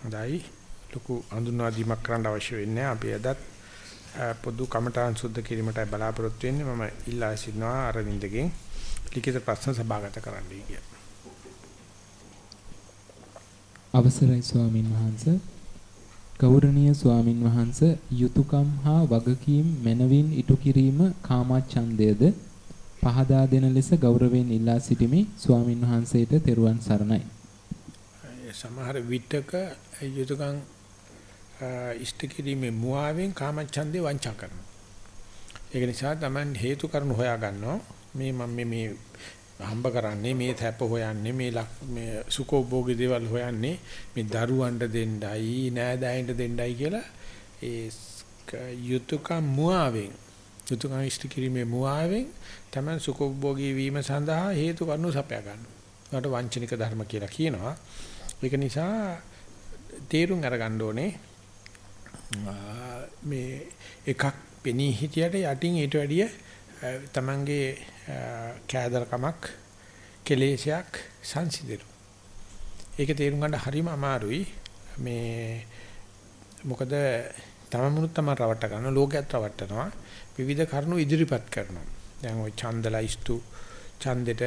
හොඳයි. ලොකු හඳුන්වා දීමක් කරන්න අවශ්‍ය වෙන්නේ අපි අදත් පොදු කමඨාන් සුද්ධ කිරීමටයි බලාපොරොත්තු වෙන්නේ මම ඉල්ලා සිටිනවා අරවින්දගෙන් ලිඛිත ප්‍රශ්න සභාගත කරන්නයි කිය. අවසරයි ස්වාමින් වහන්සේ ගෞරවනීය ස්වාමින් වහන්සේ යුතුයකම් හා වගකීම් මනවින් ඉටු කිරීම කාමච්ඡන්දයේද පහදා දෙන ලෙස ගෞරවයෙන් ඉල්ලා සිටිමි ස්වාමින් වහන්සේට තෙරුවන් සරණයි. සමහර විටක යුතුයකම් ඉෂ්ට කිරීමේ මුවාවෙන් කාමච්ඡන්දේ වංචා කරනවා. ඒක නිසා Taman හේතු කරනු හොයා ගන්නවා. මේ මම මේ හම්බ කරන්නේ මේ තැප හොයන්නේ මේ මේ සුඛෝභෝගී දේවල් හොයන්නේ මේ දරුවන්ට දෙන්නයි නෑදෑයින්ට දෙන්නයි කියලා ඒ යුතුයකම් මුවාවෙන් යුතුයකම් ඉෂ්ට කිරීමේ මුවාවෙන් Taman සුඛෝභෝගී වීම සඳහා හේතු කරනු සපයා ගන්නවා. ඒකට වංචනික ධර්ම කියලා කියනවා. ඒක නිසා තේරුම් අරගන්න ඕනේ මේ එකක් පෙනී හිටියට යටින් ඊට වැඩිය තමන්ගේ කෑදරකමක් කෙලේශයක් සංසිඳෙරු. ඒක තේරුම් ගන්න හරිම අමාරුයි. මේ මොකද තමමුණුත් තම රවට්ට ගන්න ලෝකයක් රවට්ටනවා. විවිධ කරුණු ඉදිරිපත් කරනවා. දැන් ওই ඡන්දලයිස්තු ඡන්දෙට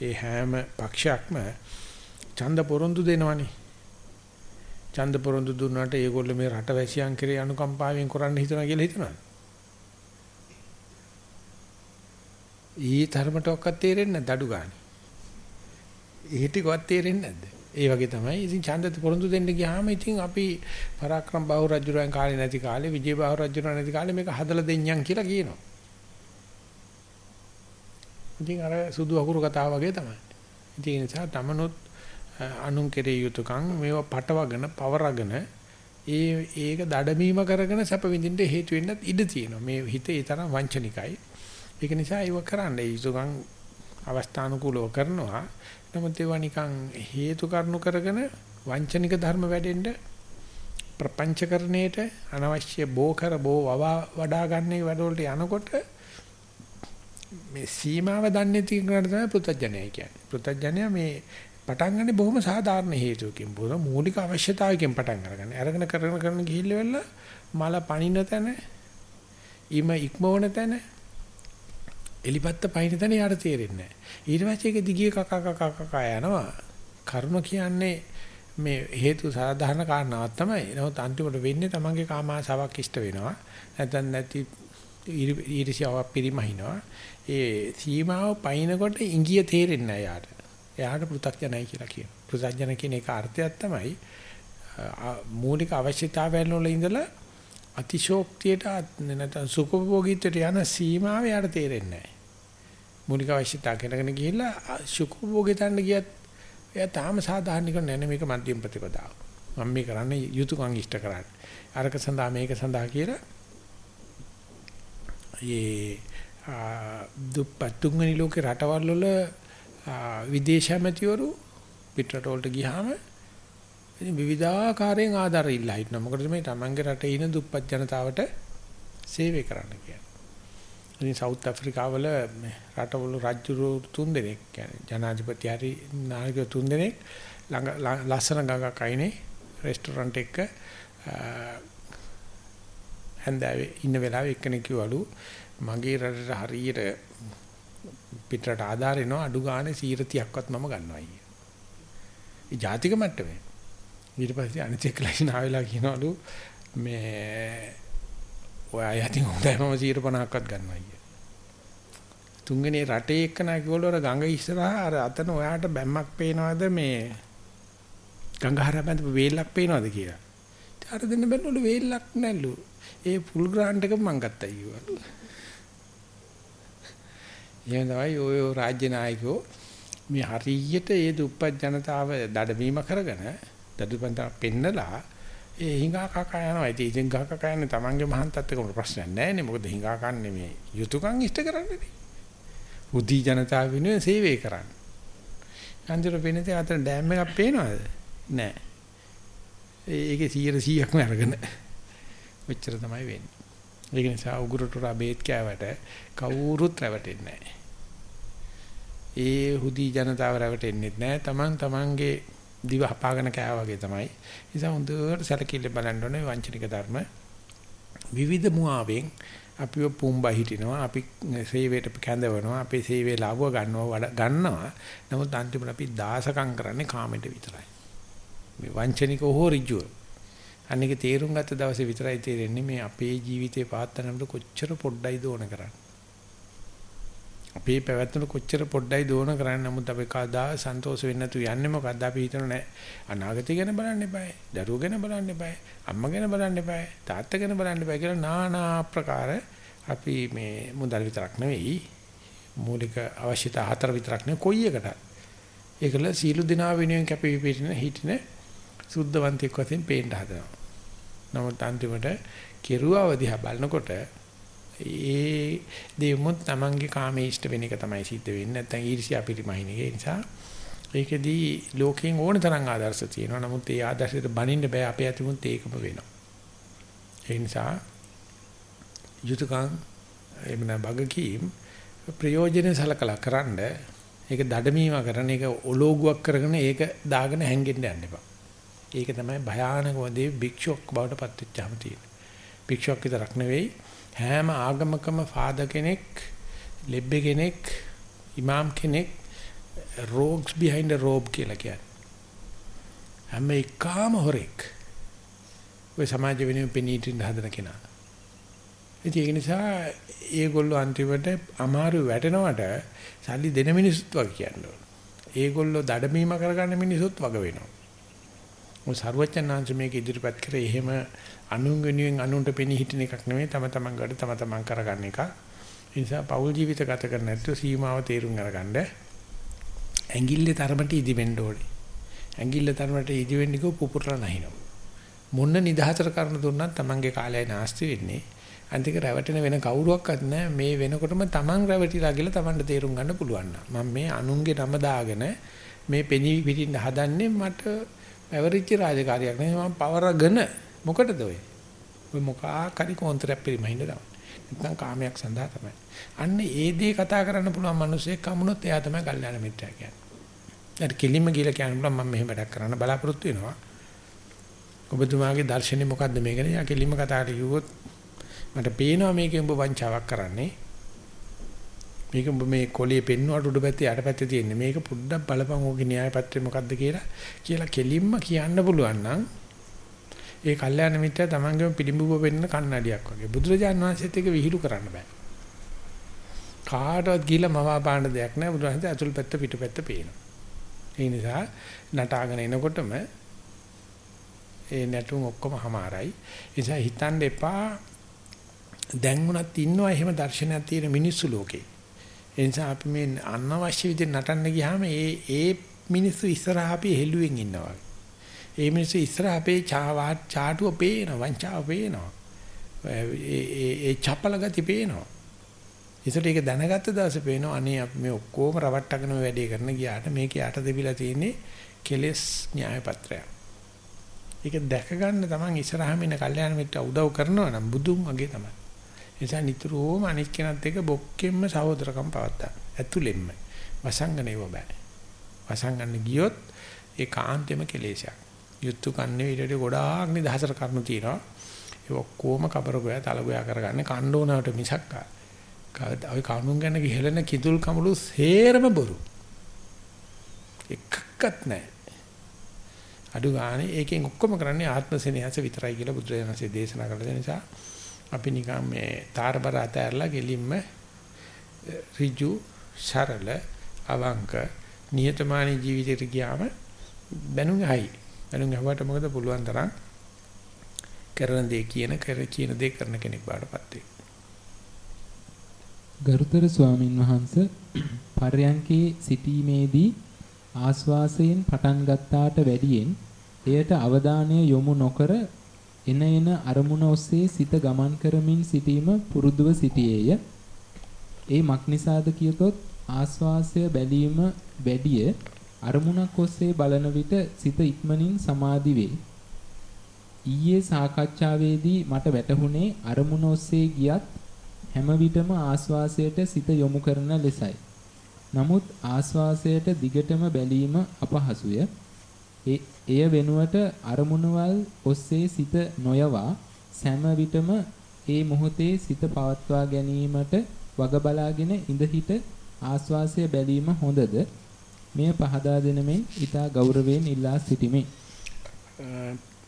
ඒ හැම පක්ෂයක්ම ඡන්ද පොරොන්දු දෙනවනේ. ඡන්ද පොරොන්දු දුන්නාට ඒගොල්ලෝ මේ රටවැසියන් කෙරේ අනුකම්පාවෙන් කරන්න හිතනවා කියලා හිතනවා. ඊ තරමටවත් තේරෙන්නේ නැද්ද අඩු ගන්න. ඊටිකවත් තේරෙන්නේ නැද්ද? ඒ වගේ තමයි. ඉතින් ඡන්දත පොරොන්දු දෙන්න ගියාම ඉතින් අපි පරාක්‍රම බාහු රජුරයන් කාලේ නැති කාලේ විජේ බාහු රජුරයන් නැති කාලේ මේක හදලා දෙන්නම් කියලා කියනවා. ඉතින් අර සුදු අකුරු කතාව වගේ තමයි. ඉතින් ඒ නිසා තමනුත් අනුන් කෙරේ යුතුයකම් මේව පටවගෙන පවරගෙන ඒ ඒක දඩමීම කරගෙන සැප විඳින්න හේතු වෙන්නත් ඉඩ තියෙනවා. මේ හිතේ තරම් වංචනිකයි. ඒක නිසා ඒව කරන්න ඒ යුතුයකම් අවස්ථානුකූලව කරනවා. නමුත් ඒවා නිකන් හේතු කරනු කරගෙන වංචනික ධර්ම වැඩෙන්න ප්‍රපංචකරණයට අනවශ්‍ය බෝ කර බෝ වඩා ගන්න වැඩවලට යනකොට මේ සීමාව දන්නේ තියෙනකට තමයි පෘතජ්ජනයයි කියන්නේ. පෘතජ්ජනය මේ පටන් ගන්න බොහොම සාධාරණ හේතුවකින් බොහොම මූලික අවශ්‍යතාවයකින් පටන් අරගන්න. අරගෙන කරගෙන කරන ගිහිල්ලා මල පණින තැන, ඊම ඉක්මවන තැන, එලිපත්ත පයින් තැන යාට තේරෙන්නේ නැහැ. ඊට පස්සේ ඒක දිගිය කක කක කක යනවා. කරුණ කියන්නේ මේ හේතු සාධාරණ කාරණාවක් තමයි. නමුත් අන්තිමට වෙන්නේ තමන්ගේ කාමාශාවක් ඉෂ්ට වෙනවා. නැත්නම් නැති ඊර්ෂ්‍යාවක් පිරිමහිනවා. ඒ සීමාව පයින්කොට ඉංගිය තේරෙන්නේ නැහැ යාට. එයාට පෘථග්ජනයි කියලා කියනවා. පෘථග්ජන කියන එක අර්ථයක් තමයි මූලික අවශ්‍යතාවයන් වල ඉඳලා අතිශෝක්තියට නැත්නම් සුඛභෝගීත්වයට යන සීමාව යාට තේරෙන්නේ නැහැ. මූලික අවශ්‍යතාව කෙනගෙන ගිහිල්ලා සුඛභෝගීට යන්න ගියත් එයා තාම සාධාරණික නැහැ මේක මධ්‍යම ප්‍රතිපදාව. මම මේ කරන්නේ යුතුයකම් ඉෂ්ට කරන්නේ. අරක සඳහා මේක සඳහා කියලා ඒ දුප්පත් තුන්වෙනි ලෝකේ රටවල් වල විදේශ ඇමතිවරු පිටරට වලට ගියාම ඉතින් විවිධාකාරයෙන් ආධාර ඉල්ලා හිටනවා. මොකද මේ තමන්ගේ රටේ ඉන දුප්පත් ජනතාවට සේවය කරන්න කියන්නේ. ඉතින් සවුත් ඇෆ්‍රිකාවල රටවල රජු තුන් දෙනෙක් කියන්නේ ජනාධිපති හරි නායක තුන් දෙනෙක් ළඟ ලස්සන ගඟක් අයිනේ රෙස්ටෝරන්ට් එක හන්දාවේ ඉන්න වෙලාවෙ එක්කෙනෙක් කිව්වලු මගේ රටට හරියට පිටරට ආධාර එනවා අඩු ගානේ 130ක්වත් මම ගන්නවා අයියේ. ඒ ජාතික මට්ටමේ. ඊට පස්සේ අනිත් එක්කලා ආවෙලා කියනවලු මේ ඔය යටින් හොඳයි මම 150ක්වත් ගන්නවා අයියේ. තුන්වෙනි රටේ එක්කනා කිව්වලු අර ගඟ ඉස්සරහා අර අතන ඔයාට බැම්මක් පේනවද මේ ගඟ හරහා බඳපු වේලක් පේනවද කියලා. ඊට අර දෙන්න බැලුවලු වේලක් නැල්ලු. ඒ ෆුල් ග්‍රාන්ට් එක මං ගත්තා කිව්වලු. එහෙනම් තමයි ඔය රාජ්‍ය නායකයෝ මේ හරියට ඒ දුප්පත් ජනතාව දඩමීම කරගෙන දඩුපන්ත පෙන්නලා ඒ හිඟා කකා යනවා. ඉතින් ඉතින් ගහ කකා යන්නේ Tamange මහන්තත් එක්ක ප්‍රශ්නයක් නැහැ නේ. මොකද හිඟා කන්නේ මේ යුතුයකම් ඉෂ්ට කරන්නේ නේ. උදී ජනතාව වෙනුවෙන් සේවය කරන්නේ. අන්තිර වෙනතේ අතර ඩෑම් එකක් පේනවද? නැහැ. ඒකේ 100%ක්ම අරගෙන. මෙච්චර තමයි වෙන්නේ. ඒක නිසා උගුරට රබේත් කෑවට කවුරුත් රැවටෙන්නේ නැහැ. ඒ හුදි ජනතාව රැවටෙන්නේ නැහැ. Taman tamanගේ දිව හපාගෙන කෑවා වගේ තමයි. ඒ නිසා හොඳට සැලකිලි බලන්න ඕනේ වංචනික ධර්ම. විවිධ මුවාවෙන් අපිව පුම්බා හිටිනවා අපි සේවයට කැඳවනවා අපේ සේවයේ ලාභව ගන්නවා ගන්නවා නමුත් අන්තිමට අපි දාසකම් කරන්නේ කාමයට විතරයි මේ වංචනික හෝ ඍජුව අනික තේරුම් ගත්ත දවසේ විතරයි තේරෙන්නේ මේ අපේ ජීවිතේ පාත්තනකට කොච්චර පොඩ්ඩයි දෝන කරන්නේ. අපේ පැවැත්මට කොච්චර පොඩ්ඩයි දෝන කරන්නේ. නමුත් අපි කවදා සන්තෝෂ වෙන්නේ නැතු යන්නේ මොකද්ද? අපි හිතන නෑ. අනාගතය ගැන බලන්න එපායි. දරුවෝ ගැන බලන්න එපායි. අම්මා ගැන බලන්න එපායි. තාත්තා ගැන බලන්න එපායි කියලා নানা ආකාර අපි මේ මුදල් විතරක් නෙවෙයි මූලික අවශ්‍යතා හතර විතරක් නෙවෙයි කොයි එකටත්. ඒකල සීළු දිනා වෙනුවෙන් කැපී පිටින හිටින සුද්ධවන්තයෙක් වශයෙන් පේන්න හදනවා. නමුත් අන්තිමට කෙරුවව දිහා බලනකොට ඒ දෙමුත් Tamange කාමයේ ඉෂ්ට වෙන එක තමයි සිද්ධ වෙන්නේ. නැත්නම් ඊර්ෂ්‍යා පිරිමහින ඒ නිසා ඒකෙදී ලෝකයෙන් ඕන තරම් ආදර්ශ තියෙනවා. නමුත් ඒ ආදර්ශයට බනින්න බෑ අපේ අතිමුත් ඒකම වෙනවා. ඒ නිසා යුතුයකම් එහෙම නැ බගකීම් ප්‍රයෝජන සලකලා කරන්න ඒක දඩමීම කරන ඒක ඔලෝගුවක් කරගෙන ඒක දාගෙන හැංගෙන්න යන්න එපා. ඒක තමයි භයානකම දේ භික්ෂුවක් බවට පත් වෙච්චාම තියෙන්නේ. භික්ෂුවක් විතරක් නෙවෙයි හැම ආගමකම ෆාදර් කෙනෙක්, ලෙබ්බේ කෙනෙක්, ඉමාම් කෙනෙක් rogues behind a robe කියලා කියන්නේ. හැම එකම හොරෙක්. ඔය සමාජ වෙනුවෙන් පෙනීටින් හදන කෙනා. ඒක නිසා ඒගොල්ලෝ අන්තිමට අමාරු වැටෙනවට සල්ලි දෙන මිනිස්සුත් වගේ කියනවා. ඒගොල්ලෝ දඩමීම කරගන්න මිනිස්සුත් වගේ වෙනවා. මොකද සරුවචනාංශ මේක ඉදිරිපත් කරේ එහෙම අනුන් වෙනුවෙන් අනුන්ට පෙනී හිටින එකක් නෙමෙයි තම තමන් ගඩ තම තමන් කරගන්න එක. ඒ නිසා පෞල් ජීවිත ගත කරන්න නැත්නම් සීමාව තේරුම් අරගන්න ඇඟිල්ලේ තරමට ඉදිවෙන්න ඕනේ. ඇඟිල්ල තරමට ඉදිවෙන්නේ කෝ පුපුරලා නැහිනවා. මොන්න නිදහතර කරන දුන්නත් තමන්ගේ කාලයයි නාස්ති වෙන්නේ. අන්තික රැවටෙන වෙන කවුරුවක්වත් නැහැ මේ වෙනකොටම තමන් රැවටිලා කියලා තමන්ට තේරුම් ගන්න පුළුවන් මම මේ අනුන්ගේ නම දාගෙන මේ පෙනී පිටින් හදන්නේ මට පැවරිච්ච රාජකාරියක් නෙවෙයි මම පවරගෙන මොකටද ඔය? ඔය මොකා කරි කොන්තරයක් පිළිමහින්ද තමයි. නැත්නම් කාමයක් සඳහා තමයි. අන්න ඒ දේ කතා කරන්න පුළුවන් මිනිස්සෙක් කමුණොත් එයා තමයි කල්යාණ මිත්‍රයා කියන්නේ. ඒත් කිලිම ගිහලා කියන්න පුළුවන් මම මෙහෙම වැඩක් කරන්න බලාපොරොත්තු වෙනවා. ඔබතුමාගේ දර්ශනේ මොකද්ද මේක? යා කිලිම කතාවට කිව්වොත් මට පේනවා මේකේ උඹ වංචාවක් කරන්නේ. මේක උඹ මේ කොළේ පෙන්නුවට උඩ පැත්තේ යට පැත්තේ තියෙන්නේ. මේක පොඩ්ඩක් බලපන් ඕකේ න්‍යාය පත්‍රය මොකද්ද කියලා කියලා කෙලින්ම කියන්න පුළුවන් නම් ඒ කල්යාණ මිත්‍යා තමන්ගේම පිළිඹුව වෙන්න කන්නඩියක් වගේ. බුදුරජාණන් වහන්සේත් එක විහිළු කරන්න බෑ. කාටවත් ගිහිල්ලා මවා පාන්න දෙයක් නෑ. බුදුරජාණන් ඇතුල් පැත්ත පිටු පැත්ත පේනවා. ඒ නිසා නටාගෙන එනකොටම ඒ නැටුම් ඔක්කොම හමාරයි. ඒ නිසා හිතන්න එපා දැන් උනත් ඉන්නවා එහෙම දර්ශනයක් තියෙන මිනිස්සු ලෝකේ. ඒ නිසා අපි මේ අනවශ්‍ය විදිහට නටන්න ගියාම ඒ ඒ මිනිස්සු ඉස්සරහා අපි හෙළුවෙන් ඉන්නවා. ඒ මිනිස්සු ඉස්සරහා අපේ චාටුව පේනවා, වංචාව පේනවා. ඒ ඒ චපල ගති පේනවා. ඒසට ඒක දැනගත්ත දවසේ පේනවා අනේ අපි මේ ඔක්කොම රවට්ටගෙන වැඩේ කරන ගියාට මේකේ යට දෙවිලා තියෙන්නේ කෙලස් න්‍යාය පත්‍රයක්. ඒක දැක ගන්න තමන් ඉස්සරහම ඉන්න කල්යාණ මිත්‍ර උදව් කරනවා නම් බුදුන් වගේ තමයි. නිසා නිතරම අනිත් කෙනත් එක්ක බොක්කෙම්ම සහෝදරකම් පවත්තා. ඇතුළෙන්ම. වසංගනේව බෑ. වසංගන්න ගියොත් ඒ කාන්තෙම කෙලේශයක්. යුත්තු කන්නේ ඊට ගොඩාක් නිදහසට කරුණු තියෙනවා. ඒ ඔක්කොම කබරගෝයා තලගෝයා කරගන්නේ කණ්ඩෝනාවට මිසක් ඔය කණුන් ගැන ගිහෙලන කිතුල් කමුළු සේරම බොරු. එකක්වත් නැහැ. අඩු ගානේ ඒකෙන් ඔක්කොම කරන්නේ ආත්ම සෙනෙහස විතරයි කියලා බුදුරජාණන්සේ දේශනා කළ නිසා අපි නිකන් මේ තාරබර අතහැරලා ගෙලින්ම ඍජු සරල අවංක නියතමානී ජීවිතයට ගියාම බැනුම් අහයි. බැනුම් අහුවට මොකද පුළුවන් තරම් කරන දේ කියන කර කියන දේ කරන කෙනෙක් බාටපත් වෙයි. ගරුතර ස්වාමින් වහන්සේ පර්යංකේ සිටීමේදී ආස්වාසයෙන් පටන් ගත්තාට වැඩියෙන් එයට අවධානය යොමු නොකර එන එන අරමුණ ඔස්සේ සිත ගමන් කරමින් සිටීම පුරුදුව සිටියේය. ඒ මක්නිසාද කියතොත් ආස්වාසය බැලීම වැඩිය අරමුණක් ඔස්සේ බලන විට සිත ඉක්මනින් සමාධි වේ. ඊයේ සාකච්ඡාවේදී මට වැටහුණේ අරමුණ ඔස්සේ ගියත් හැම විටම ආස්වාසයට සිත යොමු කරන ලෙසයි. නමුත් ආස්වාසයට දිගටම බැලීම අපහසුය. එය වෙනුවට අරමුණවල් ඔස්සේ සිත නොයවා සෑම විටම ඒ මොහොතේ සිත පවත්වා ගැනීමට වග බලාගෙන ඉඳ හිට ආස්වාසය බැලීම හොඳද මෙය පහදා දෙනමින් ඊටා ගෞරවයෙන් ඉල්ලා සිටිමි.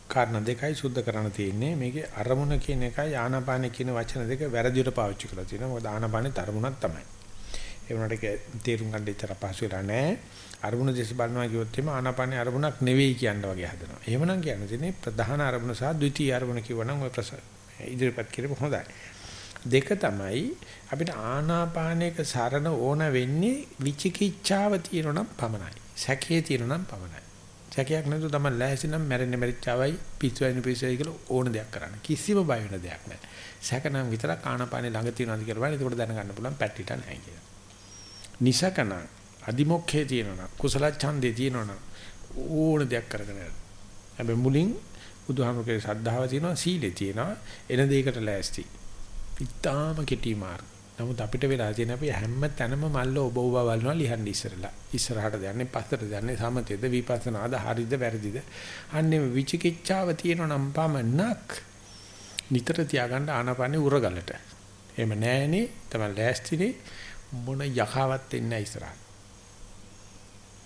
කාරණා දෙකයි සුද්ධ කරන්න තියෙන්නේ. මේකේ අරමුණ කියන එකයි ආනාපාන කියන වචන දෙක වැරදියට පාවිච්චි කරලා තියෙනවා. මොකද ආනාපානේ තරමුණක් තමයි. ඒ වුණාට ඒක තේරුම් ගන්න ඉතර පහසු වෙලා නැහැ. අරමුණ දෙස බලනවා කිව්වොත් එimhe ආනාපානේ අරමුණක් නෙවෙයි කියන වගේ හදනවා. එහෙමනම් කියන්නේ තියෙන්නේ ප්‍රධාන අරමුණ සහ ද්විතීයි අරමුණ කිව්වනම් ඔය ප්‍රස ඉදිරිපත් කිරීම හොඳයි. දෙක තමයි අපිට ආනාපානයක සරණ ඕන වෙන්නේ විචිකිච්ඡාව තියෙනනම් පමණයි. සැකේ තියෙනනම් පමණයි. සැකයක් නැතුව තමයි ලෑස්ති නම් මැරෙන්නේ මැරිච්චාවයි පිස්සුවයින් පිස්සුවයි කියලා ඕන දෙයක් කරන්න. කිසිම බය වෙන දෙයක් නැහැ. සැක නම් විතරක් ආනාපානේ ළඟ තියනවාද කියලා බලන්න. ඒකට දැනගන්න පුළුවන් පැට්ටිට නැහැ කියලා. නිසකන අදිමොක්ඛේ තියෙනවා. කුසල ඡන්දේ තියෙනවා. ඕන දෙයක් කරගෙන යන්න. හැබැයි මුලින් බුදුහාමුදුරේ ශ්‍රද්ධාව තියෙනවා සීලේ තියෙනවා එන දෙයකට ලෑස්ති. ඉතාලම කෙටි මාර්ග. නමුත් අපිට වෙලා තියෙන අපි හැම තැනම මල්ල ඔබ ඔබ බලනවා ලියන්න ඉස්සරලා. ඉස්සරහට යන්නේ පස්සට යන්නේ සමතේද විපස්සනාද හරිද වැරදිද. අන්නේ විචිකිච්ඡාව තියෙනවා නම් පමණක් නිතර තියාගන්න ආනාපානේ උරගලට. එහෙම නැහනේ තමයි ලෑස්තිනේ මොන යකාවක් එන්නේ ඉස්සරහට.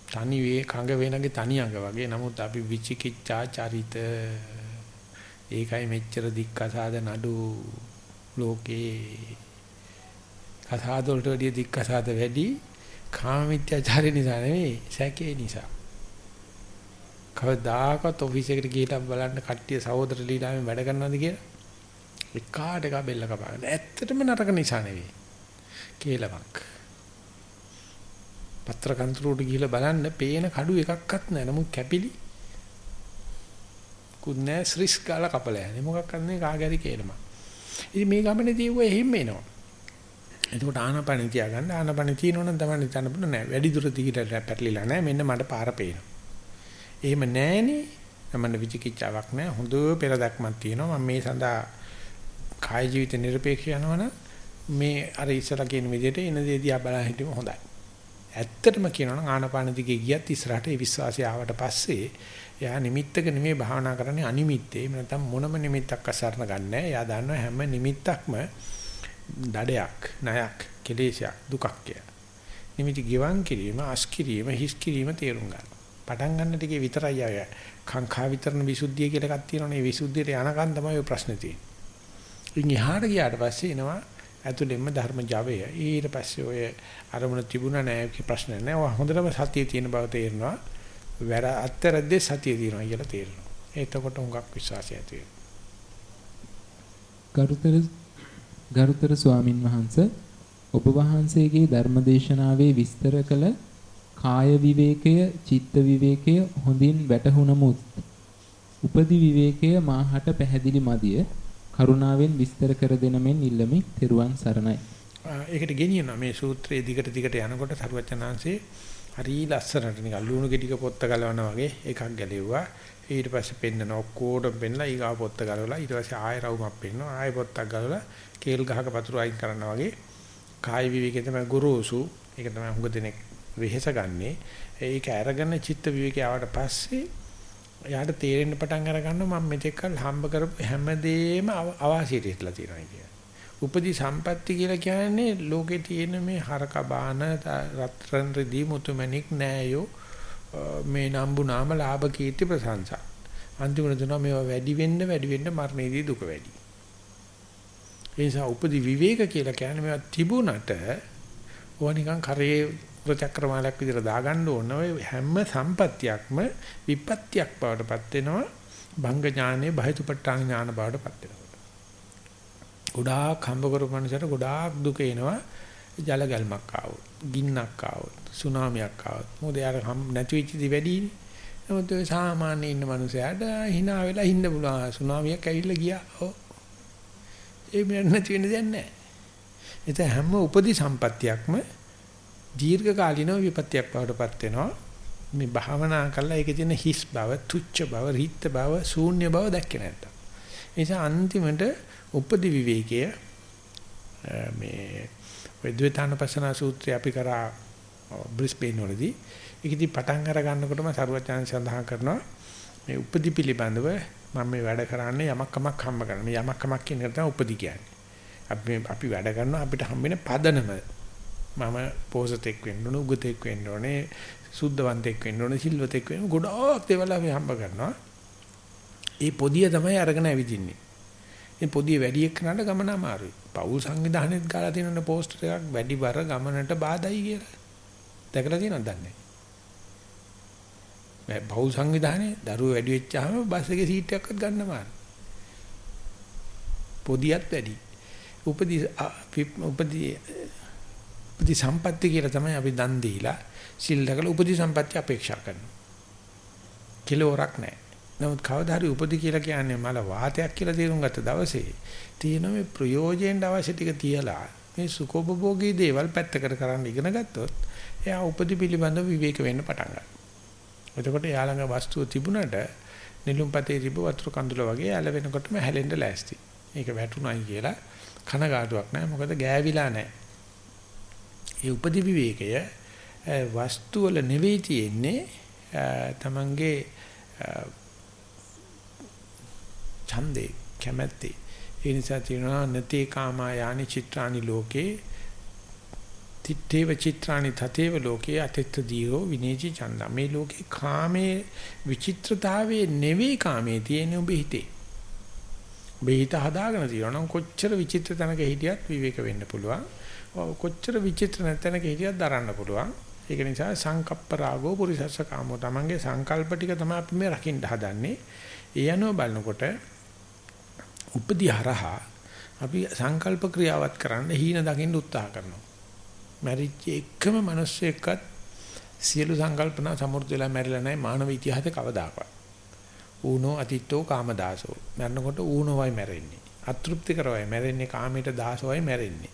තනි වේ කඟ වෙනගේ තනි අඟ වගේ. නමුත් අපි විචිකිච්ඡා චරිත ඒකයි මෙච්චර දික්කසාද නඩු ලෝකේ කසාද වලට වැඩිය දික්කසාද වැඩි කාමමිත්‍යාචාරය නිසා නෙවෙයි සැකේ නිසා. කවදාකවත් ඔෆිස් එකට ගිහිල්ලා බලන්න කට්ටිය සහෝදර ලීලාවෙන් වැඩ කරනවද කියලා. එකාට එක බෙල්ල කපාගෙන. ඇත්තටම නරක නිසා නෙවෙයි. කේලමක්. පත්‍ර කන්තරුවට ගිහිල්ලා බලන්න පේන කඩු එකක්වත් නැහැ. නමුත් කැපිලි කුන්නේ ස්රිස් ගාලා කපලා යන්නේ. මොකක් කරන්නේ කාගෑරි කේලමක්. ඉතින් මේ ගමනේදී ඌ එහෙම එනවා. එතකොට ආනපන තියාගන්න ආනපන තියෙනවනම් තමයි හිතන්න පුළුවන් නෑ වැඩි දුර දිගට පැටලිලා නෑ මෙන්න මට පාර පේනවා. එහෙම නෑනේ මම විචිකිච්ඡාවක් නෑ හොඳ පෙරදක්මක් තියෙනවා මම මේ සඳහා කාය ජීවිත නිර්පේක්ෂ යනවනම් මේ අර ඉස්සලා කියන විදිහට එන දේ දිහා බලන් හිටීම හොඳයි. ඇත්තටම කියනවනම් ආනපාන දිගේ ගියත් ඉස්සරහට ඒ විශ්වාසය ආවට පස්සේ එයා නිමිත්තක නෙමෙයි භාවනා කරන්නේ අනිමිත්තේ. එහෙම නැත්නම් මොනම නිමිත්තක් අසරණ ගන්නෑ. එයා දන්නවා හැම නිමිත්තක්ම දඩයක්, ණයක්, කෙලෙසයක්, දුකක් කියලා. නිමිති ගිවන් කිරීම, අස් කිරීම, හිස් කිරීම තේරුම් ගන්න. පටන් ගන්න ටිකේ විතරයි අය කාංකා විතරන විසුද්ධිය කියලා එකක් තියෙනවනේ. ඒ විසුද්ධියට යනකන් තමයි ඔය ප්‍රශ්නේ තියෙන්නේ. ඉන් එහාට ගියාට පස්සේ එනවා ඇතුළෙන්ම ධර්ම ජවය. ඊට පස්සේ ඔය අරමුණ තිබුණා නෑ කිය ප්‍රශ්න නෑ. ඔය හොඳටම සතිය තියෙන බව තේරෙනවා. වැර අත්තරද්දේ සතිය තියෙනවා කියලා තේරෙනවා. එතකොට හුඟක් විශ්වාසය ඇති ගරුතර ගරුතර ස්වාමින් වහන්සේ ඔබ වහන්සේගේ ධර්මදේශනාවේ විස්තර කළ කාය විවේකය, චිත්ත විවේකය හොඳින් වැටහුණමුත් උපදි විවේකය මාහට පැහැදිලි මදිය කරුණාවෙන් විස්තර කර දෙන මෙන් ඉල්ලමි තෙරුවන් සරණයි. ඒකට ගෙනියනවා මේ සූත්‍රයේ දිගට දිගට යනකොට සරුවචනාංශේ හරි ලස්සනට නිකන් ලුණු ගෙඩික පොත්ත ගලවනා වගේ එකක් ගැලෙව්වා. ඊට පස්සේ පෙන්නන ඔක්කොටම පෙන්නලා ඊගාව පොත්ත ගලවලා ඊට පස්සේ ආය රවුමක් පෙන්නවා. ආය පොත්තක් ගලවලා කේල් ගහක පතුරු අයින් කරනවා වගේ කාය විවේකේ තමයි ගුරුසු. ඒක තමයි හුඟ දෙනෙක් වෙහෙස ගන්නෙ. ඒක අරගෙන චිත්ත විවේකේ ආවට පස්සේ එයාට තේරෙන්න පටන් අර ගන්නවා මම මෙතෙක් කල් හම්බ කරපු හැමදේම අවාසියට ඉట్లా තියෙනවා කියලා. උපදී සම්පatti කියලා කියන්නේ ලෝකේ තියෙන මේ හරක බාන රත්රන් රදී මුතුමැණික් නෑයෝ මේ නම්බු නාම ලාභ කීර්ති ප්‍රශංසා. අන්තිමට දෙනවා මේවා වැඩි වෙන්න වැඩි වෙන්න මරණයේදී දුක වැඩි. ඒ නිසා උපදී විවේක කියලා කියන්නේ මේවා තිබුණට ඕවා නිකන් කරේ ප්‍රචක්‍රමාලයක් විදිහට දාගන්න ඕන ඔය හැම සම්පත්තියක්ම විපත්තියක් බවටපත් වෙනවා භංග ඥානෙ බහිතුපට්ඨාන ඥාන බවටපත් වෙනවා. ගොඩාක් හම්බ කරපු මනුස්සයට ගොඩාක් දුක එනවා. ජල ගැල්මක් ආවොත් ගින්නක් ආවොත් සුනාමියක් ආවොත්. මොකද යාර නැති වෙච්ච දි වැඩිනේ නමුත් ඔය සාමාන්‍ය ඉන්න මනුස්සයාට hina වෙලා ඉන්න පුළුවන්. සුනාමියක් ඇවිල්ලා ගියා. ඔව්. ඒ මෙන්න නැති වෙන්න දෙයක් නැහැ. එතන හැම උපදි සම්පත්තියක්ම දීර්ඝ කාලිනව විපත්‍යක් බවටපත් වෙනවා. මේ භාවනා කරලා ඒකේ තියෙන හිස් බව තුච්ච බව රිත්ත බව ශූන්‍ය බව දැක්කේ නැත්තම්. ඒ නිසා අන්තිමට උපදි විවේකය මේ විද්වේතානපසන සූත්‍රය අපි කරා බ්‍රිස්බේන් වලදී ඒකදී පටන් අර ගන්නකොටම සරුවචාන් සඳහන් කරනවා මේ උපදි පිළිබඳව මම මේ වැඩ කරන්නේ යමක් කමක් හම්බ කරන. මේ යමක් කමක් කියන එක තමයි උපදි කියන්නේ. අපි අපි වැඩ කරනවා අපිට හම්බෙන පදනම. මම පෝසතෙක් වෙන්න ඕන, උගතෙක් වෙන්න ඕනේ, සුද්ධවන්තෙක් වෙන්න ඕනේ, සිල්වතෙක් වෙන්න ගොඩාක් දේවල් අපි හම්බ කරනවා. ඒ පොදිය තමයි අරගෙන ඇවිදින්නේ. මේ පොදිය වැඩි එක්කනට ගමන අමාරුයි. පෞල් සංවිධානයේත් ගාලා තියෙන පෝස්ටර් එකක් වැඩි බර ගමනට බාධායි කියලා. දැකලා තියෙනවද දන්නේ නැහැ. පෞල් සංවිධානයේ දරුවෝ වැඩි වෙච්චාම බස් එකේ සීට් එකක්වත් ගන්න මාරු. පොදියත් වැඩි. උපදී උපදී උපදී සම්පත්‍ය කියලා තමයි අපි දන් දීලා සිල් දකලා උපදී සම්පත්‍ය අපේක්ෂා කරනවා. කිලෝරක් නැහැ. නමුත් කවදා හරි උපදී කියලා කියන්නේ මල වාතයක් කියලා තේරුම් ගත්ත දවසේ තියෙන මේ ප්‍රයෝජනෙට අවශ්‍ය ටික තියලා මේ සුඛෝපභෝගී දේවල් පැත්තකට කරන්න ඉගෙන ගත්තොත් එයා උපදී පිළිබඳව විවේක වෙන්න පටන් ගන්නවා. එතකොට එයා ළඟ වස්තුව තිබුණට නිලුම්පතේ තිබ්බ වතුර කඳුල වගේ ඇල වෙනකොටම හැලෙන්න ලෑස්ති. ඒක වැටුණයි කියලා කනගාටුවක් නැහැ. මොකද ගෑවිලා නැහැ. ඒ උපදි විවේකය වස්තු වල නෙවෙයි තියෙන්නේ තමන්ගේ ඡන්දේ කැමැත්තේ. ඒ නිසා තියෙනවා නතේ කාමා යානි චිත්‍රානි ලෝකේ තිත්තේව චිත්‍රානි තතේව ලෝකේ අතිත්ත දීරෝ විනේචි චන්දා මේ ලෝකේ කාමයේ විචිත්‍රතාවයේ නෙවෙයි කාමයේ තියෙන ඔබ හිතේ. ඔබ හිත හදාගෙන තියෙනවා නම් කොච්චර විචිත්‍ර තැනක හිටියත් විවේක වෙන්න පුළුවන්. කොච්චර විචිත්‍ර නැතැනක හිටියත් දරන්න පුළුවන්. ඒක නිසා සංකප්ප රාගෝ පුරිසස්ස කාමෝ. තමන්ගේ සංකල්ප ටික තමයි අපි මේ රකින්න හදන්නේ. ඒ අනුව බලනකොට උපදී හරහා අපි සංකල්ප ක්‍රියාවත් කරන්න හීන දකින්න උත්සාහ කරනවා. මැරිච්ච එකම මිනිස්සෙක්වත් සියලු සංකල්පනා සමෘද්ධ වෙලා මැරිලා නැහැ මානව ඉතිහාසයේ කවදාකවත්. ඌනෝ අතිත්තෝ කාමදාසෝ. මරනකොට ඌනෝවයි මැරෙන්නේ. අතෘප්ති කරවයි මැරෙන්නේ කාමයට දාසෝවයි මැරෙන්නේ.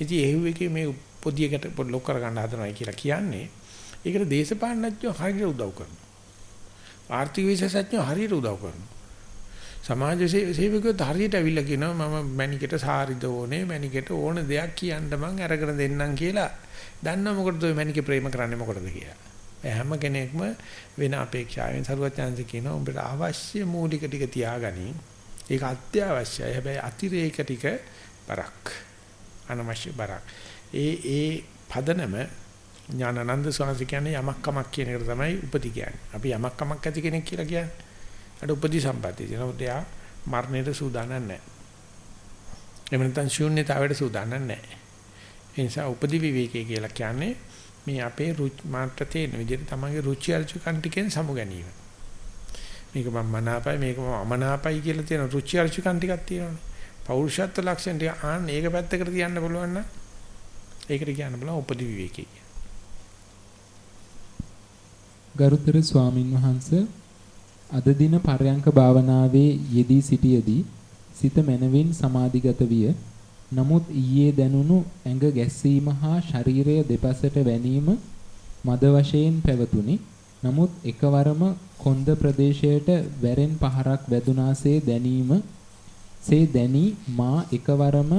ඉතින් එහෙව් එකේ මේ පොදියකට ලොක් කර ගන්න හදනවා කියලා කියන්නේ ඒකට දේශපාලනඥයෝ හරියට උදව් කරනවා. ආර්ථික විශේෂඥයෝ හරියට උදව් කරනවා. සමාජ සේවකයෝ හරියට අවිල්ලා කියනවා මම මැනිකට සාරිද ඕනේ මැනිකට ඕන දෙයක් කියන්න මං අරගෙන දෙන්නම් කියලා. දන්නව මොකටද ඔය මැනිකේ ප්‍රේම කරන්නේ මොකටද කියලා. හැම කෙනෙක්ම වෙන අපේක්ෂාවෙන් සරුවත් chance කියනවා උඹට අවශ්‍ය මූලික ටික තියාගනි. ඒක අත්‍යවශ්‍යයි. හැබැයි අතිරේක ටික බරක්. අනවශ්‍ය බරක්. ඒ ඒ පදනම ඥානানন্দ ස්වාමීන් කියන්නේ යමක් කමක් කියන එකට තමයි උපති කියන්නේ. අපි යමක් කමක් ඇති කෙනෙක් කියලා කියන්නේ. අර උපදී සම්පatti තියෙනවා. එයා මරණයට සූදානම් නැහැ. එහෙම නැත්නම් ශූන්‍යතාවයට සූදානම් නැහැ. ඒ නිසා උපදී විවේකයේ කියලා කියන්නේ මේ අපේ මාත්‍ර තියෙන විදිහට තමන්ගේ රුචි අරුචිකන් ටිකෙන් සමු ගැනීම. මේක මම මනාපයි මේක මම අමනාපයි කියලා තියෙන රුචි අරුචිකන් ටිකක් තියෙනවානේ. පෞරුෂත්ව ලක්ෂණ ටික ආන්න ඒක පැත්තකට තියන්න පුළුවන් නම් ඒකට කියන්න බලන්න උපදී විවේකී. ගරුතර ස්වාමින් වහන්සේ අද දින පරයන්ක භාවනාවේ යෙදී සිටියේදී සිත මනවින් සමාධිගත විය. නමුත් ඊයේ දැනුණු ඇඟ ගැස්සීම හා ශරීරය දෙපසට වැනීම මද වශයෙන් පැවතුණි. නමුත් එකවරම කොන්ද ප්‍රදේශයට වැරෙන් පහරක් වැදුනාසේ දැනීම සේ දැනි මා එකවරම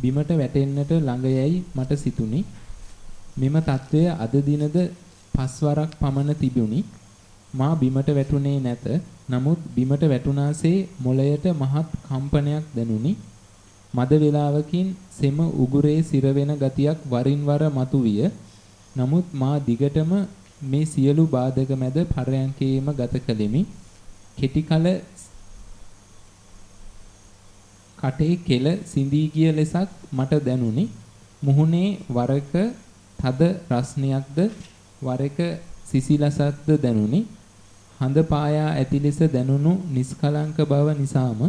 බිමට වැටෙන්නට ළඟ යයි මට සිතුනි. මෙම తත්වය අද දිනද පස්වරක් පමණ තිබුණි. මා බිමට වැටුනේ නැත. නමුත් බිමට වැටුනාසේ මොළයට මහත් කම්පනයක් දැනුනි. මද වේලාවකින් සෙම උගුරේ සිරවෙන ගතියක් වරින් වර මතුවිය. නමුත් මා දිගටම මේ සියලු බාධක මැද පරයන්කේම ගත කළෙමි. කෙටි කල කටේ කෙල සිඳී ගිය ලෙසක් මට දැනුනි. මුහුණේ වරක තද රස්නියක්ද වරක සිසිලසක්ද දැනුනි. හඳ පායා ඇති ලෙස දැනුණු නිස්කලංක බව නිසාම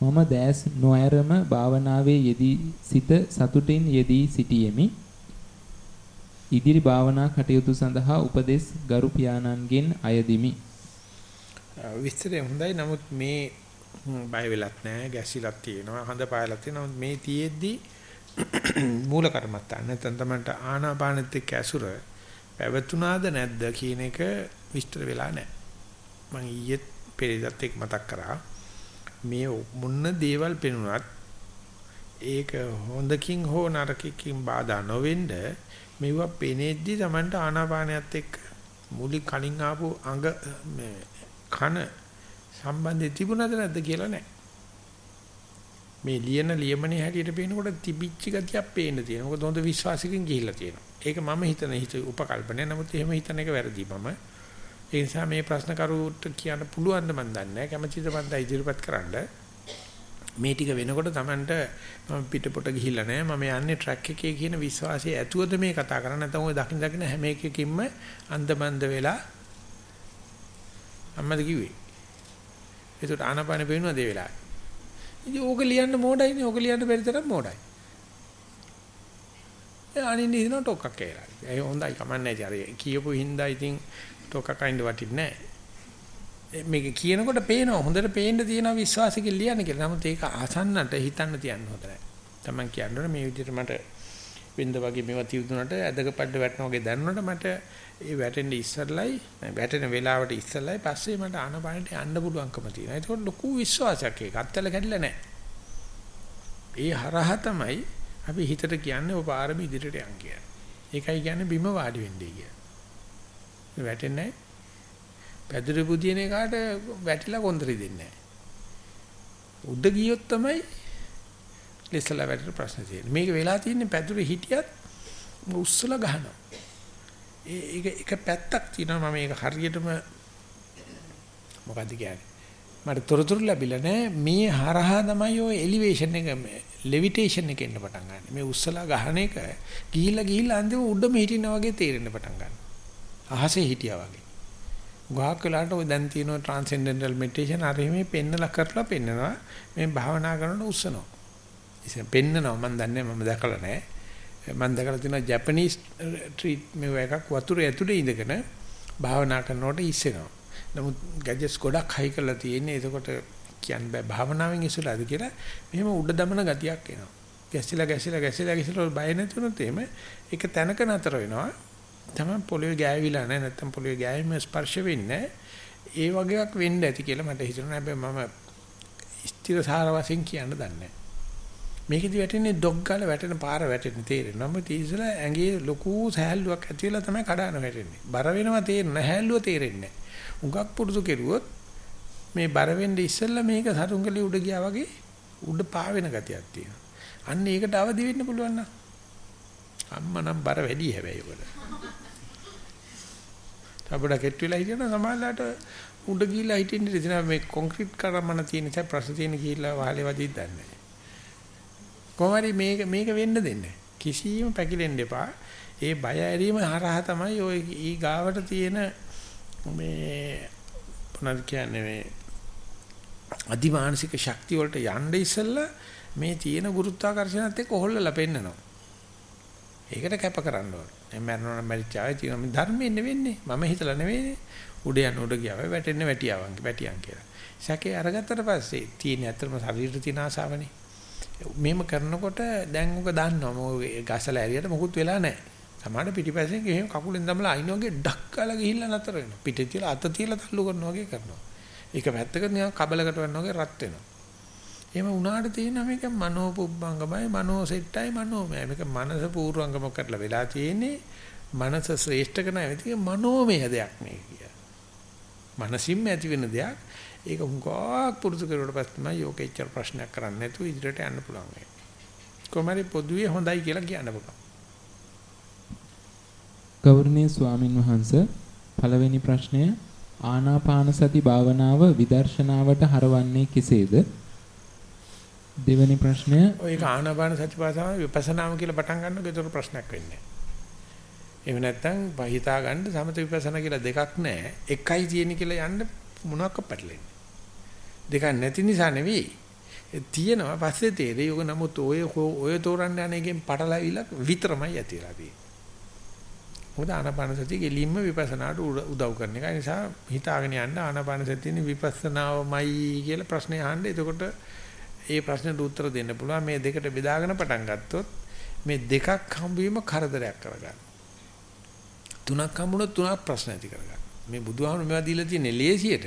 මම දැස් නොඇරම භාවනාවේ යෙදී සිත සතුටින් යෙදී සිටියෙමි. ඉදිරි භාවනා කටයුතු සඳහා උපදෙස් ගරු පියාණන්ගෙන් අයදිමි. විස්තරය හොඳයි නමුත් මේ බය වෙලත් නැහැ ගැසිලක් තියෙනවා හඳ පායලක් තියෙනවා මේ තියේදී මූල කර්මත්තා නැත්නම් තමයි ආනාපානෙත් එක්ක ඇසුර පැවතුනාද නැද්ද කියන එක විස්තර වෙලා නැහැ. මම ඊයේ පෙරේදත් එක් මතක් කරා මේ මොන දේවල් පෙනුනත් ඒක හොඳකින් හෝ නරකකින් බාධා නොවෙන්න මෙවුවා පෙනෙද්දි Tamanට ආනාපානයත් එක්ක මූලික කලින් ආපු අඟ මේ කන සම්බන්ධය තිබුණාද නැද්ද කියලා නැහැ. මේ ලියන ලියමනේ හැටියට පේනකොට තිබිච්ච ගතියක් පේන්න තියෙනවා. මොකද හොඳ විශ්වාසකින් ගිහිල්ලා තියෙනවා. ඒක මම හිතන හිත උපකල්පනය. නමුත් එහෙම හිතන එක වැරදි මම. ඒ නිසා මේ ප්‍රශ්න කරුට කියන්න පුළුවන් ද මන් දන්නේ නැහැ. කැමැතිද මන් ඉදිරිපත් කරන්න. මේ ටික වෙනකොට Tamanට මම පිටපොට ගිහිල්ලා නැහැ. මම යන්නේ ට්‍රැක් එකේ කියන විශ්වාසය ඇතුවද මේ කතා කරන්නේ. නැත්නම් ඔය දකින් දකින් හැම එකකින්ම අන්දමන්ද වෙලා අම්මද කිව්වේ. ඒකට ආනපාන පේනවා දේ වෙලාවේ. ඉතින් ඕක ලියන්න මොඩයිනේ. ඕක ලියන්න බැරි තරම් මොඩයි. ඒ අනින්න ඉන්න ටොක්ක්ක් කියලා. ඒ හොඳයි කමන්නේ නැහැ. අර කියපු හින්දා ඉතින් ටොක්ක්ක් අයින්ද වටින්නේ නැහැ. මේක කියනකොට පේනවා හොඳට පේන්න තියෙන විශ්වාසකින් ලියන්න කියලා. නමුත් ඒක අසන්නට හිතන්න තියන්න හොඳ නැහැ. Taman කියන්නේ මේ විදිහට මට වෙන්ද වගේ මේවා තියුණාට ඇදක පඩ වැටෙනා වගේ දැනුණාට මට ඒ වැටෙන්න ඉස්සරලයි වැටෙන වෙලාවට ඉස්සරලයි පස්සේ මට ආනපානට යන්න පුළුවන්කම තියෙනවා. ඒක ලොකු විශ්වාසයක් ඒක. අත්තල කැඩිලා නැහැ. ඒ හරහා තමයි අපි හිතට කියන්නේ ඔය පාරම ඉදිරියට යන් කියන්නේ. ඒකයි කියන්නේ බිම වාඩි වෙන්නේ කියන්නේ. වැටෙන්නේ නැහැ. පැදුරු බුදින එකට වැටිලා කොන්දරි දෙන්නේ නැහැ. උඩ ගියොත් තමයි ලෙසලා වැටෙන ප්‍රශ්න තියෙන්නේ. මේක වෙලා තියෙන්නේ පැදුරු හිටියත් උස්සලා ගහනවා. ඒක එක පැත්තක් තියෙනවා මම මේක හරියටම මොකද්ද කියන්නේ මට තොරතුරු ලැබිලා නැහැ මේ හරහා තමයි ඔය එලිවේෂන් එක ලෙවිටේෂන් එක එන්න පටන් ගන්න. මේ උස්සලා ගහන එක ගිහිල්ලා ගිහිල්ලා අන්තිම උඩම හිටිනා වගේ තේරෙන්න පටන් ගන්නවා. අහසේ හිටියා වගේ. ගාහක් වෙලාට ඔය දැන් තියෙන ට්‍රාන්සෙන්ඩෙන්ටල් මෙඩිටේෂන් අර එහෙම පෙන්නලා කරලා පෙන්නනවා. මේ භාවනා කරනකොට උස්සනවා. ඉතින් පෙන්නනවා මම දන්නේ මම දැකලා නැහැ. මම දැකලා තියෙනවා ජපනීස් ට්‍රීට් මේව එකක් වතුරේ ඇතුලේ ඉඳගෙන භාවනා කරනකොට ඉස්සෙනවා. නමුත් ගැජට්ස් ගොඩක් හයි කරලා තියෙන්නේ. එතකොට කියන්න බෑ භාවනාවෙන් ඉස්සලාද කියලා මෙහෙම උඩ දමන ගතියක් එනවා. ගැසිලා ගැසිලා ගැසිලා ගැසිලා බය නැතුනොත් එහෙම ඒක තැනක නතර වෙනවා. තමයි පොළවේ ගෑවිලා නැහැ නැත්තම් පොළවේ ගෑවීම ස්පර්ශ වෙන්නේ ඒ වගේක් වෙන්න ඇති කියලා මට හිතෙනවා. හැබැයි මම ස්ථිර සාර වශයෙන් කියන්න දන්නේ නැහැ. මේකෙදි වැටෙන්නේ ඩොග් ගාලා වැටෙන පාර වැටෙන තේරෙනවා. මම තීසලා ඇඟේ ලොකු සහැල්ලුවක් ඇති වෙලා තමයි කඩාන වැටෙන්නේ. බර වෙනවා තේරෙන්නේ නැහැ. හැල්ලුව තේරෙන්නේ නැහැ. උගක් පුරුදු කෙරුවොත් මේ බර වෙන්නේ ඉස්සෙල්ලා මේක සතුන්ගලේ උඩ ගියා වගේ උඩ පාවෙන ගතියක් තියෙනවා. අන්න ඒකට අවදි වෙන්න පුළුවන් නම් අම්මා නම් බර වැඩි හැබැයි උඩ. තබඩ කෙට් වෙලා හිටියන සමාජලාට උඩ ගිහිල්ලා හිටින්න ඉතින් මේ කොන්ක්‍රීට් කරමන තියෙන නිසා ප්‍රශ්න තියෙන ගිහිල්ලා වහලේ වදින්න දන්නේ කොහොමරි මේක මේක වෙන්න දෙන්න. කිසියම් පැකිලෙන්න එපා. ඒ බය ඇරීම හරහා තමයි ওই ඊ ගාවට තියෙන මේ මොනවද කියන්නේ මේ අධිමානසික ශක්තිය වලට යන්න ඉස්සෙල්ලා මේ තියෙන ගුරුත්වාකර්ෂණත් එක්ක හොල්ලලා පෙන්නනවා. ඒකට කැප කරන්න ඕනේ. දැන් මරණවන මරිචාවේ තියෙන මේ ධර්මයෙන් නෙවෙන්නේ. මම හිතලා නෙවෙයිනේ. උඩ යන උඩ ගියාම වැටෙන්න වැටියාවන් වැටියන් කියලා. සැකේ අරගත්තට පස්සේ තියෙන ඇත්තම ශරීරෙට තියෙන ආසාවනේ. මෙහෙම කරනකොට දැන් උක දන්නවා මොකද ගසලා ඇරියට මොකුත් වෙලා නැහැ. සමහර පිටිපස්සෙන් එහෙම කකුලෙන් දමලා අයින් වගේ ඩක් කාලා ගිහිල්ලා නතර වෙනවා. පිටේ තියලා අත තියලා තල්ලු කරනවා වගේ කරනවා. ඒක පැත්තකට නිකන් කබලකට වන්න වගේ රත් වෙනවා. එහෙම වුණාට තියෙන මේක මනෝපුබ්බංගමයි මනෝසෙට්ටයි මනෝමය. මේක මනස පූර්වංගම කරලා වෙලා තියෙන්නේ මනස ශ්‍රේෂ්ඨක නැහැ. ඒක මනෝමය දෙයක් මේක කිය. මනසින්ම ඇති වෙන දෙයක්. ඒක හුඟක් පුරුදු කරුවට පස්සේ තමයි යෝකෙච්චර ප්‍රශ්නයක් කරන්නේ නැතුව ඉදිරියට යන්න පුළුවන් වෙන්නේ. කොහමරි පොදුවේ හොඳයි කියලා කියන්න පුළුවන්. ගෞරවනීය ස්වාමින් වහන්සේ පළවෙනි ප්‍රශ්නය ආනාපාන සති භාවනාව විදර්ශනාවට හරවන්නේ කෙසේද? දෙවෙනි ප්‍රශ්නය ඔය ආනාපාන සති භාවනාව විපස්සනාම කියලා පටන් ගන්නකොට ඒක ප්‍රශ්නයක් වෙන්නේ නැහැ. එහෙම නැත්නම් හිතා ගන්න සමත විපස්සනා කියලා දෙකක් නැහැ. එකයි තියෙන කියලා යන්න මොනවාක් පැටලෙන්නේ. දෙකක් නැති නිසා නෙවෙයි. තියෙනවා පස්සේ තේරෙයි. ඔක නමුත් ඔය ඔය තෝරන්න යන එකෙන් පටලවිලා විතරමයි ඇතිලා තියෙන්නේ. මොකද ආනාපාන සතිය ගෙලින්ම විපස්සනාට උදව් කරන එක. ඒ නිසා හිතාගෙන යන්න ආනාපාන සතියනේ විපස්සනාවමයි කියලා ප්‍රශ්නේ අහන්න. එතකොට ඒ ප්‍රශ්නෙට උත්තර දෙන්න පුළුවන්. මේ දෙකට බෙදාගෙන පටන් ගත්තොත් මේ දෙකක් හම්බවීම කරදරයක් කරගන්න. තුනක් හම්බුනොත් තුනක් ප්‍රශ්න ඇති කරගන්න. මේ බුදුහාමුදුරු මේවා දීලා තියෙන්නේ ලේසියට.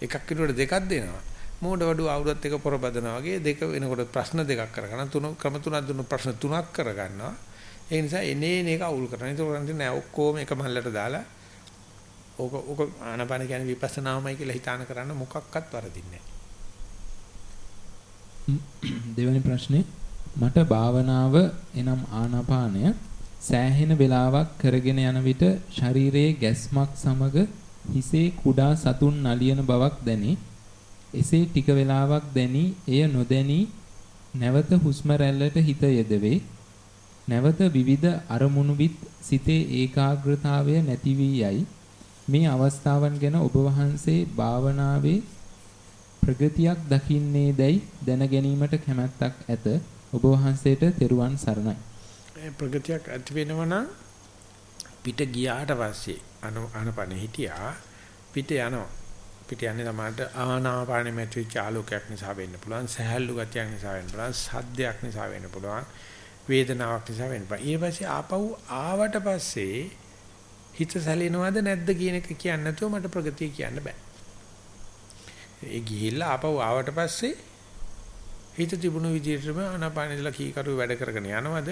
එකක් වෙනකොට දෙකක් දෙනවා. මෝඩ වඩු අවුරුද්දත් එක පොරබදනවා වගේ දෙක වෙනකොට ප්‍රශ්න දෙකක් කරගන්න තුන ක්‍රම තුනක් දුන්න ප්‍රශ්න තුනක් කරගන්නවා. ඒ නිසා එනේ එන එක අවුල් කරනවා. ඒක උරන්නේ නෑ ඔක්කොම එක මල්ලට දාලා ඕක ඕක ආනපන කියන්නේ විපස්සනාමයි කියලා හිතාන කරන්න මොකක්වත් වරදින්නේ දෙවෙනි ප්‍රශ්නේ මට භාවනාව එනම් ආනාපානය සෑහෙන වේලාවක් කරගෙන යන විට ශරීරයේ ගැස්මක් සමග හිසේ කුඩා සතුන් නලියන බවක් දැනේ. එසේ ටික වේලාවක් දැනි එය නොදැනි නැවත හුස්ම රැල්ලට හිත යෙදවේ. නැවත විවිධ අරමුණු විත් සිතේ ඒකාග්‍රතාවය නැති වී යයි. මේ අවස්ථාවන් ගැන ඔබ වහන්සේ භාවනාවේ ප්‍රගතියක් දකින්නේ දැයි දැන ගැනීමට කැමැත්තක් ඇත. ඔබ වහන්සේට තෙරුවන් සරණයි. ප්‍රගතියක් ඇති වෙනවනම් පිට ගියාට පස්සේ ආනපන හිටියා පිට යනවා. පිට යන්නේ තමයි ආනාපානෙ මෙත්‍රිච ආලෝකයක් නිසා වෙන්න පුළුවන්. සහැල්ලු ගතියක් නිසා වෙන්න පුළුවන්. සද්දයක් නිසා වෙන්න පුළුවන්. වේදනාවක් නිසා වෙන්න පුළුවන්. ඊට පස්සේ ආපහු ආවට පස්සේ හිත සැලෙනවද නැද්ද කියන එක කියන්නේ නැතුව මට ප්‍රගතිය කියන්න බෑ. ඒ ගිහිල්ලා ආපහු ආවට පස්සේ හිත තිබුණු විදිහටම ආනාපානෙදලා කීකරු වැඩ කරගෙන යනවද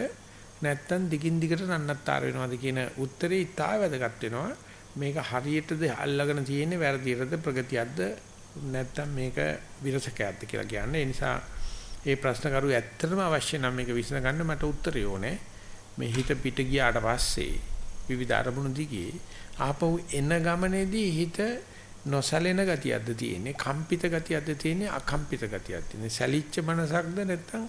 නැත්තම් දිගින් දිගට නන්නත්තර වෙනවද කියන උත්තරේ ඉතා වැදගත් වෙනවා. මේක හරියටද අල්ලගෙන තියෙන්නේ වැරදියටද ප්‍රගතියක්ද නැත්තම් මේක විරසකයක්ද කියලා කියන්නේ. ඒ නිසා මේ ප්‍රශ්න කරු ඇත්තටම අවශ්‍ය නම් මේක විසඳගන්න මට උත්තරය ඕනේ. මේ හිත පිට ගියාට පස්සේ විවිධ අරමුණු දිගේ ආපහු එන ගමනේදී හිත නොසැලෙන ගතියක්ද තියෙන්නේ? කම්පිත ගතියක්ද තියෙන්නේ? අකම්පිත ගතියක්ද තියෙන්නේ? සැලිච්ච මනසක්ද නැත්නම්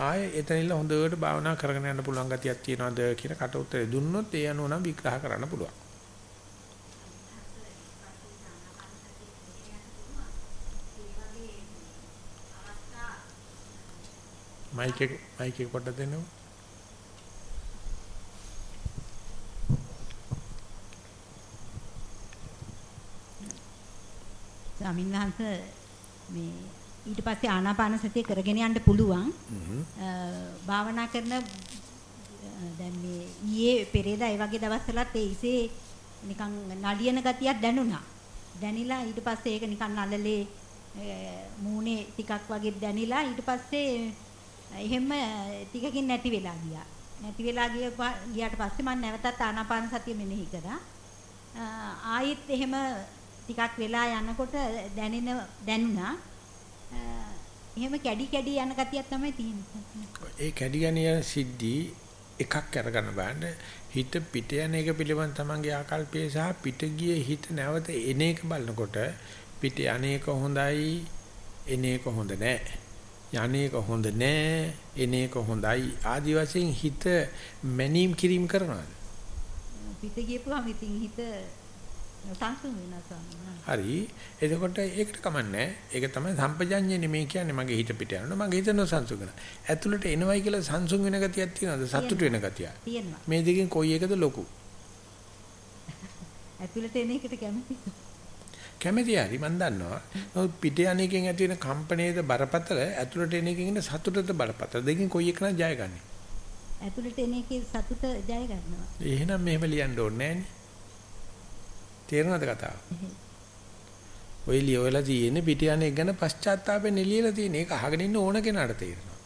ආයෙ එතනින්ල හොඳට භාවනා කරගෙන යන්න පුළුවන් ගතියක් තියනවාද කියන කට උත්තරේ දුන්නොත් ඒ අනුව නම් විග්‍රහ කරන්න පුළුවන්. මයික් එක මයික් එක පොඩ්ඩක් දෙන්නකෝ. ස්වාමීන් වහන්සේ මේ ඊට පස්සේ ආනාපාන සතිය කරගෙන යන්න පුළුවන්. භාවනා කරන දැන් මේ ඊයේ පෙරේදා ඒ වගේ දවස්වලත් ඒ ඉසේ නිකන් නලියන ගතියක් දැනුණා. දැනිලා ඊට පස්සේ ඒක නිකන් නලලේ මූණේ ටිකක් වගේ දැනිලා ඊට පස්සේ එහෙම ටිකකින් නැති වෙලා ගියා. නැති වෙලා ගියාට පස්සේ මම නැවතත් ආනාපාන සතිය මෙනෙහි කරා. ආයෙත් එහෙම ටිකක් වෙලා යනකොට දැනෙන දැනුණා. එහෙම කැඩි කැඩි යන ගතියක් තමයි තියෙන්නේ. ඒ කැඩි යන සිද්ධි එකක් අරගෙන බලන්න හිත පිට යන එක පිළිබඳ තමන්ගේ ආකල්පය සහ පිට ගියේ හිත නැවත එන එක බලනකොට පිට යන්නේක හොඳයි එන එක හොඳ නැහැ. යන්නේක හොඳ නැහැ එන එක හොඳයි. ආදි වශයෙන් හිත මැනීම් කිරීම කරනවා. පිට ගියපුවාම ඉතින් හිත සංසුන් වෙනවා හරි. එතකොට ඒකට කමන්නේ. ඒක තමයි සම්පජඤ්ඤේ මේ කියන්නේ මගේ හිත පිට යනවා. මගේ හිත නොසන්සුන් වෙනවා. ඇතුළට එනවයි කියලා සංසුන් වෙන ගතියක් තියෙනවද? සතුට වෙන ගතියක්. තියෙනවා. මේ දෙකෙන් කොයි එකද ලොකු? ඇතුළට එන එකට කැමතිද? කැමති හරි මම දන්නවා. නමුත් පිට යන එකෙන් ඇති වෙන කම්පණයේද බරපතල ඇතුළට එන එකෙන් ඉන්න සතුටද බරපතල. දෙකෙන් කොයි එකනද ජයගන්නේ? ඇතුළට එන එකේ සතුට ජය ගන්නවා. එහෙනම් මෙහෙම ලියන්න ඕනේ නෑනේ. තේරුණාද කතාව? ඔය ලියවලා තියෙන්නේ පිට යන එක ගැන පශ්චාත්තාපෙන් නෙලියලා තියෙන. ඒක අහගෙන ඉන්න ඕන කෙනාට තේරෙනවා.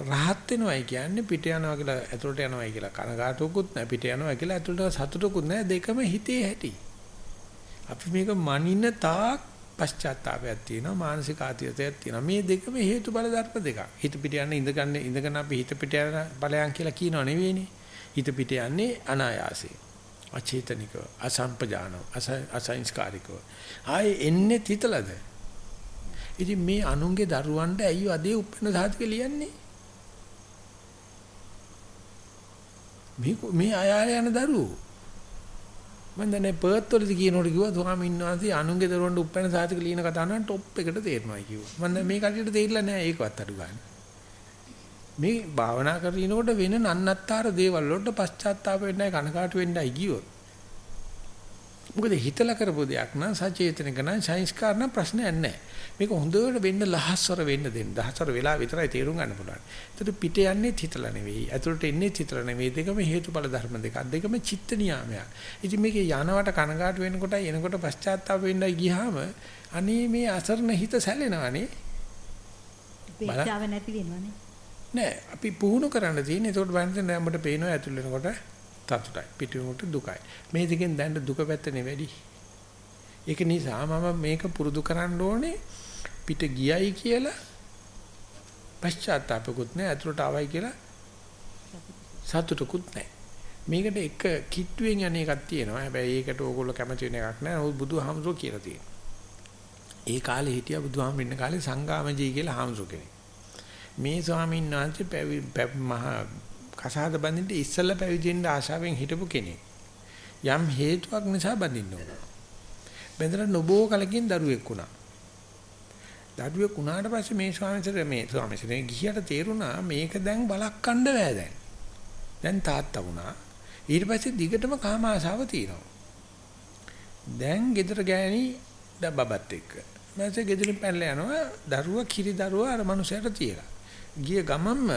රහත් වෙනවයි කියන්නේ පිට යනවා කියලා ඇතුළට යනවයි කියලා කනගාටුකුත් නැහැ පිට යනවා කියලා ඇතුළට සතුටුකුත් නැහැ දෙකම හිතේ ඇති. අපි මේක මනින තාක් පශ්චාත්තාපයක් තියෙනවා මානසික ආතතියක් තියෙනවා. මේ දෙකම හේතු බල ධර්ම දෙකක්. හිත පිට යන ඉඳගන්න ඉඳගෙන අපි හිත පිට යන ඵලයන් කියලා කියනව නෙවෙයිනේ. හිත පිට යන්නේ අනායාසයෙන්. අචේතනිකව අසම්පජානව අසංස්කාරිකව. ආයේ එන්නේ තිතලද? ඉතින් මේ අනුන්ගේ දරුවන්ට ඇයි අදේ උපෙන්න සාතික ලියන්නේ? මේ මේ අයාල යන දරුවෝ. මම දැන් පර්ත් වලදී කියනකොට කිව්වා ස්වාමීන් වහන්සේ අනුන්ගේ දරුවන්ට උපෙන්න සාතික ලියන කතාව නම් টොප් එකට තේරෙනවා කිව්වා. මම දැන් මේ කටියට තේරිලා නැහැ ඒකවත් අඩු ගන්න. මේ භාවනා කරනකොට වෙන නන්නත්තර දේවල් වලට පශ්චාත්තාප වෙන්නයි කනකාටු වෙන්නයි ගියොත්. මොකද හිතලා කරපු දෙයක් නම් සචේතනික නම් සංස්කාර නම් ප්‍රශ්නයක් නැහැ. මේක හොඳට වෙන්න ලහස්වර වෙන්න දෙන්න. දහස්වර වෙලා විතරයි තේරුම් ගන්න පුළුවන්. ඒතර පිට යන්නේ හිතලා නෙවෙයි. ඇතුළට එන්නේ හිතලා නෙවෙයි. දෙකම හේතුඵල ධර්ම දෙකක්. දෙකම චිත්ත නියාමයක්. ඉතින් මේකේ යනවට කනකාටු වෙනකොටයි එනකොට පශ්චාත්තාප වෙන්නයි ගියාම අනේ මේ අසරණ හිත සැලෙනවනේ. උපේක්ෂාව නැති වෙනවනේ. නෑ අපි පුහුණු කරන්න තියෙන්නේ ඒකට බලන්න දැන් අපිට පේනවා ඇතුල් වෙනකොට තතුටයි පිටුමට දුකයි මේ දෙකෙන් දැන් දුක පැත්තනේ වැඩි ඒක නිසා මම මේක පුරුදු කරන්න ඕනේ පිට ගියයි කියලා පශ්චාත්තාපකුත් නැහැ අතුරට ආවයි කියලා සතුටකුත් නැහැ. මේකට එක කිට්ටුවෙන් යන එකක් තියෙනවා. හැබැයි ඒකට ඕගොල්ලෝ කැමති වෙන එකක් නෑ. නමුත් බුදුහාමුදුරුවෝ කියලා තියෙනවා. ඒ කාලේ හිටියා බුදුහාමුදුරුවෝ ඉන්න කාලේ සංගාමජී කියලා හාමුදුරුවෝ කෙනෙක්. මේ ස්වාමීන් වහන්සේ පැවි මහා කසාද බඳින්න ඉස්සෙල්ලා පැවිදෙන්න ආශාවෙන් හිටපු කෙනෙක්. යම් හේතුවක් නිසා බඳින්න ඕන. බඳලා නොබෝ කලකින් දරුවෙක් වුණා. දරුවෙක් වුණාට පස්සේ මේ ස්වාමීන් මේ ස්වාමීන් ගිහියට තේරුණා මේක දැන් බලක් කණ්ඩ බෑ දැන්. දැන් තාත්තා වුණා. ඊට පස්සේ දිගටම කාම ආශාව තියෙනවා. දැන් ගෙදර ගෑණි බබත් එක්ක. මැසේ ගෙදරින් පැනලා යනවා දරුවා කිරි දරුවා අර මනුස්සයාට තියලා. ගිය ගමන්ම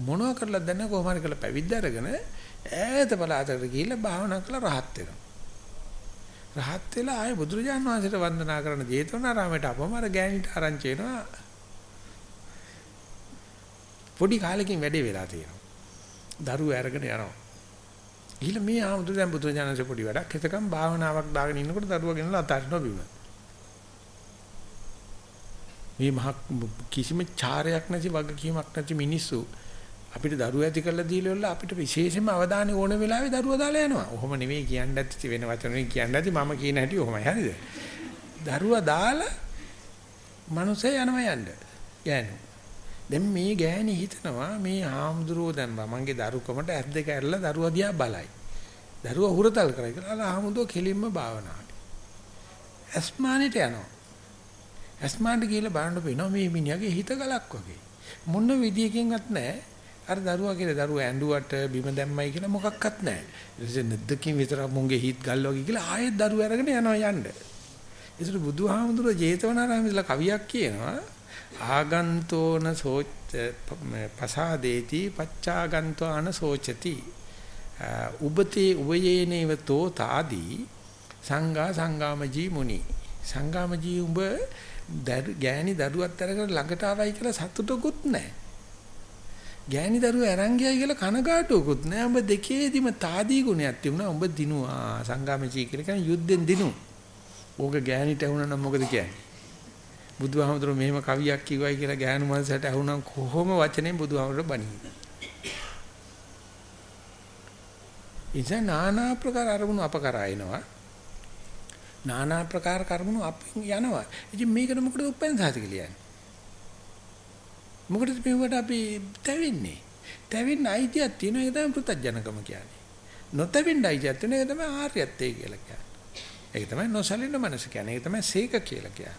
මොනවා කරලා දැන කොහොම හරි කරලා පැවිද්ද අරගෙන ඈත පළාතකට ගිහිල්ලා භාවනා කරලා රහත් වෙනවා. රහත් වෙලා ආයේ බුදුරජාණන් වහන්සේට වන්දනා කරන ජේතවනාරාමයට අපම අර ගෑණිට ආරංචි වෙනවා. පොඩි කාලෙකින් වැඩේ වෙලා තියෙනවා. දරුවෝ අරගෙන යනවා. ගිහිල්ලා මේ ආමුදු දැන් බුදුරජාණන්සේ පොඩි වැඩක් හිතකම් භාවනාවක් දාගෙන ඉන්නකොට දරුවා ගෙනලා අතාරිනවා බිම. මේ මහ කිසිම චාරයක් නැති වගකීමක් නැති මිනිස්සු අපිට දරුවෝ ඇති කරලා දීලා අපිට විශේෂයෙන්ම අවධානය ඕන වෙලාවේ දරුවා දාලා යනවා. ඔහොම නෙවෙයි කියන්න ඇති වෙන වචන වලින් කියන්න ඇති මම කියන හැටි ඔහොමයි හරිද? දරුවා දාලා මනුස්සය යනවා යන්න. ගෑනු. දැන් මේ ගෑණි හිතනවා මේ ආම්දුරෝ දැන් මමගේ දරුකමට ඇස් දෙක ඇරලා දරුවා දිහා බලයි. දරුවා හුරතල් කරයි කියලා ආම්දුරෝ කෙලින්ම භාවනාවට. අස්මානෙට යනවා. අස්මානට ගිහලා බලන්න පේනවා මේ මිනිහාගේ හිත ගලක් වගේ. මොන විදියකින්වත් නැහැ. අර දරුවා කියලා දරුවා ඇඬුවට බිම දැම්මයි කියලා මොකක්වත් නැහැ. ඊටසේ නැද්දකින් විතර මොංගේ හිත ගල් වගේ කියලා ආයෙත් දරුවා අරගෙන යනවා යන්න. ඒසර බුදුහාමුදුරුවෝ ජේතවනාරාමේදලා කවියක් කියනවා ආගන්තෝන සෝච පසාදේති පච්චාගන්තෝන සෝචති උබතේ උවයේනේව තෝ තාදී සංඝා සංගාමජී මුනි සංගාමජී උඹ ගෑණි දරුවත් අරගෙන ළඟට ආවයි කියලා සතුටුකුත් නැහැ. ගෑණි දරුවා අරන් ගියයි කියලා කනගාටුවකුත් නැහැ. උඹ දෙකේදිම තාදී ගුණයක් තිබුණා. උඹ දිනුවා සංගාමජී කියලා කියන්නේ යුද්ධෙන් දිනු. ඕක ගෑණිට වුණා නම් මොකද කියන්නේ? බුදුහාමුදුරුවෝ මෙහෙම කවියක් කිව්වයි කියලා ගෑනු මනසට අහුණම් කොහොම වචනෙන් බුදුහාමුදුරුවෝ බණී. ඉතින් নানা ප්‍රකාර අරමුණු අප කරා එනවා. নানা ප්‍රකාර කර්මණු අපින් යනවා. ඉතින් මේකට මොකටද උපෙන් සාතික කියන්නේ? මොකටද මේවට අපි තැවෙන්නේ? තැවෙන්න අයිතියක් තියෙන එක තමයි පෘථජනකම කියන්නේ. නොතැවෙන්න අයිතියක් තියෙන එක තමයි ආර්යත්වය කියලා කියන්නේ. ඒක තමයි නොසලින මනස කියන්නේ. ඒක තමයි සීක කියලා කියන්නේ.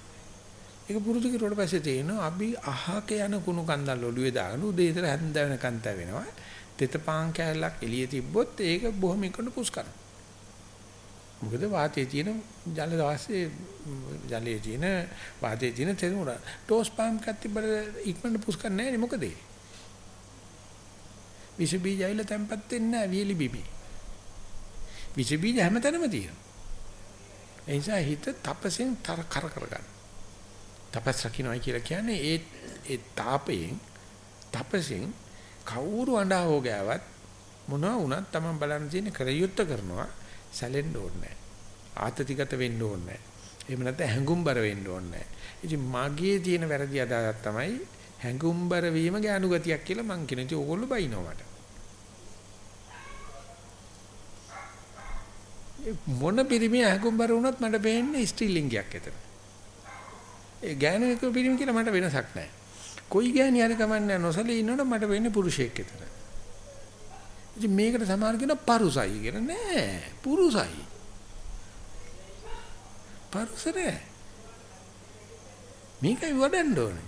ඒක පුරුදු කිරුවට පස්සේ තේරෙනවා අපි අහක යන කුණු කන්දල් ඔළුවේ දාගෙන උදේ ඉඳලා හැන්ද වෙනකන් තැවෙනවා. තෙත පාන් කෑල්ලක් එළියේ තිබ්බොත් ඒක බොහොම එකට පුස් කරනවා. මොකද වාතයේ තියෙන ජල වාසයේ ජලයේ තියෙන වාතයේ තියෙන තෙරුණ ටෝස් පාම් එකක් තිබ්බට ඉක්මනට පුස් කරන්නේ නැහැ මොකද? ඒ විස බීජ ඇවිල්ලා තැම්පත් වෙන්නේ නැහැ වියලි බිබි. විස බීජ හැමතැනම තියෙනවා. ඒ නිසා හිත තපසෙන් තර කර කර ගන්න. තපස් රකින්නයි කියලා කියන්නේ ඒ ඒ තාපයෙන් තපසෙන් කවුරු අඬා හො ගෑවත් මොනවා වුණත් Taman බලන්න තියෙන කරියුත්ත කරනවා. සැලෙන්න ඕනේ නැහැ. ආතතිගත වෙන්න ඕනේ නැහැ. එහෙම නැත්නම් හැඟුම්බර වෙන්න ඕනේ නැහැ. ඉතින් මගේ තියෙන වැරදි අදහසක් තමයි හැඟුම්බර වීම ඥානු ගතියක් කියලා මං කියන ඉතින් ඕගොල්ලෝ බයිනවා මට. මොන පිරිමිය හැඟුම්බර වුණත් මට පේන්නේ ස්ත්‍රීලිංගයක් ඇතන. ඒ ඥානු එක පිරිමි කියලා මට වෙනසක් නැහැ. කොයි ඥානි හරි කමන්නේ නොසලී ඉන්නොත් මට වෙන්නේ පුරුෂයෙක් ඇතන. ඉතින් මේකට සමහර කියන පරුසයි කියන නෑ පුරුසයි. පරුස නෑ. මේකයි වඩන්න ඕනේ.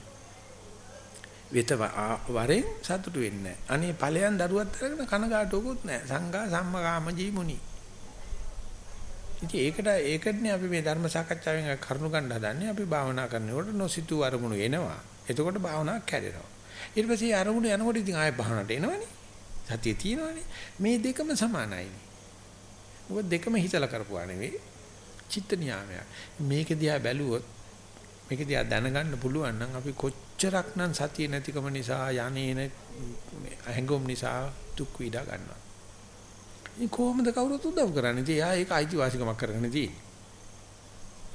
වෙත වරෙන් සතුටු වෙන්නේ. අනේ ඵලයන් දරුවත් අරගෙන කනගාටුවකුත් නැහැ සංඝා සම්මකාම ජීමුනි. ඉතින් ඒකට ඒකටනේ අපි මේ ධර්ම සාකච්ඡාවෙන් කරුණු ගන්න හදන්නේ. අපි භාවනා කරනකොට නොසිතු අරමුණු එනවා. එතකොට භාවනාවක් කැඩෙනවා. ඊට පස්සේ අරමුණු යනකොට ඉතින් ආයෙ භාවනාවට එනවනේ. සතිය තියෙනවනේ. මේ දෙකම සමානයිනේ. මොකද දෙකම හිතලා කරපුවා නෙවෙයි. චිත්ත නියාමයක්. මේක දිහා බැලුවොත් මේක දිහා දැනගන්න පුළුවන් නම් අපි කොච්චරක්නම් සතිය නැතිකම නිසා යන්නේන හැඟුම් නිසා දුක් විඳ ගන්නවා. ඉතින් කොහොමද කවුරුත් උදව් කරන්නේ? ඉතින් යා ඒක අයිතිවාසිකමක් කරගෙන තියෙන්නේ.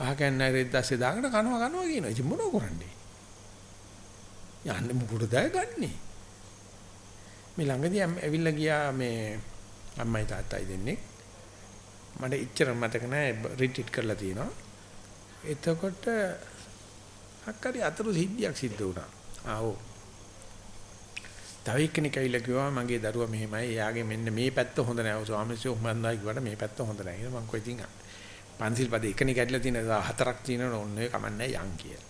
අහකෙන් රෙද්දාස්සේ දාගෙන කනවා කනවා කියනවා. ඉතින් මොනව කරන්නේ? යන්නේ මොකටද ගන්නේ? මේ ළඟදී ඇවිල්ලා ගියා මේ අම්මයි තාත්තයි දෙන්නේ. මට ඉච්චර මතක නැහැ රිට්‍රීට් කරලා තියෙනවා. එතකොට හක්කරි අතුරු සිද්ධියක් සිද්ධ වුණා. ආවෝ. තව එක්කෙනෙක් ඇවිල්ලා කිව්වා මගේ දරුවා මෙහෙමයි. එයාගේ මෙන්න මේ පැත්ත හොඳ නැහැ. ස්වාමීන් වහන්සේ කිව්වට මේ පැත්ත හොඳ නැහැ. මම කොයි ඉතින් පන්සිල් පද එකනේ කැඩලා තියෙන හතරක් තියෙනවනේ ඔන්න ඔය කමන්නේ යන් කියලා.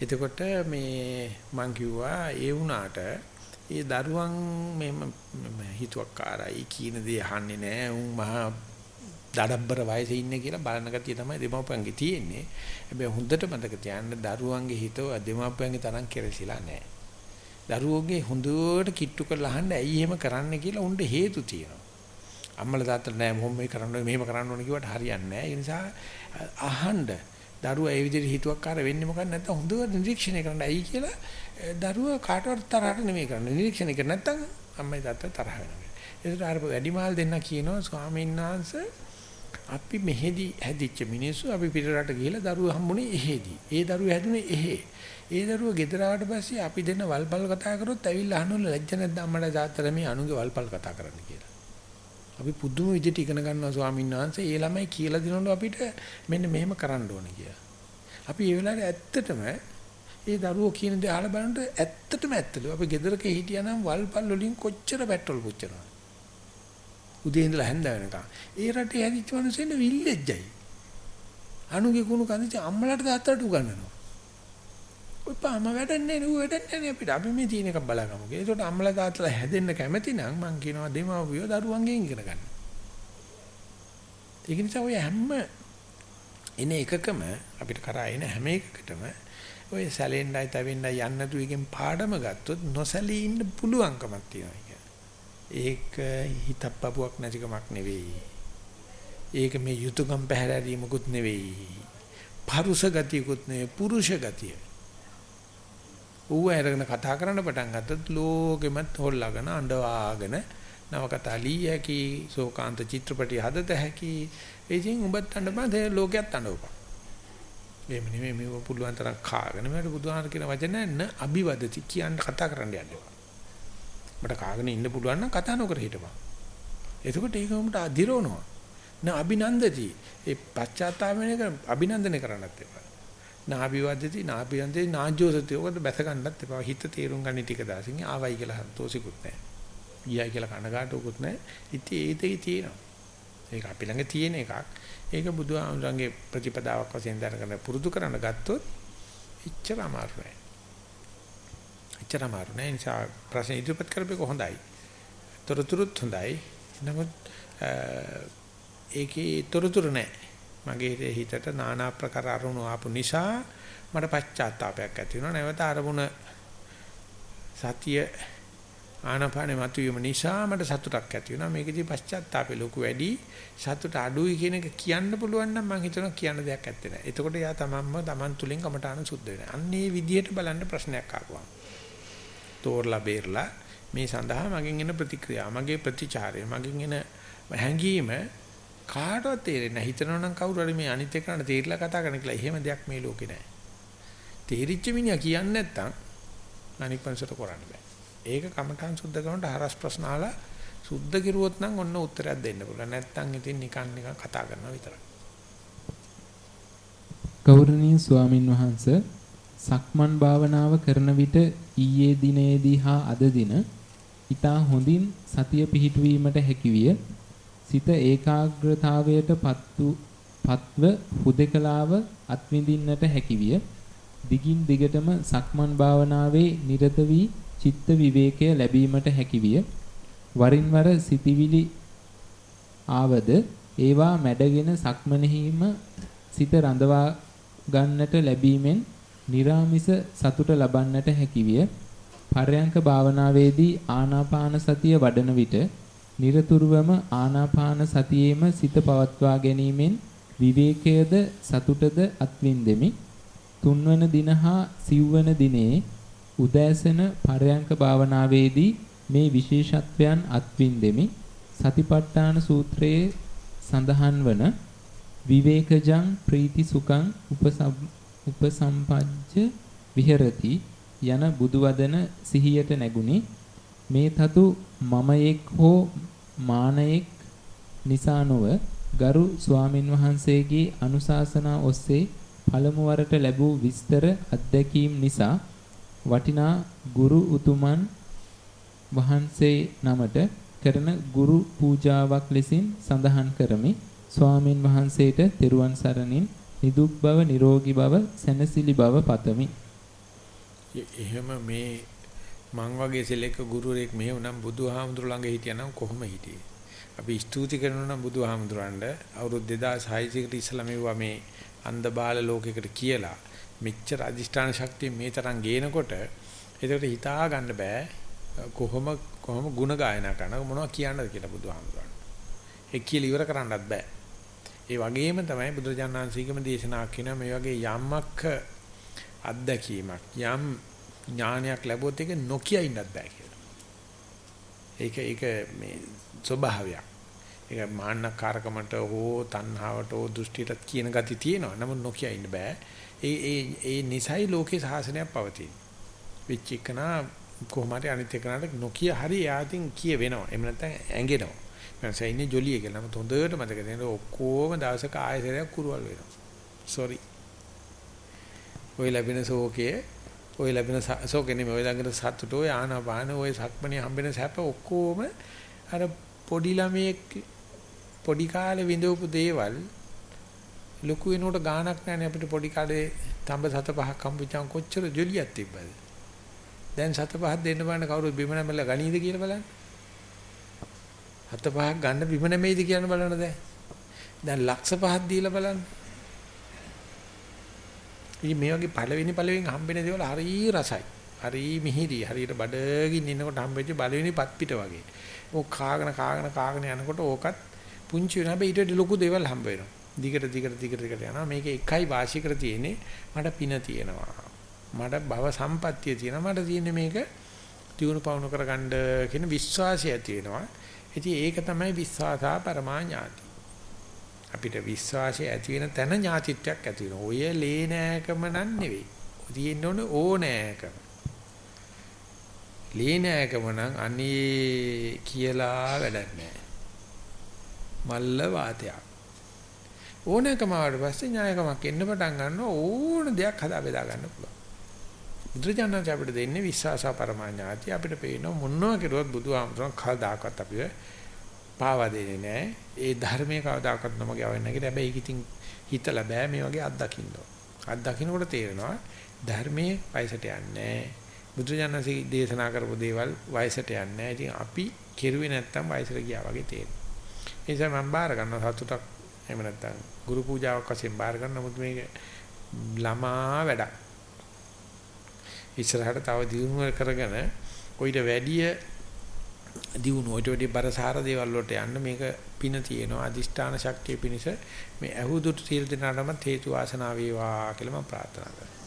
එතකොට මේ මං කිව්වා ඒ වුණාට ඒ දරුවන් මෙහෙම හිතුවක්කාරයි කියන දේ අහන්නේ නැහැ. උන් මහා දඩබ්බර වයසේ ඉන්නේ කියලා බලන ගතිය තමයි දෙමාපියන්ගේ තියෙන්නේ. හැබැයි හොඳට මතක තියාගන්න දරුවන්ගේ හිතව දෙමාපියන්ගේ තරම් කෙරසිලා නැහැ. දරුවෝගේ හොඳට කිට්ටු කරලා අහන්න ඇයි එහෙම කරන්න කියලා උන්ට හේතු තියෙනවා. අම්මලා තාත්තලා නෑ මොහොම මේ කරන්න ඕනේ මෙහෙම කරන්න ඕනේ කිව්වට හරියන්නේ නෑ. ඒ නිසා අහන්න දරුවා ඒ විදිහට හිතුවක්කාර වෙන්නේ මොකක්ද නැත්නම් හොඳට නිරීක්ෂණය කරන්න ඇයි කියලා දරුවා කාටවත් තරහට නෙමෙයි කරන්නේ. නිරීක්ෂණය කර නැත්නම් අම්මයි තාත්තා තරහ වෙනවා. ඒකට අර වැඩිමාල් දෙන්න කියනවා ස්වාමීන් වහන්සේ අපි මෙහෙදි හැදිච්ච මිනිස්සු අපි පිටරට ගිහලා දරුවෝ හම්බුනේ එහෙදි. ඒ දරුවෝ හැදුනේ එහෙ. ඒ දරුවෝ ගෙදර ආවට පස්සේ අපි දෙන්න වල්පල් කතා කරොත් ඇවිල්ලා අහනවල ලැජ්ජ නැද්ද අම්මලා තාත්තලා මේ අනුගේ වල්පල් කතා කරන්න කියලා. අපි පුදුම විදිහට ඉගෙන ගන්නවා ස්වාමීන් වහන්සේ. ඒ ළමයි කියලා දෙනවලු අපිට මෙන්න මෙහෙම කරන්න ඕනේ කියලා. අපි ඒ වෙලාවේ ඇත්තටම ඒ දරුවෝ කියන දේ අහලා බලනකොට ඇත්තටම ඇත්තලු. අපි ගෙදරක හිටියානම් වල්පල් වලින් කොච්චර පෙට්‍රල් පුච්චනවද? උදේ ඉඳලා හැන්ද වෙනකන්. ඒ රටේ හැදිච්ච මිනිස්සුන්ට විල්ලෙජ්ජයි. අනුගේ කුණු කන්දිච්ච අම්මලාට තාත්තලාට උගන්වනවා. ඔය පාම වැඩන්නේ නේ ඌ වැඩන්නේ නේ අපිට. අපි මේ තියෙන එකක් බලාගමු. ඒකට අම්මලා තාත්තලා හැදෙන්න කැමති නම් මං කියනවා දෙමව්පියෝ දරුවන්ගෙන් ඉගෙන ගන්න. ඒක නිසා ඔය හැම එන එකකම අපිට කරා එන හැම එකකටම ඔය සැලෙන්නයි තවෙන්නයි යන්න නැතු එකෙන් පාඩම ගත්තොත් නොසැලී ඉන්න පුළුවන්කමක් තියෙනවා ඒක හිතප්පපුවක් නැතිකමක් නෙවෙයි. ඒක මේ යුතුයකම් පැහැරීමකුත් නෙවෙයි. පරුස ගතියකුත් නෙවෙයි පුරුෂ ගතිය. ඌ අරගෙන කතා කරන්න පටන් ගත්තොත් ලෝකෙමත් හොල්ලාගෙන අඬවාගෙන නවකතා ලිය හැකි ශෝකාන්ත චිත්‍රපටි හදත හැකි. ඉතින් උඹත් අඬපන් ඒ ලෝකයක් අඬවපන් එහෙම නෙමෙයි මේව පුළුවන් තරම් කාගෙන මට බුදුහාර කියන වචන න අභිවදති කියන්න කතා කරන්න යන්න එපා. මට කාගෙන ඉන්න පුළුවන් නම් කතා නොකර හිටපන්. එතකොට ඒක උඹට අදිරවනවා න අභිනන්දති. ඒ පශ්චාත්තාප වෙන එක අභිනන්දනය කරන්නත් එපා. නාභිවද්දති නාභියන්තේ නාජ්ජෝසති ඔකද බැස ගන්නත් එපා. හිත තේරුම් ගන්න ටික දාසින් ආවයි කියලා සන්තෝෂිකුත් නැහැ ගියයි කියලා කනගාටුකුත් නැහැ. ඉතින් ඒතේ තියෙනවා. ඒක අපි ළඟ තියෙන එකක්. ඒක බුදුහාමුදුරන්ගේ ප්‍රතිපදාවක් වශයෙන් දැනගෙන පුරුදු කරන්න ගත්තොත් එච්චර අමාරු නෑ එච්චර අමාරු නෑ නිසා ප්‍රශ්න ඉදිරිපත් කරපේක හොඳයි. තොරතුරුත් හොඳයි. නමුත් ඒකේ තොරතුරු නෑ මගේ හිතට নানা ප්‍රකාර අරමුණු ආපු නිසා මට පශ්චාත්තාවයක් ඇති වෙනවා. නැවත අරමුණ සතිය ආනපානෙ මතුවීම නිසා මට සතුටක් ඇති වෙනවා. මේකදී පශ්චාත්තාපේ ලොකු වැඩි සතුට අඩුයි කියන එක කියන්න පුළුවන් නම් මම හිතනවා කියන්න දෙයක් ඇත්තේ නැහැ. එතකොට යා තමන්ම තමන් තුලින් කමටහන සුද්ධ වෙනවා. අන්න ඒ විදිහට බලන්න ප්‍රශ්නයක් ආවා. තෝරලා බේරලා මේ සඳහා මගෙන් එන ප්‍රතික්‍රියා, මගේ ප්‍රතිචාරය, මගෙන් එන හැඟීම කාටවත් තේරෙන්නේ නැහැ. හිතනවා නම් කවුරු හරි මේ අනිත් එක්කනට තේරිලා කතා කරන කියලා. එහෙම දෙයක් මේ ලෝකේ නැහැ. තේරිච්ච මිනිහා කියන්නේ නැත්තම් අනික් පන්සට කරන්න බෑ. ඒක කමඨාන් සුද්ධ කරනට හරස් ප්‍රශ්න අහලා සුද්ධ කිරුවොත් නම් ඔන්න උත්තරයක් දෙන්න පුළුවන්. නැත්තම් ඉතින් නිකන් නිකන් කතා කරනවා විතරයි. ගෞරවනීය ස්වාමින් වහන්සේ සක්මන් භාවනාව කරන විට ඊයේ දිනේදී හා අද දින ඊට හොඳින් සතිය පිහිටුවීමට හැකියිය. සිත ඒකාග්‍රතාවයට පත්තු පත්ව හුදකලාව අත්විඳින්නට හැකිවිය. දිගින් දිගටම සක්මන් භාවනාවේ නිරත වී චිත්ත විවේකය ලැබීමට හැකිවිය. වරින් වර සිටිවිලි ආවද ඒවා මැඩගෙන සක්මනෙහිම සිත රඳවා ගන්නට ලැබීමෙන් निराமிස සතුට ලබන්නට හැකිවිය. පරයන්ක භාවනාවේදී ආනාපාන සතිය වඩන විට নিরතුරුවම ආනාපාන සතියේම සිත පවත්වා ගැනීමෙන් විවේකයේද සතුටද අත්විඳෙමි. තුන්වන දින හා සිව්වන දිනේ උදෑසන පරයන්ක භාවනාවේදී මේ විශේෂත්වයන් අත්විඳෙමි. සතිපට්ඨාන සූත්‍රයේ සඳහන් වන විවේකජං ප්‍රීති සුඛං උපසම්පජ්ජ විහෙරති යන බුදුවදන සිහියට නැගුණි මේ තතු මමයෙක් හෝ මානයෙක් නිසා නොව ගරු ස්වාමින් වහන්සේගේ අනුශාසනා ඔස්සේ පළමු වරට ලැබූ විස්තර අත්දැකීම් නිසා වටිනා ගුරු උතුමන් වහන්සේ නමට කරන ගුරු පූජාවක් ලෙසින් සඳහන් කරමි. ස්වාමින් වහන්සේට තෙරුවන් සරණින් නිදුක් බව නිරෝගී බව සැනසিলি බව පතමි. එහෙම මේ මං වගේ සෙලෙක ගුරුවරයෙක් මෙහෙම නම් බුදුහාමුදුර ළඟ හිටියනම් කොහොම හිටියේ? අපි ස්තුති කරනවා නම් බුදුහාමුදුරන්ට අවුරුදු 2600 කට ඉස්සලා මෙවුවා මේ අන්ධ බාල ලෝකයකට කියලා මෙච්චර අදිෂ්ඨාන ශක්තිය මේ තරම් ගේනකොට ඒකට හිතා ගන්න බෑ කොහොම කොහොම ಗುಣ ගායනා කරන මොනවද කියන්නද කියලා බුදුහාමුදුරන්. ඒ කියලා ඉවර කරන්නත් බෑ. ඒ වගේම තමයි බුදුරජාණන්සේගම දේශනා කියන මේ වගේ යම්මක් අත්දැකීමක් යම් ඥානයක් ලැබුවොත් ඒක නොකිය ඉන්නත් බෑ කියලා. ඒක ඒක මේ ස්වභාවයක්. ඒක මාන්නකාරකමට හෝ තණ්හාවට හෝ දෘෂ්ටියට කියන gati තියෙනවා. නමුත් නොකිය ඉන්න බෑ. ඒ ඒ ඒ නිසයි ලෝකේ සාසනයක් පවතින. වෙච්ච එකනා කොහොම හරි අනිත් එකනට නොකිය හරි යාතින් කිය වෙනවා. එහෙම නැත්නම් ඇඟෙනවා. මම ඉන්නේ ජොලිය කියලා. නමුත් හොඳට මතක තියෙනවා ඔක්කොම දවසක ආයෙසරයක් කුරුවල් වෙනවා. sorry. ඔය ලැබෙන සෝකයේ ඔය ලැබෙන සෝකේ නෙමෙයි ඔය ළඟට සතුට ඔය ආනාපාන ඔය සක්මණේ හම්බෙන සැප ඔක්කොම අර පොඩි ළමයෙක් පොඩි කාලේ විඳවපු දේවල් ලොකු වෙනකොට ගාණක් නැහැ අපිට පොඩි කාලේ තඹ සත පහක් හම්බුච්චාම කොච්චර ජොලියක් තිබ්බද? දැන් සත පහක් දෙන්න බෑන කවුරුත් බිම නැමෙලා ගණීද කියලා බලන්න. හත පහක් ගන්න බිම නැමෙයිද කියන බලන්න දැන්. දැන් ලක්ෂ පහක් දීලා බලන්න. ඉතින් මේ වගේ පළවෙනි පළවෙනි හම්බෙන දේවල් හරි රසයි. හරි මිහිරි. හරියට බඩගින් ඉන්නකොට හම්බෙච්ච පළවෙනි පත් පිට වගේ. ඕක කාගෙන කාගෙන කාගෙන යනකොට ඕකත් පුංචි වෙන හැබැයි ඊට ලොකු දේවල් හම්බ වෙනවා. දිගට දිගට දිගට දිගට යනවා. මේකේ එකයි වාසිකර තියෙන්නේ මට පින තියෙනවා. මට භව සම්පත්තිය තියෙනවා. මට තියෙන්නේ මේක දිනු පවුණු කරගන්න කියන විශ්වාසය ඇති වෙනවා. ඉතින් ඒක තමයි විශ්වාසා පරමා ඥාති. අපිට විශ්වාසය ඇති වෙන තැන ඥාතිත්වයක් ඇති වෙනවා. ඔය ලේ නෑකම නන් නෙවෙයි. තියෙන්න ඕනේ ඕනෑකම. ලීනෑකම නම් අනේ කියලා වැඩක් නැහැ. මල්ල වාතයක්. ඕනෑකම ආවට පස්සේ ඥායකමක් එන්න පටන් ගන්නවා ඕන දෙයක් හදා බෙදා ගන්න පුළුවන්. බුදුරජාණන් අපිට දෙන්නේ විශ්වාසා පරමාඥාති අපිට පේන මොනවා කෙරුවත් බුදුහාමුදුරන් කවදාකවත් අපිව පාවා දෙන්නේ නැහැ. ඒ ධර්මයේ කවදාකවත් නමගේ අවන්නේ නැහැ. හැබැයි ඒක ඉතින් හිතලා බෑ මේ වගේ අත්දකින්න. අත්දකින්නකොට තේරෙනවා ධර්මයේ වයසට යන්නේ නැහැ. බුදුජානසී දේශනා කරපු දේවල් වයසට යන්නේ නැහැ. ඉතින් අපි කෙරුවේ නැත්තම් වයසට ගියා වගේ තේරෙනවා. ඒ නිසා මම බාර ගන්නවා සතුටක් එහෙම නැත්තම් ගුරු පූජාවක් වශයෙන් බාර ගන්න නමුත් මේක ළමා වැඩක්. ඉස්සරහට තව දියුණුව කරගෙන කොයිට වැඩිය දියුණුව ඊට වැඩිය බරසාර දේවල් වලට යන්න මේක පින තියෙනවා අදිෂ්ඨාන ශක්තිය පිණිස මේ අහුදුට තීර දෙනාටම හේතු වාසනා වේවා කියලා මම ප්‍රාර්ථනා කරනවා.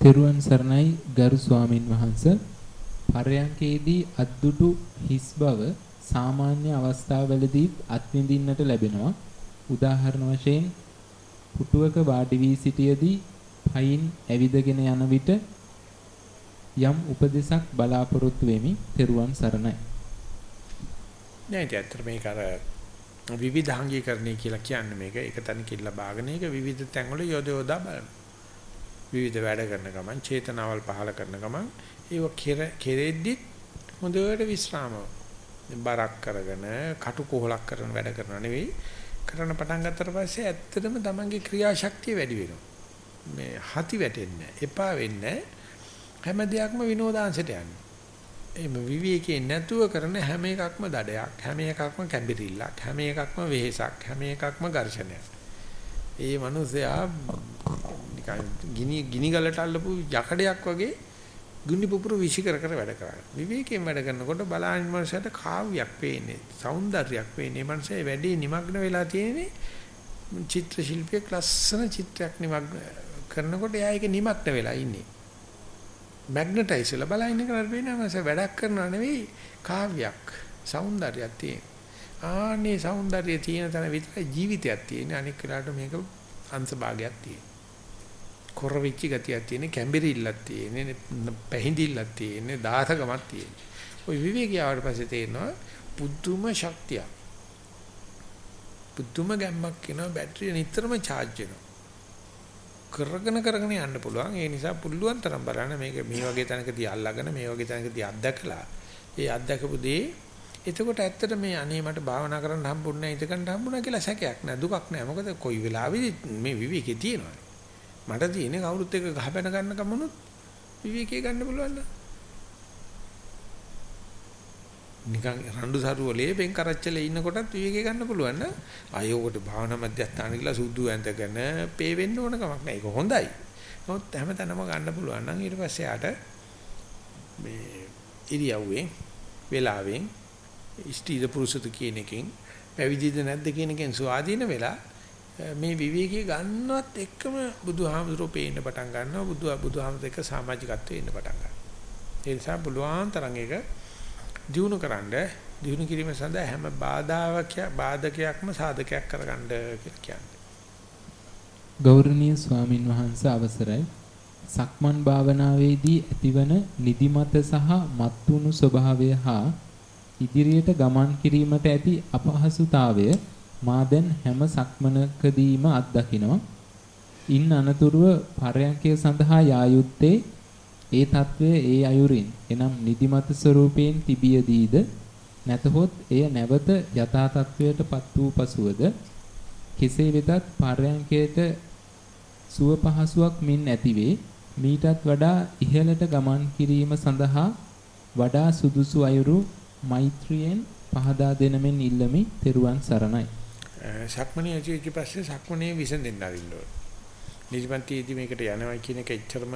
තෙරුවන් සරණයි ගරු ස්වාමින් වහන්ස පරයන්කේදී අද්දුටු හිස් බව සාමාන්‍ය අවස්ථාවවලදී අත්විඳින්නට ලැබෙනවා. උදාහරණ වශයෙන් පුටුවක වාඩි වී සිටියේදී පයින් ඇවිදගෙන යන විට යම් උපදේශක් බලාපොරොත්තු වෙමි. තෙරුවන් සරණයි. නෑ ඒත් මේක අර විවිධාංගීකරණය කියලා කියන්නේ මේක. එක තැනකින් ලබාගෙන ඒක විවිධ තැන්වල යොදවලා බලන්න විවිධ වැඩ කරන ගමන් චේතනාවල් පහල කරන ගමන් ඒව කෙරෙද්දි හොඳට විස්රාමව. බරක් කරගෙන කටු කොහලක් කරන වැඩ කරන නෙවෙයි. කරන පටන් ගත්තට පස්සේ ඇත්තටම තමන්ගේ ක්‍රියාශක්තිය වැඩි වෙනවා. මේ හති වැටෙන්නේ එපා වෙන්නේ හැම දෙයක්ම විනෝදාංශයට යන්නේ. එimhe විවිකේ නැතුව කරන හැම එකක්ම දඩයක් හැම එකක්ම කැඹිරිල්ලක් හැම එකක්ම වෙහෙසක් හැම එකක්ම ඝර්ෂණයක්. ඒ මනුස්සයා නිකන් ගිනි ගිනි ගලට අල්ලපු යකඩයක් වගේ ගුණි පුපුරු විසි කර කර වැඩ කරන්නේ. විවේකයෙන් වැඩ කරනකොට බලාහින් මනසට කාව්‍යයක් පේන්නේ, సౌందර්යයක් පේන්නේ. මනසේ වැඩි නිමග්න වෙලා තියෙන්නේ චිත්‍ර ශිල්පියෙක් ලස්සන චිත්‍රයක් නිමග්න කරනකොට එයා ඒක නිමග්න වෙලා ඉන්නේ. මැග්නටයිස් වෙලා බලාගෙන කරලා පේනවා මනස වැඩක් කරනව නෙවෙයි කාව්‍යයක්, సౌందර්යයක් තියෙන්නේ. ආනේ సౌందර්යය තියෙන තැන විතරයි ජීවිතයක් තියෙන්නේ. අනික් වෙලාවට මේක අංශභාගයක් තියෙන්නේ. කොර වෙච්ච ගතියක් තියෙන්නේ, කැම්බිරිල්ලක් තියෙන්නේ, පැහිඳිල්ලක් තියෙන්නේ, දාසකමක් තියෙන්නේ. ওই විවේකී ආවට පස්සේ තේරෙනවා පුදුම ශක්තියක්. පුදුම ගැම්මක් එනවා බැටරිය නිතරම charge වෙනවා. කරගෙන කරගෙන යන්න පුළුවන්. ඒ නිසා පුළුවන් තරම් බලන්න මේක මේ වගේ තැනකදී අල්ලගෙන මේ වගේ තැනකදී අත්දැකලා ඒ අත්දැකපු දේ එතකොට ඇත්තට මේ අනේ මට භාවනා කරන්න හම්බුන්නේ නැහැ ඉතකන්ට හම්බුණා කියලා සැකයක් නෑ දුකක් නෑ මොකද කොයි වෙලාවෙදි මේ විවේකේ තියෙනවා මට තියෙන්නේ කවුරුත් එක්ක ගහපැන ගන්න කමනොත් විවේකේ ගන්න පුළුවන් නෑ නිකන් රණ්ඩු සරුවලේ පෙන් කරච්චලේ ඉන්නකොටත් විවේකේ ගන්න පුළුවන් න ะ ආයෝකට භාවනා මධ්‍යස්ථාන කියලා සුදු ඇඳගෙන පේ වෙන්න ඕන කමක් නැහැ. ඒක හොඳයි. නමුත් හැමතැනම ගන්න පුළුවන් නම් ඊට පස්සේ ආට මේ ඉරියව්වෙන් වෙලාවෙන් ඉෂ්ටිද පුරුෂත කියන එකෙන් පැවිදිද නැද්ද කියන එකෙන් ස්වාධීන වෙලා මේ විවේකී ගන්නවත් එක්කම බුදුහාමුදුරුවෝ පේන්න පටන් ගන්නවා බුදු බුදුහාමුදුරුවෝ එක්ක සමාජිකත්වයේ ඉන්න පටන් ගන්නවා. ඒ නිසා පුළුවන් තරම් ඒක දිනු කරන්න දිනු කිරීම සඳහා හැම බාධාවක් බාධකයක්ම සාධකයක් කරගන්න කියලා කියන්නේ. ගෞරවනීය ස්වාමින් වහන්සේ අවසරයි. සක්මන් භාවනාවේදී ඇතිවන නිදිමත සහ මත්තුණු ස්වභාවය හා ඉදිරියට ගමන් කිරීමට ඇති අපහසුතාවය මා දැන් හැම සක්මනකදීම අත්දකිනවා. ඉන් අනතුරුව පරයන්කය සඳහා යා යුත්තේ ඒ తත්වය ඒ අයුරින්. එනම් නිදිමත ස්වરૂපයෙන් තිබියදීද? නැතහොත් එය නැවත යථා තත්වයටපත් වූ පසුවද? කෙසේ වෙතත් පර්යංකයට සුව පහසුවක් මින් ඇතිවේ. මීටත් වඩා ඉහළට ගමන් කිරීම සඳහා වඩා සුදුසු අයුරු මෛත්‍රියෙන් පහදා දෙනමෙන් ඉල්ලමි. තෙරුවන් සරණයි. සක්මණේ ඇවිත් පස්සේ සක්මණේ විසඳෙන්න අරින්න ඕනේ. නිදිමතයේදී මේකට යනවා කියන එක එච්චරම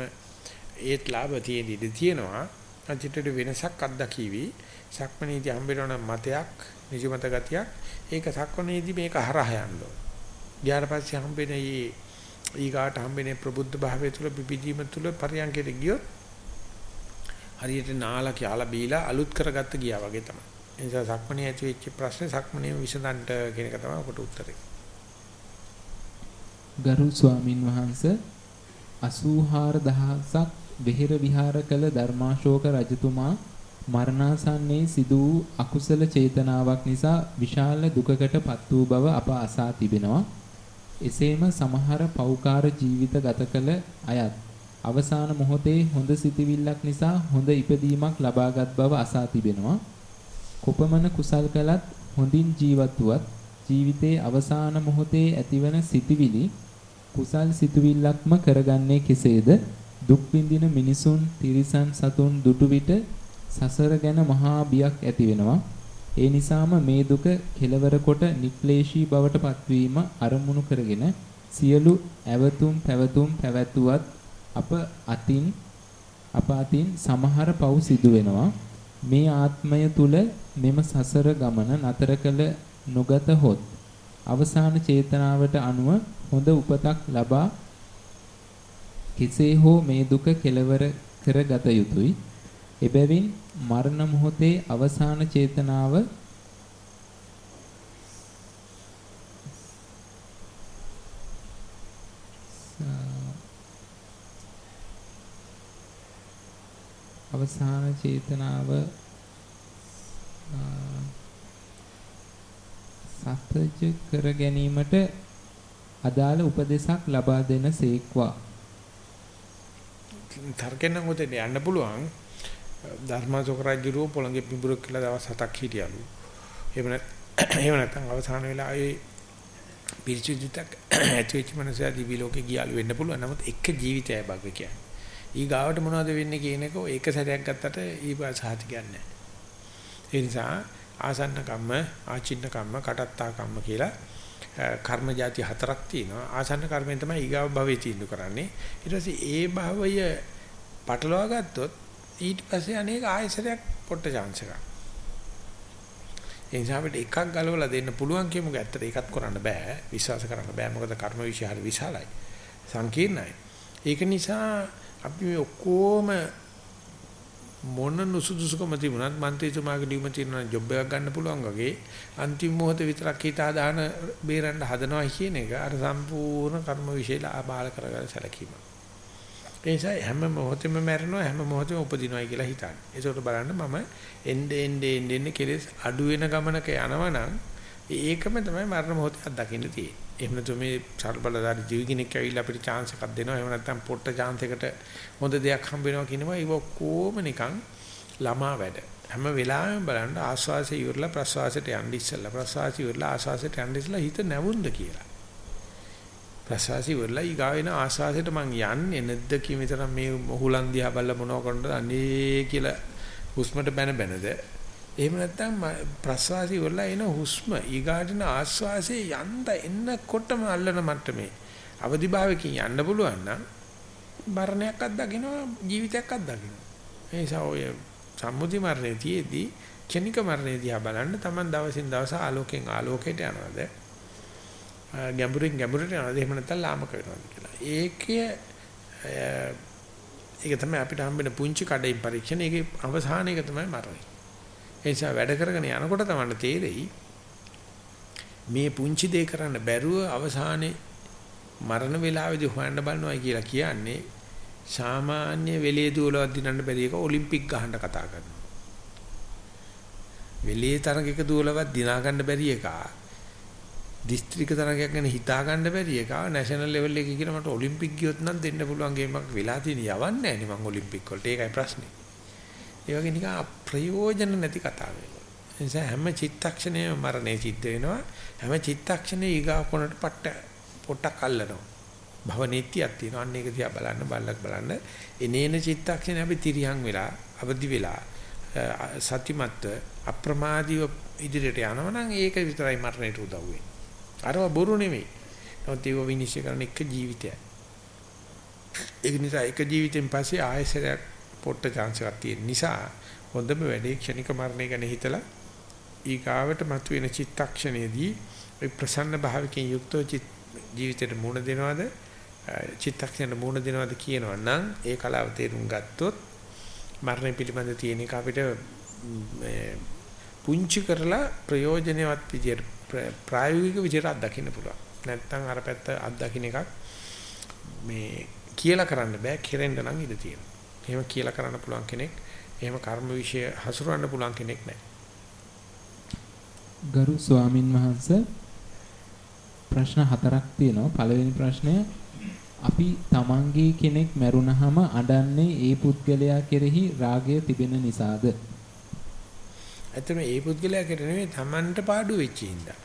ඒත් ලාභ තියෙන ඉඩ තියෙනවා. අචිතට වෙනසක් අත්දකිවි. සක්මණේදී හම්බෙන මතයක්, නිජමත ගතියක් ඒක සක්මණේදී මේක හරහා යන්න ඕන. ඊට පස්සේ හම්බෙන මේ ඊගාට හම්බෙන ප්‍රබුද්ධ භාවය තුල පිපිදීම තුල පරියන්කයට ගියොත් හරියට නාලා කියලා බීලා අලුත් කරගත්ත ගියා වගේ තමයි. ඒ නිසා සක්මණේ ඇති වෙච්ච ප්‍රශ්නේ සක්මණේම විසඳන්න කියන එක තමයි ඔකට උත්තරේ. ගරු ස්වාමින් වහන්සේ 84000ක් වෙහෙර විහාර කළ ධර්මාශෝක රජතුමා මරණාසන්නයේ සිදු වූ අකුසල චේතනාවක් නිසා විශාල දුකකට පත් වූ බව අප අසා තිබෙනවා. එසේම සමහර පෞකාර ජීවිත ගත කළ අයත් අවසාන මොහොතේ හොඳ සිතිවිල්ලක් නිසා හොඳ ඉපදීමක් ලබාගත් බව අසා තිබෙනවා. කොපමණ කුසල් කළත් හොඳින් ජීවත් වුවත් ජීවිතයේ අවසාන මොහොතේ ඇතිවන සිතිවිලි කුසල් සිතුවිල්ලක්ම කරගන්නේ කෙසේද? දුක් විඳින මිනිසුන් තිරිසන් සතුන් දුටු විට සසර ගැන මහා බියක් ඇති වෙනවා. ඒ නිසාම මේ දුක කෙලවර කොට නික්ලේශී බවට පත්වීම අරමුණු කරගෙන සියලු ඇවතුම් පැවතුම් පැවැතුවත් අප අතින් අප අතින් සමහර පව් සිදු වෙනවා මේ ආත්මය තුල මෙම සසර ගමන නතර කළ නොගත හොත් අවසාන චේතනාවට අනුව හොඳ උපතක් ලබා කෙසේ හෝ මේ දුක කෙලවර කරගත යුතුය. එබැවින් මරණ මොහොතේ අවසාන චේතනාව අවසාන චේතනාව සත්‍යජ කර ගැනීමට අදාළ උපදේශක් ලබා දෙන සේක්වා. තර්කෙන් නම් උතේ යන්න පුළුවන්. ධර්මාසෝක රජුරෝ පොළඟේ පිඹුරක් කියලා දවස් හතක් හිටියලු. එහෙම නැත් එහෙම නැත්නම් අවසාන වෙලාවේ පිරිචුදිතක් ඇති වෙච්ච මනසයා දිවි ලෝකේ ගියාලු වෙන්න පුළුවන්. නමුත් එක ජීවිතයයි බග්ග කියන්නේ. ඊ ගාවට මොනවද වෙන්නේ කියන එක ඒක සැරයක් ගත්තට ඊ සාහති කියන්නේ ඒ නිසා ආසන්න කම්ම ආචින්න කම්ම කටත්තා කම්ම කියලා කර්ම જાති හතරක් තියෙනවා. ආසන්න කර්මෙන් තමයි ඊගාව භවයේ තීන්දුව කරන්නේ. ඊට පස්සේ ඒ භවය පටලවා ගත්තොත් ඊට පස්සේ අනේක ආයසරයක් පොට්ට chance එකක්. ඒ නිසා අපිට එකක් ගලවලා දෙන්න පුළුවන් කියමුක ඇත්තට ඒකත් කරන්න බෑ. විශ්වාස කරන්න බෑ. මොකද කර්ම විශ්ය හරි විශාලයි. සංකීර්ණයි. ඒක නිසා අපි මේ ඔක්කොම මොන නුසුදුසුකම තිබුණත් මන්ත්‍රීතුමාගේ ලියුම තියෙනවා ජොබ් එකක් ගන්න පුළුවන් වගේ අන්තිම මොහොතේ විතරක් හිතා දාන බේරන්න හදනවා කියන එක අර සම්පූර්ණ කර්ම විශේෂ ආබාල කරගන්න සැලකීම. ඒ නිසා හැම මොහොතෙම මැරෙනවා හැම මොහොතෙම උපදිනවා කියලා හිතන්න. ඒකට බලන්න මම එnde ende ende ende කෙලස් අඩු වෙන ගමනක යනවනම් ඒකම තමයි මරණ මොහොතේ අත්දකින්න තියෙන්නේ. එහෙම නැතු මේ සර්බලදාරි ජීවි කෙනෙක් ඇවිල්ලා අපිට chance එකක් දෙනවා. එහෙම නැත්නම් පොට්ට chance එකට හොඳ දෙයක් හම්බ වෙනවා කියනවා. ඒක ඔක්කොම නිකන් ළමා වැඩ. හැම වෙලාවෙම බලන්න ආස්වාසය ඉවරලා ප්‍රසවාසයට යන්න ඉස්සෙල්ලා ප්‍රසවාසය ඉවරලා ආස්වාසයට යන්න ඉස්සෙල්ලා හිත නැවුම්ද කියලා. ප්‍රසවාසය ඉවරලා ඊගාවෙන ආස්වාසයට මං යන්නේ නැද්ද කිමිතර මේ මොහුලන් දිහා බලලා මොනව කරනද අනේ කියලා හුස්මට බැන බැනද එහෙම නැත්නම් ප්‍රස්වාසය වල එන හුස්ම ඊගාටින ආස්වාසේ යන්න එන්නකොටම අල්ලන මට්ටමේ. අවදිභාවකින් යන්න පුළුවන් නම් මරණයක් අත්දකින්නවා ජීවිතයක් අත්දකින්නවා ඒ නිසා ඔය සම්මුති මරණයේදී ක්ෂණික මරණයේදී බලන්න Taman දවසින් දවස ආලෝකයෙන් ආලෝකයට යනවාද? ගැඹුරින් ගැඹුරට යනවාද? එහෙම නැත්නම් ලාමක වෙනවාද කියලා. ඒකේ ඒක තමයි අපිට හම්බෙන පුංචි කඩේ පරීක්ෂණ. ඒකේ අවසාන එක තමයි මරණය. ඒ නිසා වැඩ කරගෙන යනකොට තමයි තේරෙයි මේ පුංචි දේ කරන්න බැරුව අවසානයේ මරණ වේලාවේදී හොයන්න බලනවා කියලා කියන්නේ සාමාන්‍ය වෙලේ දුවලවත් දිනන්න බැරි එක ඔලිම්පික් ගහන්න කතා කරනවා. වෙලේ තරගයක දුවලවත් දිනා ගන්න බැරි එක. දිස්ත්‍රික්ක තරගයක් ගැන හිතා ගන්න බැරි එක. නැෂනල් ලෙවල් එකේ කියලා මට ඔලිම්පික් ගියොත් නම් දෙන්න පුළුවන් ගේමක් වෙලා තියෙන යවන්නේ නැහැ නේ මං ඔලිම්පික් වලට. ඒකයි ප්‍රශ්නේ. ඒ වගේ නිකන් අප්‍රයෝජන නැති කතා වෙනවා. ඒ නිසා හැම චිත්තක්ෂණයම මරණය සිද්ධ වෙනවා. හැම චිත්තක්ෂණේ ඊගා කොනට පට්ට පොට්ටක් අල්ලනවා. භව නීතියක් තියෙනවා. අන්න ඒක දිහා බලන්න බල්ලක් බලන්න. එනේන චිත්තක්ෂණේ අපි තිරියන් වෙලා අවදි වෙලා සතිමත්ව අප්‍රමාදීව ඉදිරියට යනවා නම් ඒක විතරයි මරණයට උදව් වෙන්නේ. අරව බොරු නෙමෙයි. නමුත් ඒක විනිශ්චය කරන එක ජීවිතයයි. ඒක නිසා එක ජීවිතෙන් පස්සේ ආයෙසරයක් පොට්ට chance එකක් තියෙන නිසා හොඳම වැඩේ ක්ෂණික මරණය ගැන හිතලා ඊගාවට මතුවෙන චිත්තක්ෂණයේදී ඒ ප්‍රසන්න භාවකයෙන් යුක්තව ජීවිතයට මුණ දෙනවද චිත්තක්ෂණයට මුණ දෙනවද කියනවා නම් ඒ කලාව තේරුම් ගත්තොත් මරණය පිළිබඳ තියෙන එක අපිට පුංචි කරලා ප්‍රයෝජනවත් විදියට ප්‍රායෝගික විදියට අත්දකින්න පුළුවන්. නැත්තම් අර පැත්ත අත්දකින්න එකක් මේ කියලා කරන්න බෑ කෙරෙන්න නම් ඉඩ තියෙනවා. එහෙම කියලා කරන්න පුළුවන් කෙනෙක් එහෙම කර්ම વિશે හසුරවන්න පුළුවන් කෙනෙක් නැහැ. ගරු ස්වාමින් වහන්සේ ප්‍රශ්න හතරක් තියෙනවා. පළවෙනි ප්‍රශ්නය අපි තමන්ගේ කෙනෙක් මැරුණහම අඬන්නේ ඒ පුද්ගලයා කෙරෙහි රාගය තිබෙන නිසාද? ඇත්තම ඒ පුද්ගලයා කෙරෙහි නෙවෙයි තමන්ට පාඩු වෙච්ච හින්දා.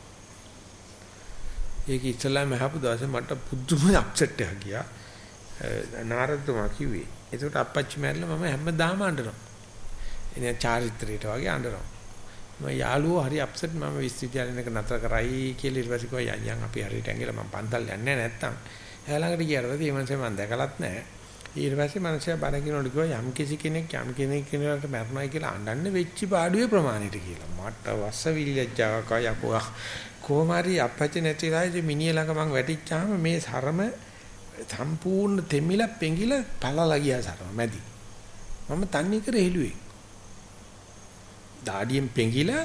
ඒක ඉස්සලාම අහපු දවසේ මට පුදුම අප්සෙට් එකක් ගියා. නාරදතුමා කිව්වේ එතකොට අප්පච්චි මැරිලා මම හැමදාම අඬනවා. එනේ චාරිත්‍රයට වගේ අඬනවා. මම යාළුවෝ හරි අප්සෙට් මම විශ්වවිද්‍යාලෙක නතර කරයි කියලා ඊට පස්සේ කිව්වා යන් අපි හරියට ඇඟිලා මම පන්තල් යන්නේ නැත්තම්. එයා ළඟට ගියාට පස්සේ මේ මනසේ මම දැකලත් නැහැ. ඊට පස්සේ මනසයා බණ කියනකොට කිව්වා යම් කිසි කෙනෙක් යම් කෙනෙක් කෙනෙකුට මැරුණායි කියලා අඬන්නේ වෙච්ච පාඩුවේ ප්‍රමාණයට කියලා. මට වස්ස විල්ලජ්ජාවක් යකෝ කොහොම හරි අපච්චි නැතිලායි මිනිහ ළඟ මං වැටිච්චාම මේ සරම සම්පූර්ණ තෙමිලා පෙඟිලා පළලා ගියා සරම මැදි. මම තන්නේ කර හෙළුවේ. දාඩියෙන් පෙඟිලා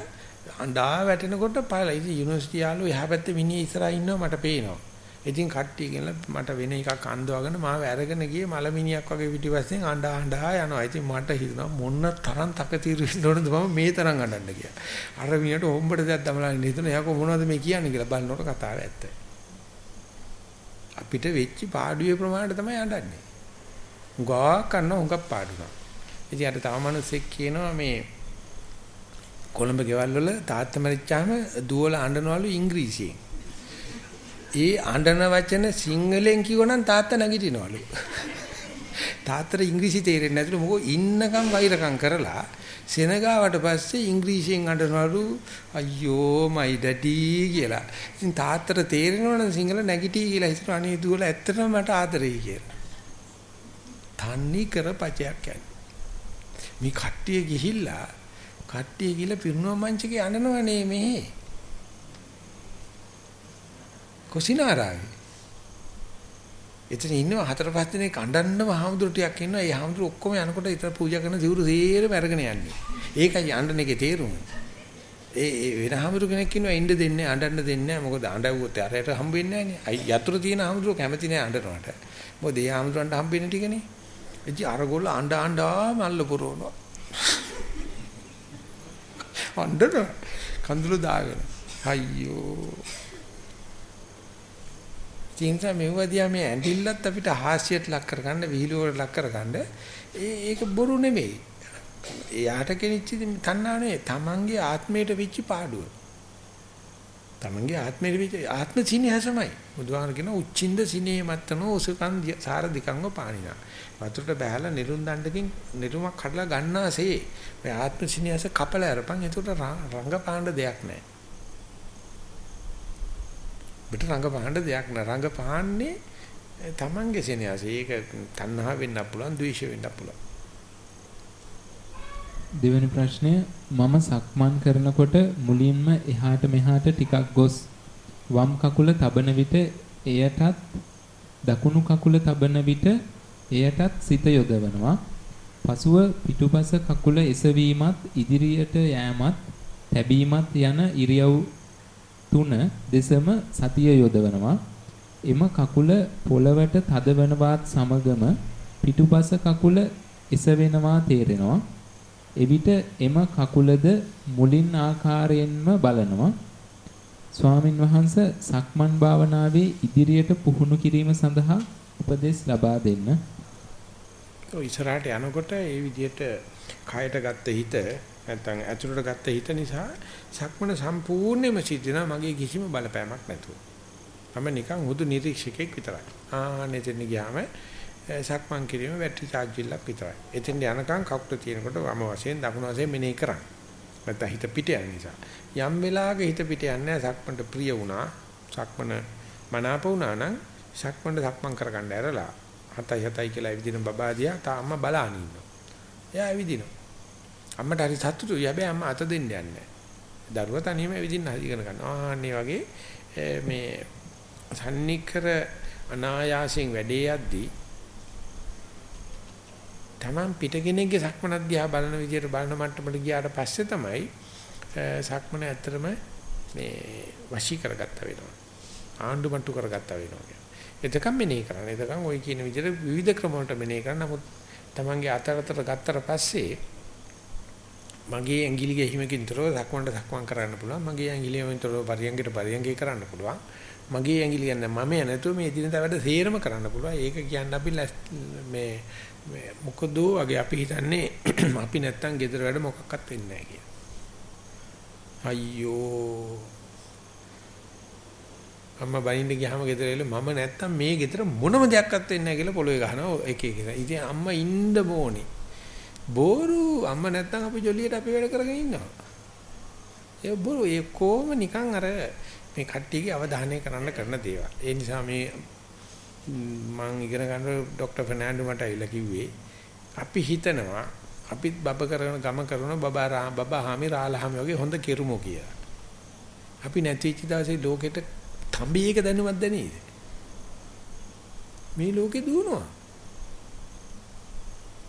අඬා වැටෙනකොට පළලා ඉතින් යුනිවර්සිටි යාළුවෝ එහා පැත්තේ මිනිහ ඉස්සරහා ඉන්නවා මට පේනවා. ඉතින් කට්ටිය කියලා මට වෙන එකක් අන්දවගෙන මාව අරගෙන ගියේ මලමිනියක් වගේ පිටිපස්සෙන් අඬා අඬා යනවා. ඉතින් මට හිතුණා මොන තරම් තකතිරු ඉන්නවද මම මේ තරම් අඬන්න කියලා. අර මිනිහට හොම්බට දෙයක් දමලා ඉන්න හිතුණා. එයා කොහොමද මේ කියන්නේ කියලා බලනකොට කතාව ඇත්ත. අපිට වෙච්ච පාඩුවේ ප්‍රමාණයට තමයි අඬන්නේ. උගා කරන උගක් පාඩුනවා. ඉතින් අර තව මිනිස්සෙක් කියනවා මේ කොළඹ ගෙවල් වල තාත්තා මරිච්චාම දුවල අඬනවලු ඉංග්‍රීසියෙන්. ඒ අඬන වචන සිංහලෙන් කිව්වනම් තාත්තා නැගිටිනවලු. තාත්තට ඉංග්‍රීසි තේරෙන්නේ නැතිලු මොකෝ ඉන්නකම් වෛරකම් කරලා සෙනගාවට පස්සේ ඉංග්‍රීසියෙන් අඬනවලු අයියෝ මයි ඩැඩි කියලා. ඉතින් තාත්තට තේරෙනවනේ සිංහල නැගිටී කියලා හිතන අනේ දුවලා ඇත්තටම මට ආදරෙයි කියලා. තන්නේ කර පචයක් යන්නේ. මේ කට්ටිය ගිහිල්ලා කට්ටිය ගිහිල්ලා පිරුණුව මංචකේ අඬනවනේ මෙහි. කුසිනාරාවේ. එතන ඉන්නවා හතර පහ දිනක් අඬන්නම හාමුදුරු ටිකක් ඉන්නවා. ඒ හාමුදුරු ඔක්කොම යනකොට ඊතර පූජා කරන සිවුරු සේරම අරගෙන යන්නේ. ඒකයි අඬන එකේ තේරුම. ඒ ඒ වෙන හාමුදුරු කෙනෙක් ඉන්නවා ඉන්න දෙන්නේ අඬන්න දෙන්නේ නැහැ. මොකද අඬවුවොත් අරයට හම්බ වෙන්නේ නැහැ නේ. යතුරු තියෙන හාමුදුරු කැමති නැහැ අඬනවට. මොකද ඒ හාමුදුරන්ට හම්බ වෙන ටිකනේ. එච්චි අරගොල්ල අඬ අඬා මල්ල පුරවනවා. අඬන කඳුළු දාගෙන. අයියෝ. තින්සා මෙවදියා මේ ඇඬිල්ලත් අපිට හාස්‍යයට ලක් කරගන්න විහිළුවට ලක් කරගන්න ඒ ඒක බොරු නෙමෙයි. එයාට කෙනිච්ච තණ්හා නෙවෙයි. තමන්ගේ ආත්මයට වෙච්ච පාඩුව. තමන්ගේ ආත්මයට වෙච්ච ආත්ම සිනහසමයි. බුදුහාම කියන උච්චින්ද සිනේ මත්තනෝ උසකන් සාර දිකංග පාණිනා. වතුරට බහැලා නිරුන් දණ්ඩකින් නිරුමක් කඩලා ගන්නාසේ. ඔය ආත්ම සිනහස කපල අරපන්. ඒකට රංග පාණ්ඩ දෙයක් නැහැ. පිට රංග පාණ්ඩ දෙයක් නෑ රංග පාන්නේ තමන්ගේ සෙනෙහස. ඒක තණ්හා වෙන්න පුළුවන්, ද්වේෂ වෙන්න පුළුවන්. දෙවෙනි ප්‍රශ්නය මම සක්මන් කරනකොට මුලින්ම එහාට මෙහාට ටිකක් ගොස් වම් කකුල තබන විට එයටත් දකුණු කකුල තබන විට එයටත් සිත යොදවනවා. පසුව පිටුපස කකුල එසවීමත් ඉදිරියට යෑමත් තැබීමත් යන ඉරියව් තුන දෙසම සතිය යොදවනවා. එම කකුල පොළවට තදවනවත් සමගම පිටුපස කකුල එසවෙනවා තේරෙනවා. එවිට එම කකුලද මුලින් ආකාරයෙන්ම බලනවා. ස්වාමින් වහන්සේ සක්මන් භාවනාවේ ඉදිරියට පුහුණු කිරීම සඳහා උපදෙස් ලබා දෙන්න. ඔය ඉස්සරහට යනකොට ඒ විදිහට කයට ගත්ත හිත නැත්තම් ඇතුළට ගත්ත හිත නිසා සක්මන සම්පූර්ණයෙන්ම සිද්ධිනා මගේ කිසිම බලපෑමක් නැතුව. මම නිකන් හුදු නිරීක්ෂකෙක් විතරයි. ආ neතෙන් ගියාම සක්මන් කිරීම බැටරි charge ඉල්ලක් විතරයි. එතෙන් යනකම් කකුල තියෙනකොට වම වශයෙන් දකුණු වශයෙන් මෙනෙහි කරන්න. නැත්නම් හිත පිට යන නිසා. යම් වෙලාවක හිත පිට යන්නේ සක්මන්ට ප්‍රිය වුණා. සක්මන මනාප වුණා නම් සක්මන්ට සක්මන් කරගන්න ඇරලා හතයි හතයි කියලා ඇවිදින බබාදියා තාම බලාන ඉන්නවා. එයා ඇවිදිනවා. අම්මට හරි සතුටුයි. හැබැයි අම්මා අත දෙන්න යන්නේ නැහැ. දරුවා තනියම ඇවිදින්න ඉගෙන ගන්නවා. ආන්නේ වගේ මේ සම්නිකර අනායාසයෙන් වැඩේ යද්දී Taman පිටගෙනෙක්ගේ සක්මනක් දිහා බලන විදියට බලන මට්ටමට ගියාට පස්සේ තමයි සක්මන ඇත්තටම මේ වශී කරගත්තා වෙනවා. ආණ්ඩු මට්ටු කරගත්තා වෙනවා. එතකම් මෙනේ කරන්නේ. එතකම් ওই කියන විදිහට විවිධ ක්‍රම වලට මෙනේ කරන නමුත් Tamanගේ අතර අතර ගත්තට පස්සේ මගේ ඇඟිලි ගෙහිමකින් තොරව සක්මන්ට සක්මන් කරන්න පුළුවන්. මගේ ඇඟිලියෙන් තොරව පරියංගයට පරියංගේ කරන්න පුළුවන්. මගේ ඇඟිලි කියන්නේ මම නැතුව මේ දිනදා වැඩ සේරම කරන්න පුළුවන්. ඒක කියන්නේ අපි මේ මොකද වගේ අපි හිතන්නේ අපි නැත්තම් gedara වැඩ මොකක්වත් වෙන්නේ නැහැ කියලා. අයියෝ අම්මා බනින්න ගියාම ගෙදර එළ මම නැත්තම් මේ ගෙදර මොනම දෙයක්වත් වෙන්නේ නැහැ කියලා පොළොවේ ගහනවා එක එක. ඉතින් අම්මා ඉන්න ඕනේ. බෝරු අම්මා නැත්තම් අපි ජොලියට අපි වැඩ කරගෙන ඉන්නවා. ඒ බෝරු ඒ කොහොම නිකන් අර මේ කට්ටියගේ අවධානය කරන්න කරන දේවල්. ඒ නිසා මේ මම ඉගෙන ගන්න ડોક્ટર ෆර්නෑන්ඩෝ මට ඇවිල්ලා කිව්වේ අපි හිතනවා අපිත් බබ කරන ගම කරන බබා රා බබා හාමි රාලහාමි වගේ හොඳ කෙරුමෝ කියලා. අපි නැතිච්ච දවසේ ලෝකෙට තඹියක දැනුවත් දැනේද? මේ ලෝකේ දුවනවා.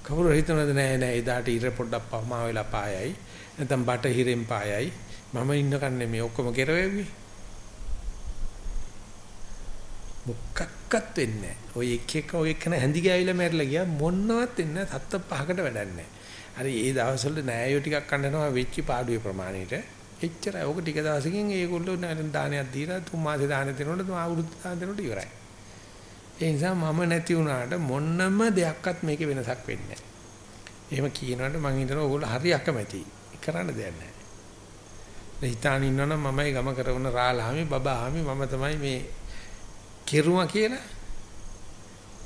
කවුරු හිතනවද නෑ නෑ එදාට ඉර පොඩ්ඩක් පමා වෙලා පායයි. නැත්නම් බට හිරෙන් පායයි. මම ඉන්න කන්නේ මේ ඔක්කොම කෙරවෙවි. මොකක්වත් වෙන්නේ නැහැ. ඔය එක එක ඔය එකන හැඳි ගෑවිලා මැරිලා ගියා මොනවත් වෙන්නේ නැහැ. සත්ත පහකට වැඩක් නැහැ. හරි ඒ දවස්වල නෑයෝ ටිකක් කන්නනවා වෙච්ච පාඩුවේ ප්‍රමාණයට. එච්චරයි. ඕක ටික දවසකින් ඒගොල්ලෝ දානයක් දීලා තුන් මාසේ දාන දෙනකොට තුන් අවුරුදු දාන දෙනකොට ඉවරයි. ඒ නිසා මම නැති වුණාට මොන්නම දෙයක්වත් මේකේ වෙනසක් වෙන්නේ නැහැ. එහෙම කියනකොට මම හිතනවා ඕගොල්ලෝ හරි අකමැතියි. කරන්න දෙයක් නැහැ. හිතාන ඉන්නවනම් මමයි ගම කරන රාලහාමි බබාහාමි මම තමයි මේ කෙරුවා කියලා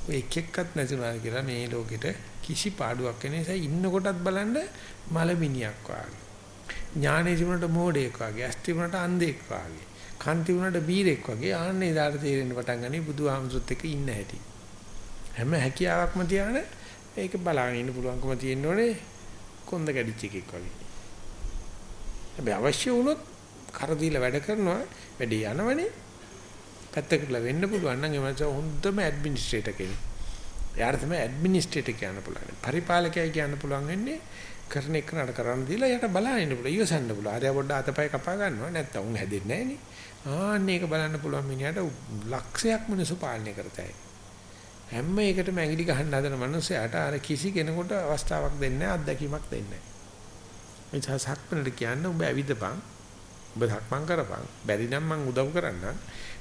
ඔය එක එක්කත් නැතුණා කියලා මේ ලෝකෙට කිසි පාඩුවක් වෙන නිසා ඉන්නකොටත් බලන්න මලමිනියක් වාගේ. ඥානෙ තිබුණට මෝඩෙක් වාගේ, ඇස් තිබුණට අන්ධෙක් වාගේ, කන් තිබුණට බීරෙක් වාගේ ආන්නේ ඉදාට තේරෙන්න පටන් ගනි බුදුහාමුදුරුත් එක්ක ඉන්න හැටි. හැම හැකියාවක්ම තියාන ඒක බලාගෙන ඉන්න පුළුවන්කම තියෙන්න ඕනේ කොන්ද කැඩිච්ච එකෙක් වගේ. හැබැයි අවශ්‍ය වුණොත් කර දීලා වැඩ කරනවා වැඩේ යනවනේ පැත්තකට වෙන්න පුළුවන් නම් ඒ මනස හොඳම ඇඩ්මිනිස්ට්‍රේටර් කෙනෙක්. එයාට තමයි ඇඩ්මිනිස්ට්‍රේටර් කියන්න පුළුවන්. පරිපාලකයයි කියන්න පුළුවන් වෙන්නේ කරන එක නඩ කරන්න දීලා යට බලන්න ඉන්න පුළුවන්. ඉවසන්න පුළුවන්. හරිය පොඩ්ඩ අතපය කපා ගන්නවා. නැත්තම් උන් හැදෙන්නේ නැහැ නේ. ආන්න ඒක බලන්න පුළුවන් මිනිහට ලක්ෂයක් මිනිස්සු පාලනය කරතයි. හැම එකටම ඇඟිලි ගහන්න හදන මනුස්සයාට අර කිසි කෙනෙකුට අවස්ථාවක් දෙන්නේ නැහැ, අත්දැකීමක් දෙන්නේ නැහැ. ඒ නිසා සක්මනට කියන්නේ ඔබ ඇවිදපන්. ඔබ සක්මන් කරපන්. බැරි නම් මං උදව් කරන්නම්.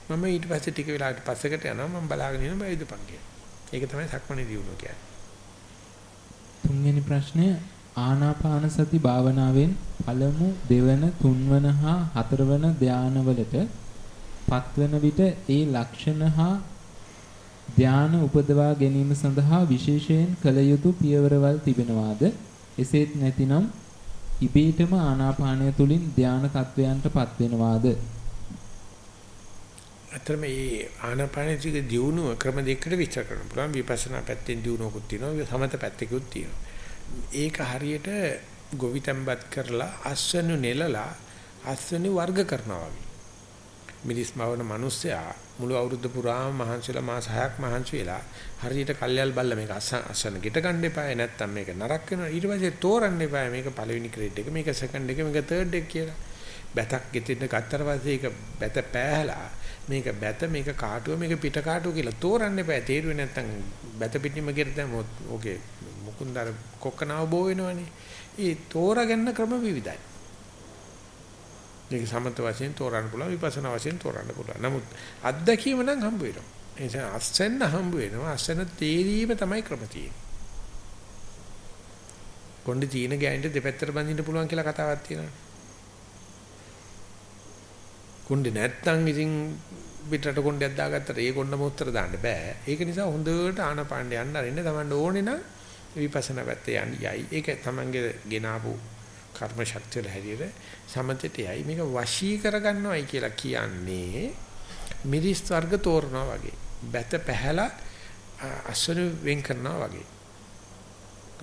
මම ඊට පස්සේ ටික වෙලාවකට පස්සකට යනවා මම බලාගෙන ඉන්න බෑ ඉදපන් කියලා. ඒක තමයි සක්මනේ දියුණුව කියන්නේ. තුන්වෙනි ප්‍රශ්නය ආනාපාන සති භාවනාවෙන් පළමු දෙවන තුන්වන හා හතරවන ධානවලට පත්වන විට ඒ ලක්ෂණ හා ධාන උපදවා ගැනීම සඳහා විශේෂයෙන් කළ යුතු පියවරවල් තිබෙනවාද? එසේත් නැතිනම් ඉබේටම ආනාපානය තුලින් ධාන තත්වයන්ට පත්වෙනවාද? අතරම මේ ආනාපානසික දියුණුව ක්‍රම දෙකකට විස්තර කරන්න පුළුවන්. විපස්සනා පැත්තෙන් දියුණුවකුත් තියෙනවා. සමත පැත්තකුත් තියෙනවා. ඒක හරියට ගොවිතැන්පත් කරලා අස්වනු නෙලලා අස්වනු වර්ග කරනවා වගේ. මිරිස් මවන මිනිස්සයා මුළු අවුරුද්ද පුරාම මහන්සිලා මාස 6ක් මහන්සි වෙලා හරියට කල්යල් බල්ල මේක අස්සන ගෙට ගන්න එපා නැත්තම් මේක නරක වෙනවා. ඊට පස්සේ තෝරන්න එපා මේක පළවෙනි ග්‍රේඩ් එක මේක සෙකන්ඩ් එක මේක තර්ඩ් එක කියලා. බැතක් ගෙතින්න ගත්තට පස්සේ ඒක බැත පෑහලා මේක බැත මේක කාටුව මේක පිට කාටුව කියලා තෝරන්න එපා තේරුවේ නැත්තම් බැත පිටින්ම ගෙට දැන් ඕකේ මුකුන්දර කොක්කනාව බෝ වෙනවනේ ඒ තෝරගන්න ක්‍රම විවිධයි මේක සමත වශයෙන් තෝරන්න පුළුවන් විපස්සනා වශයෙන් තෝරන්න පුළුවන්. නමුත් අත්දැකීම නම් හම්බ වෙනවා. ඒ නිසා අස්සෙන්න හම්බ වෙනවා. අස්සෙන තේරීම තමයි ක්‍රම තියෙන්නේ. කොණ්ඩේ තීන ගෑනිට දෙපැත්තට බඳින්න පුළුවන් කියලා කතාවක් තියෙනවා. කොණ්ඩේ නැත්තම් ඉතින් පිටරට කොණ්ඩයක් දාගත්තට ඒ කොණ්ඩම උත්තර දාන්න බෑ. ඒක නිසා හොඳට ආනපාණ්ඩ යන්න අරින්න තමන්ට ඕනේ නම් විපස්සනා පැත්තේ යන්න යයි. ඒක තමන්ගේ ගෙනාවු කර්ම ශක්තිය හැටියට සමතේට යයි. මේක වශී කරගන්නවයි කියලා කියන්නේ මිරිස් වර්ග තෝරනවා වගේ. බැත පැහැලා අස්වන වෙන් කරනවා වගේ.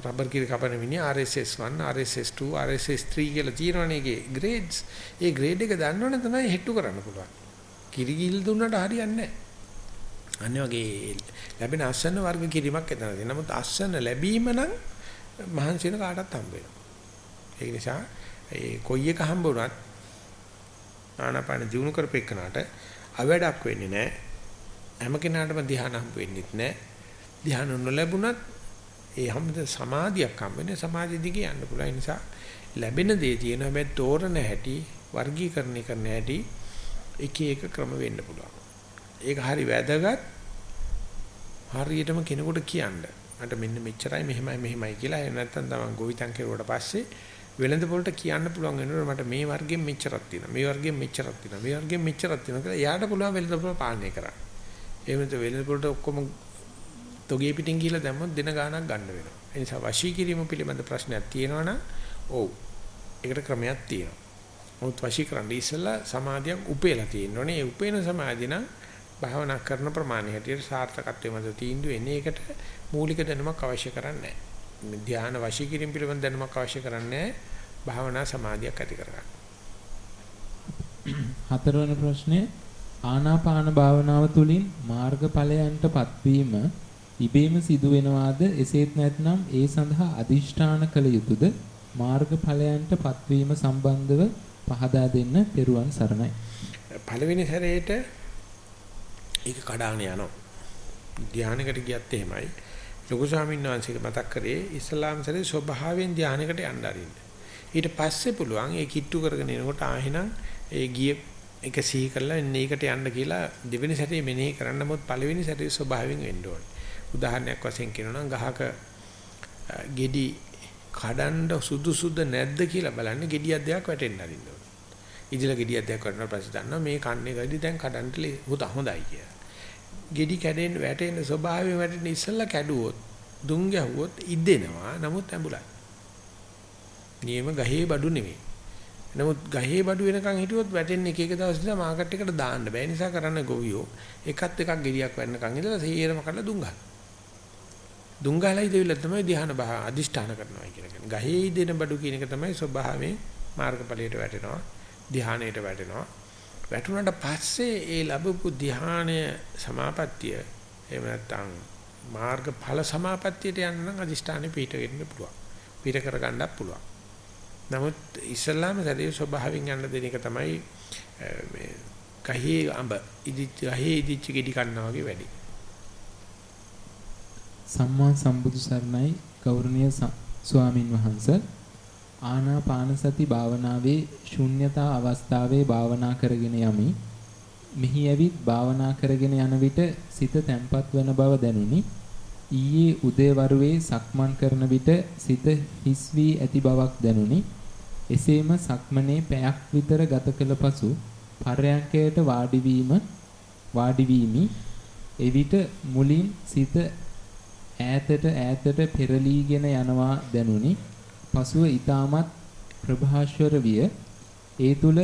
රබර් කිරි කපන මිනිහ RSS 1 RSS 2 RSS 3 කියලා තියෙනවනේ ඒකේ ග්‍රේඩ්ස් ඒ ග්‍රේඩ් එක දන්නවනේ තමයි හෙට්ටු කරන්න පුළුවන්. කිරි කිල් දුන්නට හරියන්නේ නැහැ. අන්න වගේ ලැබෙන අස්වන වර්ග කිරීමක් එතන තියෙනවා නමුත් අස්වන ලැබීම නම් මහන්සි වෙන කාටවත් හම්බ වෙනවා ඒ නිසා ඒ කොයි එක හම්බ වුණත් ආනාපාන දිනු කරපෙන්නට අවඩක් වෙන්නේ නැහැ. හැම කෙනාටම ධ්‍යාන හම්බ වෙන්නෙත් නැහැ. ධ්‍යාන නොලැබුණත් ඒ හැමද සමාධියක් හම්බ වෙන්නේ සමාධිය දිගේ යන්න පුළුවන්. ඒ නිසා ලැබෙන දේ තියෙන හැබැයි තෝරන හැටි වර්ගීකරණය කරන හැටි එක එක ක්‍රම වෙන්න පුළුවන්. ඒක හරි වැදගත්. හරියටම කෙනෙකුට කියන්න. මට මෙන්න මෙච්චරයි මෙහෙමයි මෙහෙමයි කියලා එහෙම නැත්නම් තමන් ගොවිතැන් කෙරුවට පස්සේ වෙළඳ පොළට කියන්න පුළුවන් වෙනකොට මට මේ වර්ගයෙන් මෙච්චරක් තියෙනවා මේ වර්ගයෙන් මෙච්චරක් තියෙනවා මේ වර්ගයෙන් මෙච්චරක් තියෙනවා කියලා එයාට පුළුවන් වෙළඳ පොළ පාලනය කරන්න. එහෙම නැත්නම් වෙළඳ පොළට ඔක්කොම තොගේ පිටින් ගිහලා දැම්මොත් දින ගාණක් ගන්න වෙනවා. ඒ නිසා වශී කිරීම පිළිබඳ ප්‍රශ්නයක් තියෙනවනම් ඔව් ඒකට ක්‍රමයක් තියෙනවා. මොහොත් වශී කරන්න ඉස්සෙල්ලා සමාධියක් උපේලා තියෙනෝනේ. ඒ උපේන සමාධිය නම් භාවනා කරන ප්‍රමාණය හැටියට සාර්ථකත්වයේ මත තීන්දුව එන්නේ ඒකට මූලික දැනුමක් අවශ්‍ය කරන්නේ නැහැ. ධ්‍යාන වශී කිරීම පිළිබඳ දැනුමක් අවශ්‍ය කරන්නේ භාවනා සමාධියක් ඇති කරගන්න. හතරවන ප්‍රශ්නය ආනාපාන භාවනාව තුළින් මාර්ගඵලයන්ට පත්වීම ඉබේම සිදු වෙනවාද එසේත් නැත්නම් ඒ සඳහා අදිෂ්ඨාන කළ යුතුද මාර්ගඵලයන්ට පත්වීම සම්බන්ධව පහදා දෙන්න පෙරුවන් සරණයි. පළවෙනි සැරේට ඒක කඩාන යනවා. ධානයකට ගියත් එහෙමයි. ලොකු ස්වාමීන් වහන්සේ මතක් කරේ ඉස්ලාම් සරේ ස්වභාවයෙන් ධානයකට යන්න අරින්න. ඊට පස්සේ පුළුවන් ඒ කිට්ටු කරගෙන එනකොට ආහෙනම් ඒ ගිය එක සිහි කරලා මේකට යන්න කියලා දෙවෙනි සැරේ මෙනෙහි කරන්න මොත් පළවෙනි සැරේ ස්වභාවයෙන් වෙන්න ඕනේ. උදාහරණයක් වශයෙන් කියනවා නම් ගහක ගෙඩි කඩන්න සුදුසුද නැද්ද කියලා බලන්න ගෙඩියක් දෙයක් වැටෙන්න අරින්න ඕනේ. ඉදිරිය ගෙඩියක් දෙයක් කරනවා පස්සේ දන්නවා මේ කන්නේ ගෙඩි දැන් කඩන්න හොඳයි කියලා. ගෙඩි කැඩෙන්න වැටෙන්න ස්වභාවයෙන් වැටෙන්න ඉස්සෙල්ලා කැඩුවොත් දුම් ගැහුවොත් ඉදෙනවා නමුත් ඇඹුලයි. නියම ගහේ බඩු නෙමෙයි. නමුත් ගහේ බඩු වෙනකන් හිටියොත් වැටෙන්නේ එක එක දවස් ඉඳලා මාකට් එකට දාන්න බෑ. නිසා කරන්න ගොවියෝ එකත් එකක් ගෙඩියක් වෙන්නකන් ඉඳලා සීරම කරලා දුම් ගන්න. දුම් ගහලා ඉඳවිලා තමයි ධ්‍යාන බහ අදිෂ්ඨාන කරනවා කියලා කියන්නේ. ගහේ දෙන බඩු කියන එක තමයි ස්වභාවයෙන් මාර්ගඵලයට වැටෙනවා. ධ්‍යානයට වැටෙනවා. වැටුණාට පස්සේ ඒ ලැබපු ධ්‍යානය සමාපත්තිය එහෙම නැත්නම් මාර්ගඵල සමාපත්තියට යන්න නම් අදිෂ්ඨානෙ පිට වෙන්න පුළුවන්. පිට කරගන්නත් පුළුවන්. නමුත් ඉස්ලාම සැදී ස්වභාවයෙන් යන්න දෙන එක තමයි මේ කහේ අඹ ඉදිච්ච ගහේ ඉදිච්ච ගෙඩි කන්නා වගේ වැඩි. සම්මා සම්බුදු සරණයි ගෞරවනීය ස්වාමින් වහන්සේ ආනාපාන සති භාවනාවේ ශුන්්‍යතා අවස්ථාවේ භාවනා කරගෙන යමි. මෙහි ඇවිත් භාවනා කරගෙන යන විට සිත තැම්පත් වන බව දැනුනි. ඊයේ උදේවරුවේ සක්මන් කරන විට සිත හිස් වී ඇති බවක් දැනුනි. එසේම සක්මනේ පැයක් විතර ගත කළ පසු පර්යංකයට වාඩි වීම වාඩි වීමි. එවිට මුලින් සිත ඈතට ඈතට පෙරලීගෙන යනවා දැනුනි. පසුව ඊටමත් ප්‍රභාෂ්වර විය. ඒ තුල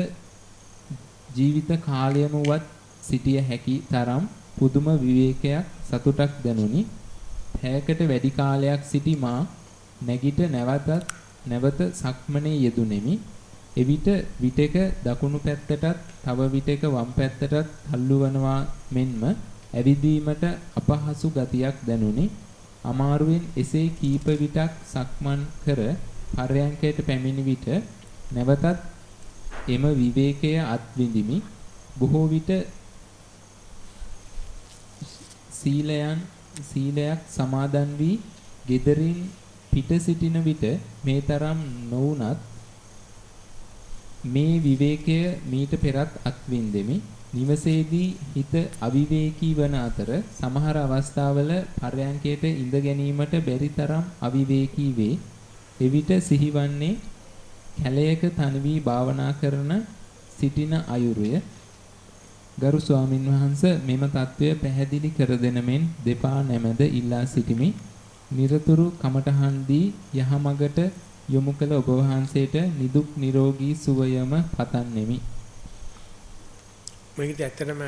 ජීවිත කාලයම වත් සිටිය හැකි තරම් පුදුම විවේකයක් සතුටක් දැනුනි. පැයකට වැඩි කාලයක් සිටි මා නැගිට නැවතත් නැවත සක්මනේ යෙදුණෙමි. එවිට විටක දකුණු පැත්තටත් තව විටක වම් පැත්තටත් තල්ලු වනවා මෙන්ම ඇවිදීමට අපහසු ගතියක් දැනුනි. අමාරුවෙන් එසේ කීප විටක් සක්මන් කර පර්යංකයට පැමිණි විට නැවතත් එම විවේකය අත්විඳිමි. බොහෝ විට සීලයන් සීලයක් සමාදන් වී gederin පිට සිටින විට මේ තරම් නොවුනත් මේ විවේකය මීට පෙරත් අත්විඳෙමි. නිවසේදී හිත අවිවේකී වන අතර සමහර අවස්ථාවල පරයන්කයට ඉඳ ගැනීමට බැරි තරම් අවිවේකී වේ. එවිට සිහිවන්නේ කැලයක තන වී භාවනා කරන සිටින අයුරුය. ගරු ස්වාමින් වහන්සේ මෙම தত্ত্বය පැහැදිලි කර දෙන මෙන් දෙපා නැමද ඉල්ලා සිටිමි. নিরතුරු කමඨහන් දී යහමගට යොමු කළ ඔබ වහන්සේට නිදුක් නිරෝගී සුවයම පතන්නෙමි. මේකත් ඇත්තටම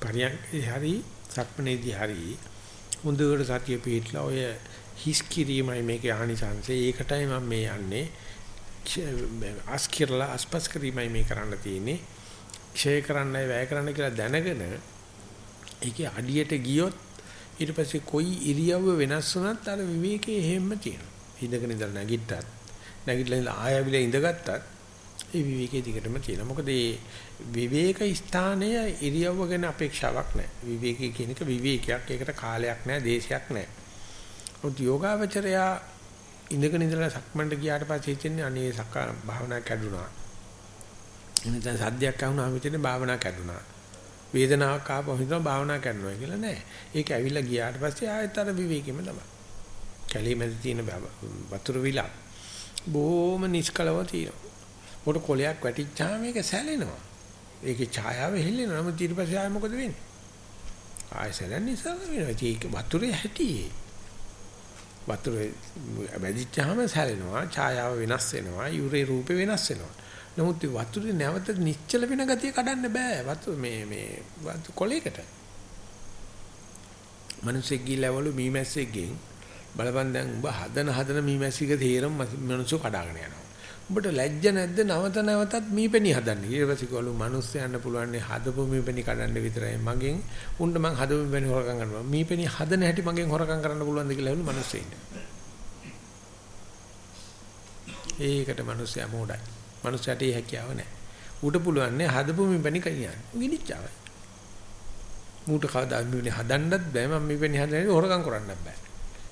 පරියන්කේ හරි සක්මනේදී හරි හොඳට සතිය පිටලා ඔය හිස් කිරීමයි මේකේ ආනිසංසය. ඒකටයි මම මේ යන්නේ. අස්කිරලා අස්පස් කිරීමයි මේ කරන්න තියෙන්නේ. ක්ෂය කරන්නයි වැය කරන්න කියලා දැනගෙන ඒකේ අඩියට ගියොත් ඊට පස්සේ කොයි ඉරියව්ව වෙනස් වුණත් අර විවේකයේ හැම්ම තියෙනවා. ඉඳගෙන ඉඳලා නැගිට්ටත් නැගිටලා ඉඳලා ආයෙවිල ඉඳගත්තත් ඒ විවේකයේ දිගටම තියෙනවා. මොකද මේ විවේක ස්ථානය ඉරියව්ව ගැන අපේක්ෂාවක් නැහැ. විවේකී කියන එක විවේකයක්. ඒකට කාලයක් නැහැ, දේශයක් නැහැ. උත් යෝගාවචරයා ඉඳගෙන ඉඳලා සක්මන්ට ගියාට පස්සේ හිතෙන්නේ අනේ සක්කා භාවනා කැඩුනා. එනිසා සද්දයක් අහුනහම හිතෙන්නේ භාවනා කැඩුනා. වේදනාවක් ආපහු හිතනවා භාවනා කරනවා කියලා නෑ. ඒක ඇවිල්ලා ගියාට පස්සේ ආයෙත් අර විවේකෙම තමයි. කැලේ මැද තියෙන වතුර විලක් බොහොම නිෂ්කලව තියෙනවා. උඩ කොලයක් වැටිච්චාම මේක සැලෙනවා. ඒකේ ඡායාව හෙල්ලෙනවා. නමුත් ඊට පස්සේ ආයෙ මොකද වෙන්නේ? ආයෙ සැලෙන්නේ ඉස්සල්ලා වෙනවා. ඒක වතුරේ හැටියේ. වතුරේ වැදිච්චාම සැලෙනවා ඡායාව වෙනස් වෙනවා යුරේ රූපේ වෙනස් වෙනවා. නමුත් වතුරේ නැවත නිශ්චල වෙන ගතිය කඩන්න බෑ වතු මේ මේ කොලයකට මිනිස්සෙක් ගිහලාවලු මීමැස්සෙක්ගෙන් බලපන් දැන් උඹ හදන හදන මීමැස්සික තේරම මිනිස්සු කඩාගෙන යනවා. උඹට ලැජ්ජ නැද්ද? නැවත නැවතත් මීපෙනි හදන්න. ඊට පස්සේ කවලු මිනිස්සයන්ට පුළුවන් හදපු මීපෙනි කඩන්න විතරයි මගෙන්. උන්න මං හදපු මීපෙනි හොරකම් කරනවා. මීපෙනි හදන හැටි මගෙන් හොරකම් කරන්න පුළුවන්ද කියලා හලු මිනිස්සෙයින්ට ඒකට මිනිස්සයා මොඩයි. මිනිස්සයාට ඒ හැකියාව නැහැ. ඌට පුළුවන් නේ හදපු මීපෙනි කියන්න ගිනිච්චාවයි ඌට කවදා මීපෙනි හදන්නත් බෑ. මම මීපෙනි හදන්නේ හොරකම් කරන්නත් බෑ.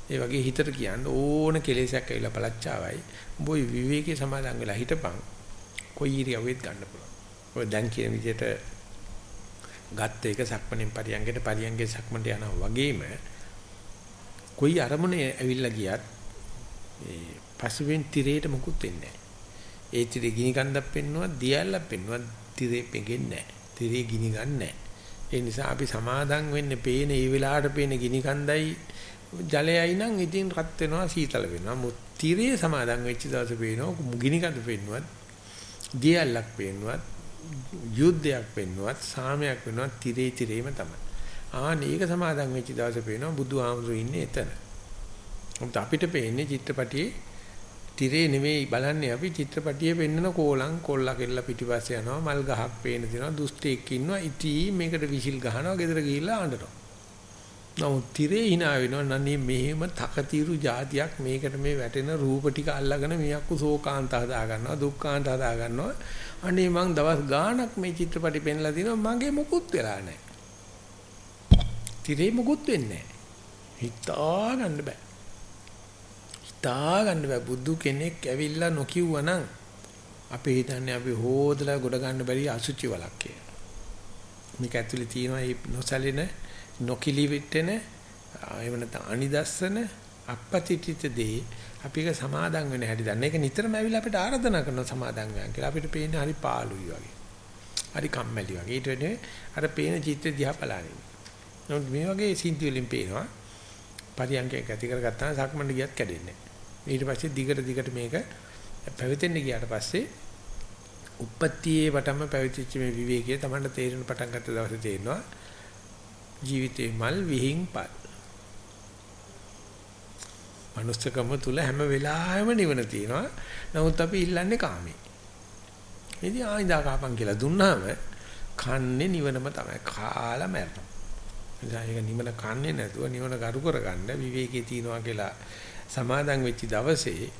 ඒ වගේ හිතට කියන්න ඕන කෙලෙසයක් ඇවිල්ලා පළච්චාවයි. උඹ ওই විවේකයේ සමාදන් වෙලා හිටපන්. කොයි ඉරියව්වෙත් ගන්න පුළුවන්. ඔය දැන් කියන විදිහට ගත්ත එක සක්මණෙන් පරියංගයට පරියංගේ සක්මණට යනවා වගේම කොයි අරමුණේ ඇවිල්ලා ගියත් ඒ පසුවෙන් තිරේට මුකුත් වෙන්නේ නැහැ. ඒ තිරේ ගිනි කන්දක් පෙන්නුවත් දියැලක් පෙන්නුවත් තිරේ පෙගෙන්නේ නැහැ. තිරේ ගිනි ගන්න නැහැ. ඒ නිසා අපි සමාදන් වෙන්නේ පේන ඒ වෙලාවට පේන ගිනි කන්දයි ජලයයි නම් ඉතින් රත් වෙනවා සීතල වෙනවා. මුත් තීරයේ සමාදන් වෙච්ච දවසේ පේනවා මුගිනි කඳ පෙන්නුවත්, දියල්ලක් පෙන්නුවත්, යුද්ධයක් පෙන්නුවත්, සාමයක් වෙනවා තීරේ තීරේම තමයි. ආ මේක සමාදන් වෙච්ච දවසේ පේනවා බුදු ආමතුරු ඉන්නේ එතන. මොකද අපිට පේන්නේ චිත්‍රපටියේ තිරේ නෙවෙයි බලන්නේ අපි චිත්‍රපටියේ පෙන්නන කෝලං කොල්ලා කෙල්ල පිටිපස්සේ යනවා මල් ගහක් පේන තියෙනවා දුස්තෙක් ඉන්නවා ඉතින් මේකට විසිල් ගහනවා ගෙදර ගිහිල්ලා ආඬනවා. නමුත් තිරේ hina වෙනවා නන්නේ මෙහෙම තකතිරු જાතියක් මේකට මේ වැටෙන රූප ටික අල්ලගෙන මියක්කු ශෝකාන්ත හදා ගන්නවා දුක්ඛාන්ත හදා ගන්නවා. අනේ මං දවස් ගාණක් මේ චිත්‍රපටි පෙන්ලා දිනවා මගේ මොකුත් වෙලා නැහැ. තිරේ මොකුත් වෙන්නේ නැහැ. හිතා ගන්න බෑ. හිතා ගන්න බෑ බුදු කෙනෙක් ඇවිල්ලා නොකියුවනම් අපි හිතන්නේ අපි හොදලා ගොඩ ගන්න බැරි අසුචි වලක් කියලා. මේක ඇතුලේ තියෙනවා මේ නොසැලෙන නොකිලි විටෙන එහෙම නැත්නම් අනිදස්සන අපපතිතිත දේ අපි ඒක සමාදන් වෙන හැටි දන්න. ඒක නිතරම ඇවිල්ලා අපිට ආරාධනා කරන සමාදන් වෙනවා කියලා. අපිට පේන්නේ හරි පාළුයි වගේ. හරි කම්මැලි වගේ. ඊට වෙන්නේ අර පේන චිත්‍ර දිහා බලන්නේ. නමුත් මේ වගේ සින්ති වලින් පේනවා. පරියන්කයක් ඇති කරගත්තාම සක්මණේ ගියත් කැඩෙන්නේ නැහැ. ඊට පස්සේ දිගට දිගට මේක පැවිතෙන්න ගියාට පස්සේ උප්පත්තියේ වටම පැවිතිච්ච මේ විවේකයේ Tamanට තේරෙන පටන් ගත්ත දවසේ තේරෙනවා ජීවිතේ මල් විහිංපත්. මනුස්සකම තුල හැම වෙලාවෙම නිවන තියෙනවා. නමුත් අපි ඉල්ලන්නේ කාමේ. ඉතින් ආයිදා කාපන් කියලා දුන්නාම කන්නේ නිවනම තමයි. කාලා මැරෙනවා. නිසා ඒක නිවන කන්නේ නැතුව නිවන ගරු කරගන්න විවේකයේ තියනවා කියලා සමාදන් වෙච්ච දවසේ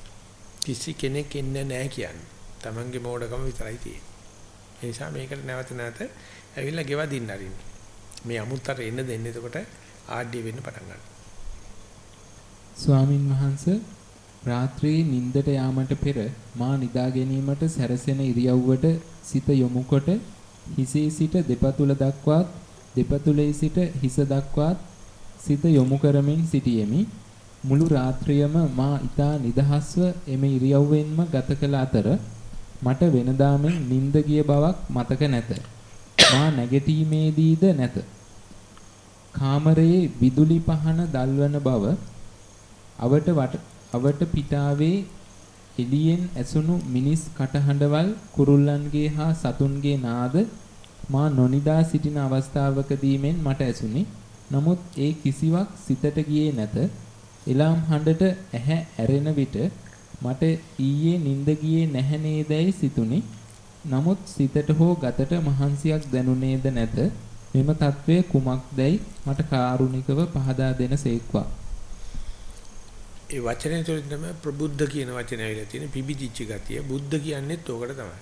කිසි කෙනෙක් එන්නේ නැහැ කියන්නේ. Tamange මෝඩකම විතරයි තියෙන්නේ. ඒ නිසා මේකට නැවත නැවත ඇවිල්ලා ගෙවදින්න අරින්නේ. මේ අමුත්තර එන්න දෙන්න එතකොට ආඩ්‍ය වෙන්න පටන් ගන්නවා. ස්වාමින් වහන්සේ රාත්‍රියේ නිින්දට යාමට පෙර මා නිදා ගැනීමට සැරසෙන ඉරියව්වට සිත යොමු කොට හිසේ සිට දෙපතුල දක්වාත් දෙපතුලේ සිට හිස දක්වාත් සිත යොමු කරමින් සිටියෙමි. මුළු රාත්‍රියම මා ඊතා නිදහස්ව එම ඉරියව්වෙන්ම ගත කළ අතර මට වෙනදාමෙන් නිින්ද ගිය බවක් මතක නැත. මා නැගිටීමේදීද නැත. කාමරයේ විදුලි පහන දල්වන බව අවට අවට පිටාවේ එළියෙන් ඇසුණු මිනිස් කටහඬවල් කුරුල්ලන්ගේ හා සතුන්ගේ නාද මා නොනිදා සිටින අවස්ථාවකදීමෙන් මට ඇසුණි. නමුත් ඒ කිසිවක් සිතට ගියේ නැත. එලාම් හඬට ඇහැ ඇරෙන විට මට ඊයේ නිින්ද ගියේ නැහැ නේදයි සිතුනි. නමුත් සිතට හෝ ගතට මහන්සියක් දැනුනේද නැත. මෙම తත්වය කුමක්දයි මට කාරුණිකව පහදා දෙන සේක්වා. ඒ වචනේ තුලින් තමයි ප්‍රබුද්ධ කියන වචනේ ඇවිල්ලා තියෙන්නේ පිබිදිච්ච ගතිය. බුද්ධ කියන්නේත් ඕකට තමයි.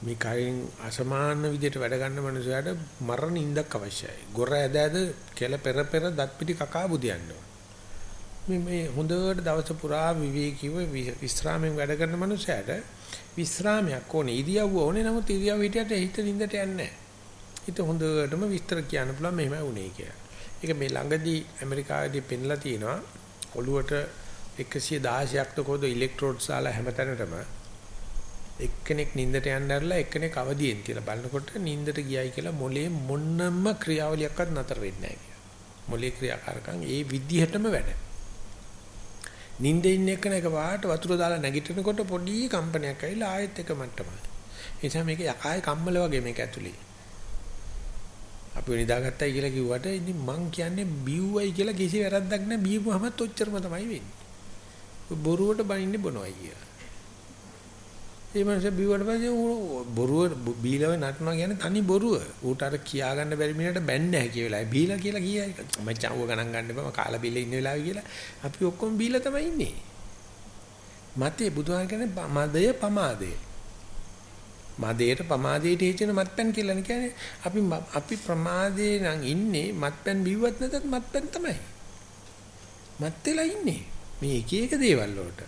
මේ කයින් අසමාන විදිහට වැඩ ගන්න මනුස්සයාට මරණ ඉන්දක් අවශ්‍යයි. ගොර ඇද ඇද කෙල පෙර පෙර දත් පිටි කකා බුදියන්න මේ මේ හොඳට දවස පුරා විවේකීව විශ්‍රාමයෙන් වැඩ කරන මනුස්සයාට විශ්‍රාමයක් ඕනේ ඉරියව්ව ඕනේ නමුත් ඉරියව්ව හිටියට හිත නින්දට යන්නේ නැහැ. හිත හොඳටම විස්තර කියන්න පුළුවන් මෙහෙමයි උනේ කියලා. ඒක මේ ළඟදී ඇමරිකාවේදී පෙන්ලා තියෙනවා ඔළුවට 116ක් තකොද ඉලෙක්ට්‍රෝඩ්ස් දාලා හැමතැනටම එක්කෙනෙක් නින්දට යන්න ඇරලා එක්කෙනෙක් අවදියෙන් කියලා බලනකොට නින්දට ගියයි කියලා මොලේ මොන්නම ක්‍රියාවලියක්වත් නතර වෙන්නේ නැහැ කියලා. මොලේ ක්‍රියාකාරකම් ඒ විදිහටම වැඩ. නින්දේ ඉන්න එකන එක වාට වතුර දාලා නැගිටිනකොට පොඩි කම්පනයක් ඇවිල්ලා ආයෙත් එක මට්ටමයි. ඒ නිසා මේක යකායේ කම්මල වගේ මේක ඇතුලේ. අපි නිදාගත්තයි කියලා කිව්වට ඉතින් මං කියන්නේ බිව්වයි කියලා කිසි වැරද්දක් නැහැ බීවුවමත් ඔච්චරම තමයි වෙන්නේ. බොරුවට බනින්නේ බොනවයි කියලා. ඒ මනස බිව්වට පස්සේ බොරුව බීලව නටනවා කියන්නේ තනි බොරුව. ඌට අර කියා ගන්න බැරි මිනිහට බැන්න හැකිය වෙලාවයි. බීලා කියලා කියයි. මචං ඌ ගණන් ගන්න බෑ. කාලා බීලා ඉන්න වෙලාවයි කියලා. අපි ඔක්කොම බීලා තමයි ඉන්නේ. මතේ බුදුහාම කියන්නේ මදය පමාදය. මදයට පමාදයට හේතුන මත්පැන් කියලා කියන්නේ අපි අපි ප්‍රමාදේ නම් ඉන්නේ මත්පැන් බිව්වත් නැතත් මත්පැන් තමයි. මත් වෙලා ඉන්නේ. මේ එක එක දේවල් වලට.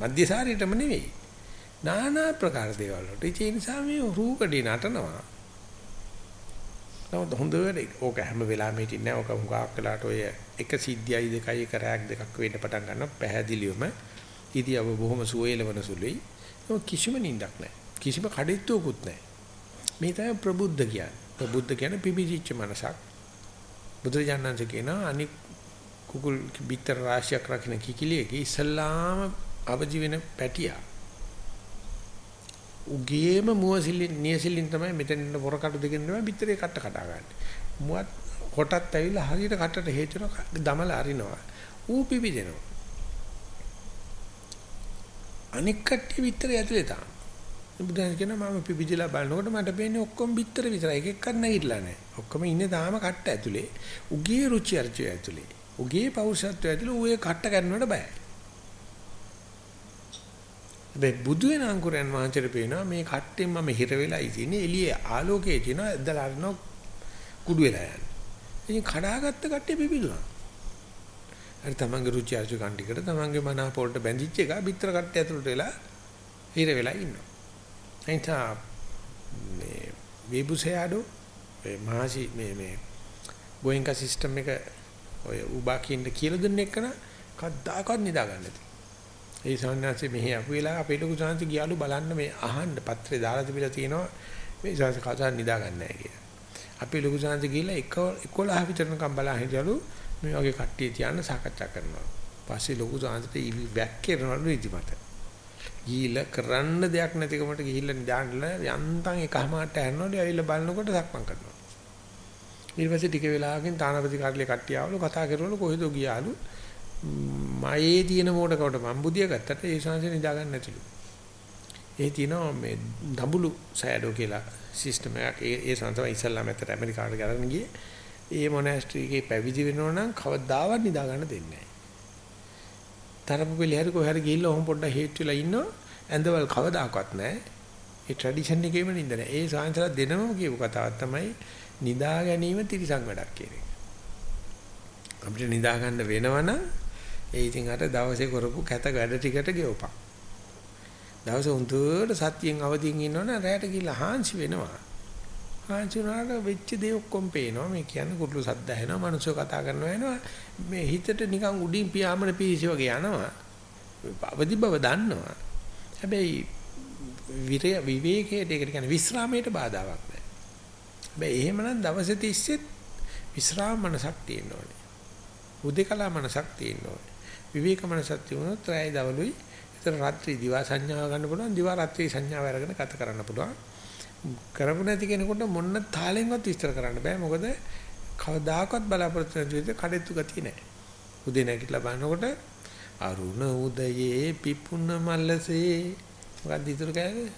මධ්‍යසාරයටම නෙවෙයි. নানা ප්‍රකාර දේවල් වලට. ඒ නිසා මේ රූකඩේ නටනවා. නමුත් හොඳට ඕක හැම වෙලාවෙම හිටින්නේ නැහැ. ඕක හුඟක් වෙලාට ඔය එක සිද්ධියයි දෙකයි එක රැයක් දෙකක් වෙන්න පටන් ගන්නවා. පැහැදිලිවම ඉතියව බොහොම සුවේලවන සුළුයි. ඒක කිසිම නිින්දක් නැහැ. කිසිම කඩਿੱත්වකුත් නැහැ. මේ තමයි ප්‍රබුද්ධ කියන්නේ. ප්‍රබුද්ධ කියන්නේ පිබිදිච්ච මනසක්. බුදුරජාණන්සේ කියනවා අනික් කුකුල් බිත්තර රාශියක් රකින්න කිකිලියක ඉස්සල්ලාම අවදි වෙන පැටියා උගේම මුවසිලින් නියසිලින් තමයි මෙතන පොර කටු දෙකෙන් තමයි පිටරේ කට්ට කඩා ගන්න. මුවත් කොටත් ඇවිල්ලා හරියට කටට හේතුන දමල අරිනවා. ඌ පිපිදෙනවා. අනික් කට්ටිය විතර ඇතුලේ තාම. බුදුන් කියනවා මම පිපිදිලා බලනකොට මට පේන්නේ ඔක්කොම විතර විතරයි. එක එකක් නැගිටලා නැහැ. ඔක්කොම ඉන්නේ තාම කට්ට ඇතුලේ. උගේ රුචි අරුචි ඇතුලේ. උගේ පෞරුෂත්වය ඇතුලේ ඌේ කට්ට කරනවට බයයි. හැබැයි බුදු වෙන අංකුරයන් වහන්සේට පේනවා මේ කට්ටෙන් මම හිර වෙලා ඉතිනේ එළියේ ආලෝකයේ තියෙනවා ඇදලා අරනවා කුඩු වෙලා යන්නේ. ඉතින් කඩාගත්ත කට්ටිය පිපිදුනා. අර තමන්ගේ රුචි අරුචි කණ්ඩිකට තමන්ගේ මනාප වලට බැඳිච්ච එක පිටර කට්ටිය ඇතුළට වෙලා හිර වෙලා ඉන්නවා. එතන මේ වේබුසයාඩෝ මේ මහසි මේ මේ බෝයින්ග් සිස්ටම් එක ඔය උබාකින්ද කියලා දුන්න එකන කද්දාකවත් නිදා ගන්න නැති. ඒ සම්ඥාන්සේ මෙහි අපු වෙලා අපේ ලොකු සාංශ ගියාලු බලන්න මේ අහන්න පත්‍රේ දාලා තිබිලා තියෙනවා මේ සාංශ කතා නිදා ගන්න නැහැ කියලා. අපේ ලොකු සාංශ ගිහලා 11 විතරනකම් බලා හිටියලු මේ වගේ කට්ටිය තියන්න සාකච්ඡා කරනවා. පස්සේ ලොකු සාංශට ඉවි බැක් කරනවලු ඉදිමත. ගිහිල්ලා කරන්න දෙයක් නැතිකමට ගිහිල්ලා නිදාන්නලා යන්තම් එකමාරට හැරනවලු ඇවිල්ලා බලනකොට සක්මන් කරනවා. ඊට පස්සේ ටික වෙලාවකින් තානාපති කාර්යාලේ කට්ටිය ආවලු කතා කරවලු කොහෙද ගියාලු මයේ තියෙන මෝඩකට මම බුදිය ගත්තට ඒ ශාංශේ නිදා ගන්න නැතිලු. ඒ තියෙනවා මේ දඹුලු සෑඩෝ කියලා සිස්ටම් එකක් ඒ ඒ සංතම ඉස්සල්ලාම ඇත්තට ඇමරිකාවට ගලන ගියේ. ඒ මොනාස්ට්‍රි එකේ පැවිදි වෙනෝ නම් කවදාවත් නිදා ගන්න දෙන්නේ නැහැ. තරපු පිළිහැර කොහරි ගිහිල්ලා ඔහොම පොඩ්ඩක් හේත් වෙලා ඉන්නෝ ඇඳවල් කවදාකවත් නැහැ. ඒ ට්‍රැඩිෂන් එකේම නින්ද නැහැ. ඒ සාංශලා දෙනම කියපු කතාවක් තමයි නිදා ගැනීම තිරිසන් වැඩක් කියන එක. අපිට නිදා ගන්න වෙනවනම් ඒ ඉතින් අර දවසේ කරපු කැත වැඩ ටිකට ගෙවපන්. දවසේ හුදුට සතියෙන් අවදිින් ඉන්නවනම් රැයට ගිහලා හාන්සි වෙනවා. හාන්සි වුණාට වෙච්ච දේ ඔක්කොම පේනවා. මේ කියන්නේ කුරුළු සද්ද ඇහෙනවා, මිනිස්සු කතා කරනවා එනවා. මේ හිතට නිකන් උඩින් පියාඹන පීසි වගේ යනවා. අවදි බව දන්නවා. හැබැයි විරය විවේකයේ දෙකට කියන්නේ විස්රාමයට බාධාවක් නැහැ. හැබැයි එහෙමනම් දවසේ තිස්සෙත් විස්රාම මනසක් තියෙන්න ඕනේ. උදේකලා මනසක් තියෙන්න ඕනේ. විවේක මනසක් තියුණොත් රැයි දවලුයි. ඒතර රාත්‍රී දිවා සංඥාව ගන්න පුළුවන්. දිවා රාත්‍රී සංඥාව අරගෙන ගත කරන්න පුළුවන්. කරපු නැති කෙනෙකුට මොන්න තාලෙන්වත් විස්තර කරන්න බෑ. මොකද කවදාකවත් බලාපොරොත්තු නැති විදිහට කඩෙත්තු ගතිය නැහැ උදේ නැගිටලා බලනකොට අරුණ උදයේ පිපුණ මල්ලසේ. මොකක්ද ඉතුරු කෑවේ?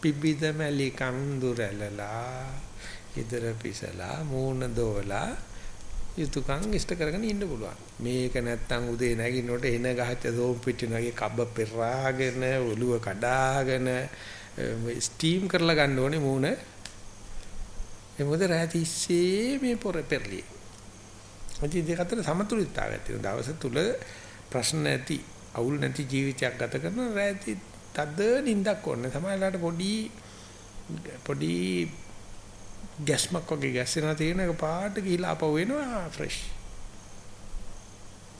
පිබ්බිද මැලි කඳුරැලලා ඉදර පිසලා මූණ දෝලා යුතුයකම් ඉෂ්ට කරගෙන ඉන්න පුළුවන්. මේක නැත්තම් උදේ නැගිනකොට එන ගහච්ච දෝම් පිටින වගේ කබ්බ පෙරාගෙන ඔළුව කඩාගෙන ස්ටීම් කරලා ගන්න ඕනේ මූණ. ඒ මොකද රැතිස්සේ මේ පොර පෙරලිය. අද දෙක අතර සමතුලිතතාවයක් තියෙන දවස තුල ප්‍රශ්න නැති අවුල් නැති ජීවිතයක් ගත කරන රැති තද නිින්දක් ඕනේ. සමහරවිට පොඩි පොඩි ගැස්මක් වගේ ගැස්සෙනවා තියෙන එක පාට ගිහිලා ආපහු එනවා ෆ්‍රෙෂ්.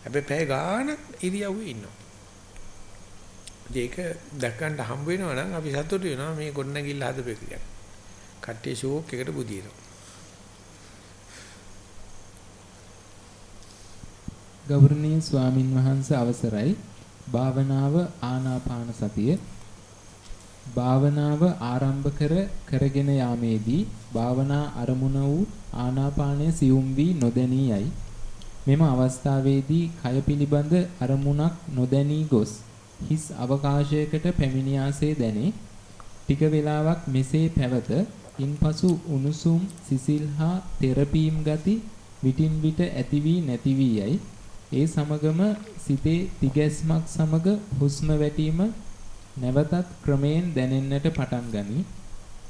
හැබැයි පැය ගාණක් ඉරියව්වේ ඉන්නවා. ඒක දැක් ගන්න හම්බ වෙනවා නම් අපි සතුටු වෙනවා මේ ගොඩනැගිල්ල හදපෙක ගැන. කට්ටිය ෂෝක් එකට බුදිනවා. ගෞරවනීය ස්වාමින් වහන්සේ අවසරයි භාවනාව ආනාපාන සතිය භාවනාව ආරම්භ කර කරගෙන යාමේදී භාවනා අරමුණ වූ ආනාපානය සියුම් වී නොදැනී යයි. මෙම අවස්ථාවේදී කය පිළිබඳ අරමුණක් නොදැනී ගොස් හිස් අවකාශයකට පැමිණියාසේ දැනේ. ටික වේලාවක් මෙසේ පැවත ඉන්පසු උණුසුම් සිසිල් හා තෙරපීම් ගති විටින් විට ඇති වී නැති වී යයි. ඒ සමගම සිතේ තිගැස්මක් සමග හුස්ම වැටීම නැවතත් ක්‍රමයෙන් දැනෙන්නට පටන් ගනී.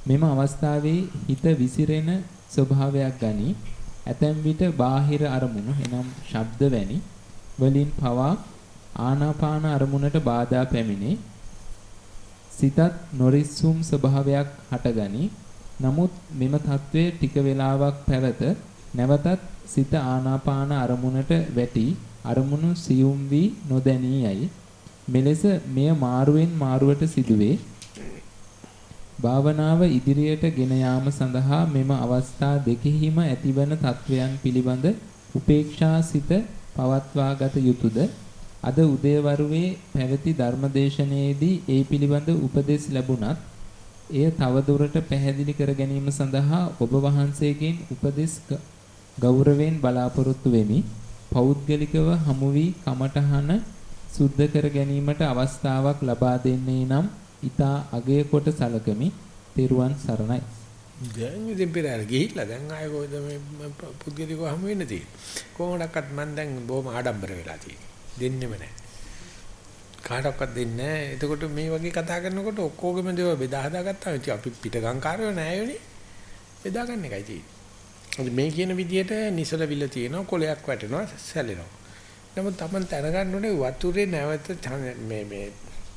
මෙම අවස්ථාවේ හිත විසිරෙන ස්වභාවයක් ගනී. ඇතැම් විට බාහිර අරමුණු එනම් ශබ්ද වැනි වලින් පවා ආනාපාන අරමුණට බාධා පැමිණේ. සිතත් නොරිස්සුම් ස්වභාවයක් හටගනී. නමුත් මෙම తත්වයේ ටික වේලාවක් පැවත නැවතත් සිත ආනාපාන අරමුණට වැටි අරමුණු සියුම් වී නොදැනී යයි. මෙලෙස මෙය මාරුවෙන් මාරුවට සිදුවේ. භාවනාව ඉදිරියට ගෙන යාම සඳහා මෙම අවස්ථා දෙකෙහිම ඇතිවන තත්වයන් පිළිබඳ උපේක්ෂා සිත පවත්වා ගත යුතුයද? අද උදේවරුේ පැවති ධර්මදේශනයේදී ඒ පිළිබඳ උපදෙස් ලැබුණත් එය තවදුරට පැහැදිලි කර ගැනීම සඳහා ඔබ වහන්සේගෙන් උපදෙස් ගෞරවයෙන් බලාපොරොත්තු වෙමි. පෞද්ගලිකව හමු වී කමඨහන සුද්ධ කර ගැනීමට අවස්ථාවක් ලබා දෙන්නේ නම් ඊතා අගය කොට සලකමි. තෙරුවන් සරණයි. දැන් ඉතින් පෙරහැර ගිහිල්ලා දැන් ආයෙ කොහෙද මේ පුද්ගලිකව හමු වෙන්න තියෙන්නේ. කොහොමඩක්වත් මම දැන් බොහොම ආඩම්බර වෙලා තියෙන්නේ. දෙන්නෙම නැහැ. කාටවත් දෙන්නේ නැහැ. එතකොට මේ වගේ කතා කරනකොට ඔක්කොගෙම දේවල් බෙදා හදාගත්තා. ඉතින් අපි පිටගංකාරයෝ නැහැ යෝනේ. බෙදා ගන්න එකයි තියෙන්නේ. මේ කියන විදිහට නිසල විල තියෙනවා කොලයක් වැටෙනවා සැලෙනවා. නමුත් Taman දැනගන්න ඕනේ වතුරේ නැවත මේ මේ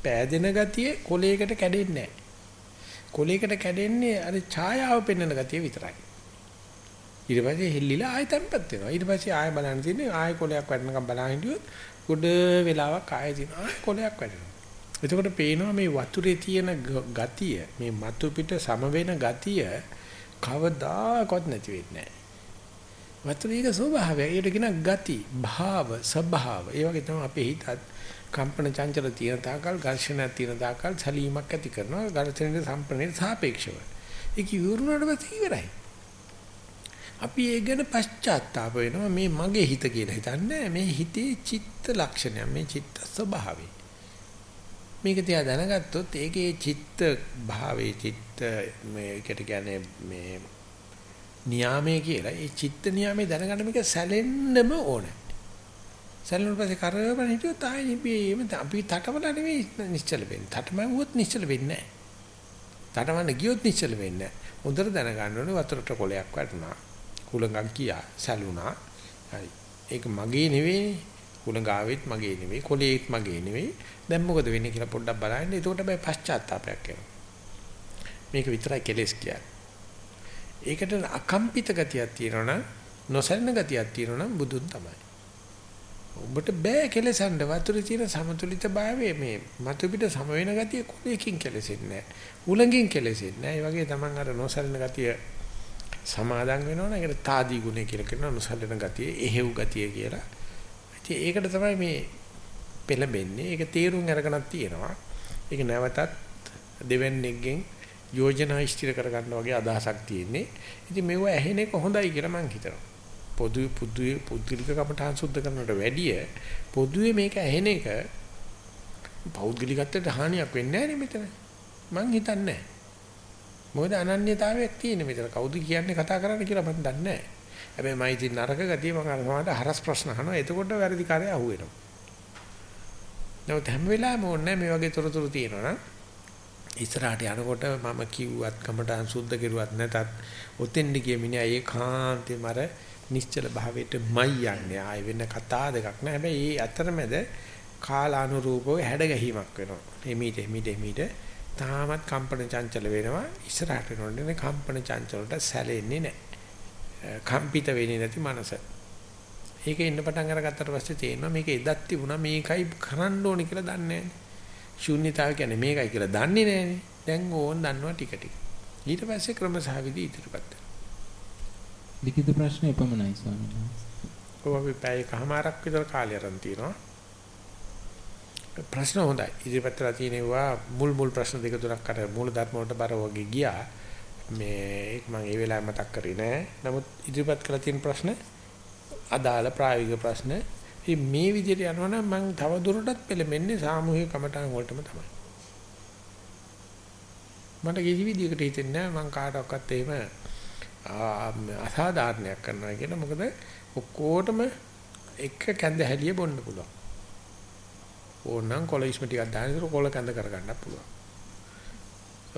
පෑදෙන ගතිය කොලයකට කැඩෙන්නේ නැහැ. කොලයකට කැඩෙන්නේ අර ඡායාව පෙන්වන ගතිය විතරයි. ඊට පස්සේ හෙල්ලිලා ආයෙ තැම්පත් වෙනවා. ඊට පස්සේ ආයෙ බලන්න තියෙන්නේ ආයෙ කොලයක් වැටෙනකම් බලන් හිටියොත් ගොඩ වෙලාවක් ආයෙ දින ආයෙ කොලයක් වැටෙනවා. එතකොට පේනවා මේ වතුරේ තියෙන ගතිය මේ මතු පිට සම වෙන ගතිය කවදාකවත් නැති වෙන්නේ නැහැ. වතුරේක ස්වභාවය. ඒකට කියන ගති, භාව, ස්වභාව. ඒ වගේ තමයි අපේ හිතත් කම්පන චංචල තියෙන තාකල් ඝර්ෂණයක් තියෙන තාකල් සලීමක් ඇති කරනවා. ඝර්ෂණයට සම්ප්‍රණයට සාපේක්ෂව. ඒක ඉවරුනට පස්සේ ඉවරයි. අපි ඒ ගැන පශ්චාත්තාප වෙනවා මේ මගේ හිත කියලා හිතන්නේ මේ හිතේ චිත්ත ලක්ෂණය මේ චිත්ත ස්වභාවය මේක තියා දැනගත්තොත් ඒකේ චිත්ත භාවයේ චිත්ත මේකට කියන්නේ මේ නියාමයේ කියලා ඒ චිත්ත නියාමයේ දැනගන්න මේක සැලෙන්නම ඕනේ සැලුණු පස්සේ කරවන හිටියොත් ආයෙ නිබේම අපි තටමල නෙවෙයි නිශ්චල වෙන්නේ තටමවුවොත් නිශ්චල වෙන්නේ නැහැ තටමන්න ගියොත් නිශ්චල වෙන්නේ නැහැ හොඳට දැනගන්න ඕනේ වතුරට කොලයක් වැටුණා කුලඟක් ගියා සැලුණා. හරි. ඒක මගේ නෙවෙයි. කුලඟාවෙත් මගේ නෙවෙයි. කොලේත් මගේ නෙවෙයි. දැන් මොකද වෙන්නේ කියලා පොඩ්ඩක් බලන්න. එතකොට බය පශ්චාත්තාවයක් එනවා. මේක විතරයි කෙලස් කියන්නේ. ඒකට අකම්පිත ගතියක් තියෙනවනම් නොසැලෙන ගතියක් තියෙනවනම් බුදුන් තමයි. ඔබට බෑ කෙලසන්න වතුරේ තියෙන සමතුලිත භාවය මේ මතු පිට සම වෙන ගතිය කොලයකින් කෙලසෙන්නේ නැහැ. උලඟින් කෙලසෙන්නේ නැහැ. ඒ වගේ තමන් අර නොසැලෙන ගතිය සමාදන් වෙනවනේ ඒකට තාදී ගුණය කියලා කියනවා නොසලෙන ගතිය, එහෙව් ගතිය කියලා. ඉතින් ඒකට තමයි මේ පෙළඹෙන්නේ. ඒක තේරුම් අරගෙනක් තියෙනවා. ඒක නැවතත් දෙවන්නේගෙන් යෝජනා ඉස්තිර කරගන්න වගේ අදහසක් තියෙන්නේ. ඉතින් මේව ඇහෙන එක හොඳයි කියලා මම හිතනවා. පොදු පුදු පුද්ගලික කමඨාන් සුද්ධ කරනට වැඩිය පොදුවේ මේක ඇහෙන එක පෞද්ගලිකත්වයට හානියක් වෙන්නේ නැහැ නේ මෙතන. මං හිතන්නේ නැහැ. මොකද අනන්‍යතාවයක් තියෙන මෙතන. කවුද කියන්නේ කතා කරන්න කියලා මම දන්නේ නැහැ. හැබැයි මම ඉතින් නරක ගතිය මම අර සමහරට හරස් ප්‍රශ්න අහනවා. එතකොට වැරදි කාර්යය අහුවෙනවා. නමුත් හැම වෙලාවෙම ඕනේ මේ වගේ තොරතුරු තියෙනවා නම් ඉස්සරහට යනකොට මම කිව්වත් කමටහන් සුද්ධ කෙරුවත් නැතත් ඔතෙන්ද ගිය මිනිහා ඒකාන්තයෙන්ම අර නිශ්චල භාවයටමයි යන්නේ. ආයෙ වෙන කතා දෙකක් නෑ. හැබැයි මේ අතරමැද කාලානුරූපව හැඩ ගැහිමක් වෙනවා. එමීට එමීට එමීට තාමත් කම්පන චංචල වෙනවා ඉස්සරහට යනකොට කම්පන චංචල වලට සැලෙන්නේ නැහැ කම්පිත වෙන්නේ නැති මනස ඒක ඉන්න පටන් අරගත්තට පස්සේ තේරෙනවා මේක එදත් තිබුණා මේකයි කරන්න ඕනේ කියලා දන්නේ නැහැ ශූන්‍යතාවය කියන්නේ මේකයි කියලා දන්නේ නැහනේ දැන් ඕන් දන්නවා ටික ටික ඊට පස්සේ ක්‍රමසහවිදි ඉදිරිපත් වෙනවා ලිඛිත ප්‍රශ්න එපමණයි ස්වාමීන් වහන්සේ ඔව් අපි පැයකමාරක් විතර කාලය අරන් තිනවා ප්‍රශ්න හොඳයි. ඉදිරිපත්ලා තියෙනවා මුල් මුල් ප්‍රශ්න දෙක තුනක් අර මූල ධර්ම වලට බර වගේ ගියා. මේ ඒක මම ඒ වෙලාවේ මතක් කරේ නෑ. නමුත් ඉදිරිපත් කළ තියෙන ප්‍රශ්න අදාළ ප්‍රායෝගික ප්‍රශ්න. ඉතින් මේ විදිහට යනවනම් මම තව දුරටත් පෙළඹෙන්නේ සාමූහික කමටහන් වලටම තමයි. මට කිසි විදිහකට හිතෙන්නේ නෑ මම කාටවත් එහෙම අසාධාරණයක් කරනවා කියලා. මොකද ඔක්කොටම එක කැඳ හැලිය බොන්න පුළුවන්. ඕනනම් කොළ ඉස්ම ටිකක් දාන ඉතර කොළ කැඳ කරගන්නත් පුළුවන්.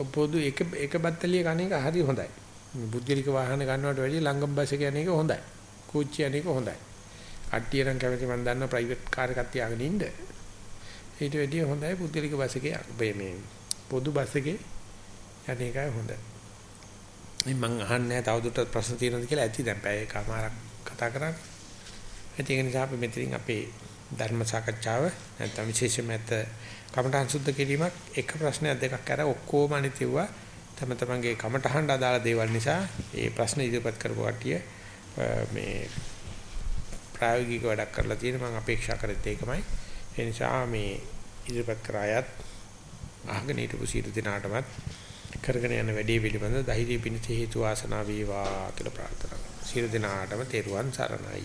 පොදු එක එක බත්තලිය කන එක හරි හොඳයි. බුද්ධලික වාහන ගන්නවට වැඩිය ලංගම් බස් එක යන එක හොඳයි. කෝච්චි යන එක හොඳයි. කට්ටිය නම් කැමති මම දන්නවා ප්‍රයිවට් කාර් එකක් තියාගෙන ඉන්න. ඊට වැඩිය හොඳයි බුද්ධලික බස් එකේ මේ පොදු බස් එකේ යන එකයි හොඳයි. මේ මං අහන්නේ තවදුරටත් ප්‍රශ්න තියෙනවද කියලා ඇති දැන් පැය එකමාරක් කතා කරන්නේ. ඒක නිසා අපි මෙතනින් අපේ ධර්ම සාකච්ඡාව නැත්නම් විශේෂයෙන්ම ඇත්ත කමඨහන් සුද්ධ කිරීමක් එක ප්‍රශ්නයක් දෙකක් අර ඔක්කොම අනිතිව්වා තම තමන්ගේ කමඨහන් අදාළ දේවල් නිසා ඒ ප්‍රශ්න ඉදිරිපත් කරපු කට්ටිය මේ ප්‍රායෝගික වැඩක් කරලා තියෙන මම අපේක්ෂා කරත් ඒකමයි ඒ නිසා මේ ඉදිරිපත් කරායත් අහගෙන හිටපු සියලු දෙනාටමත් කරගෙන යන වැඩේ පිළිබඳ ධෛර්ය පිණිස හේතු වාසනා වේවා කියලා ප්‍රාර්ථනා කරනවා. සියලු දෙනාටම තෙරුවන් සරණයි.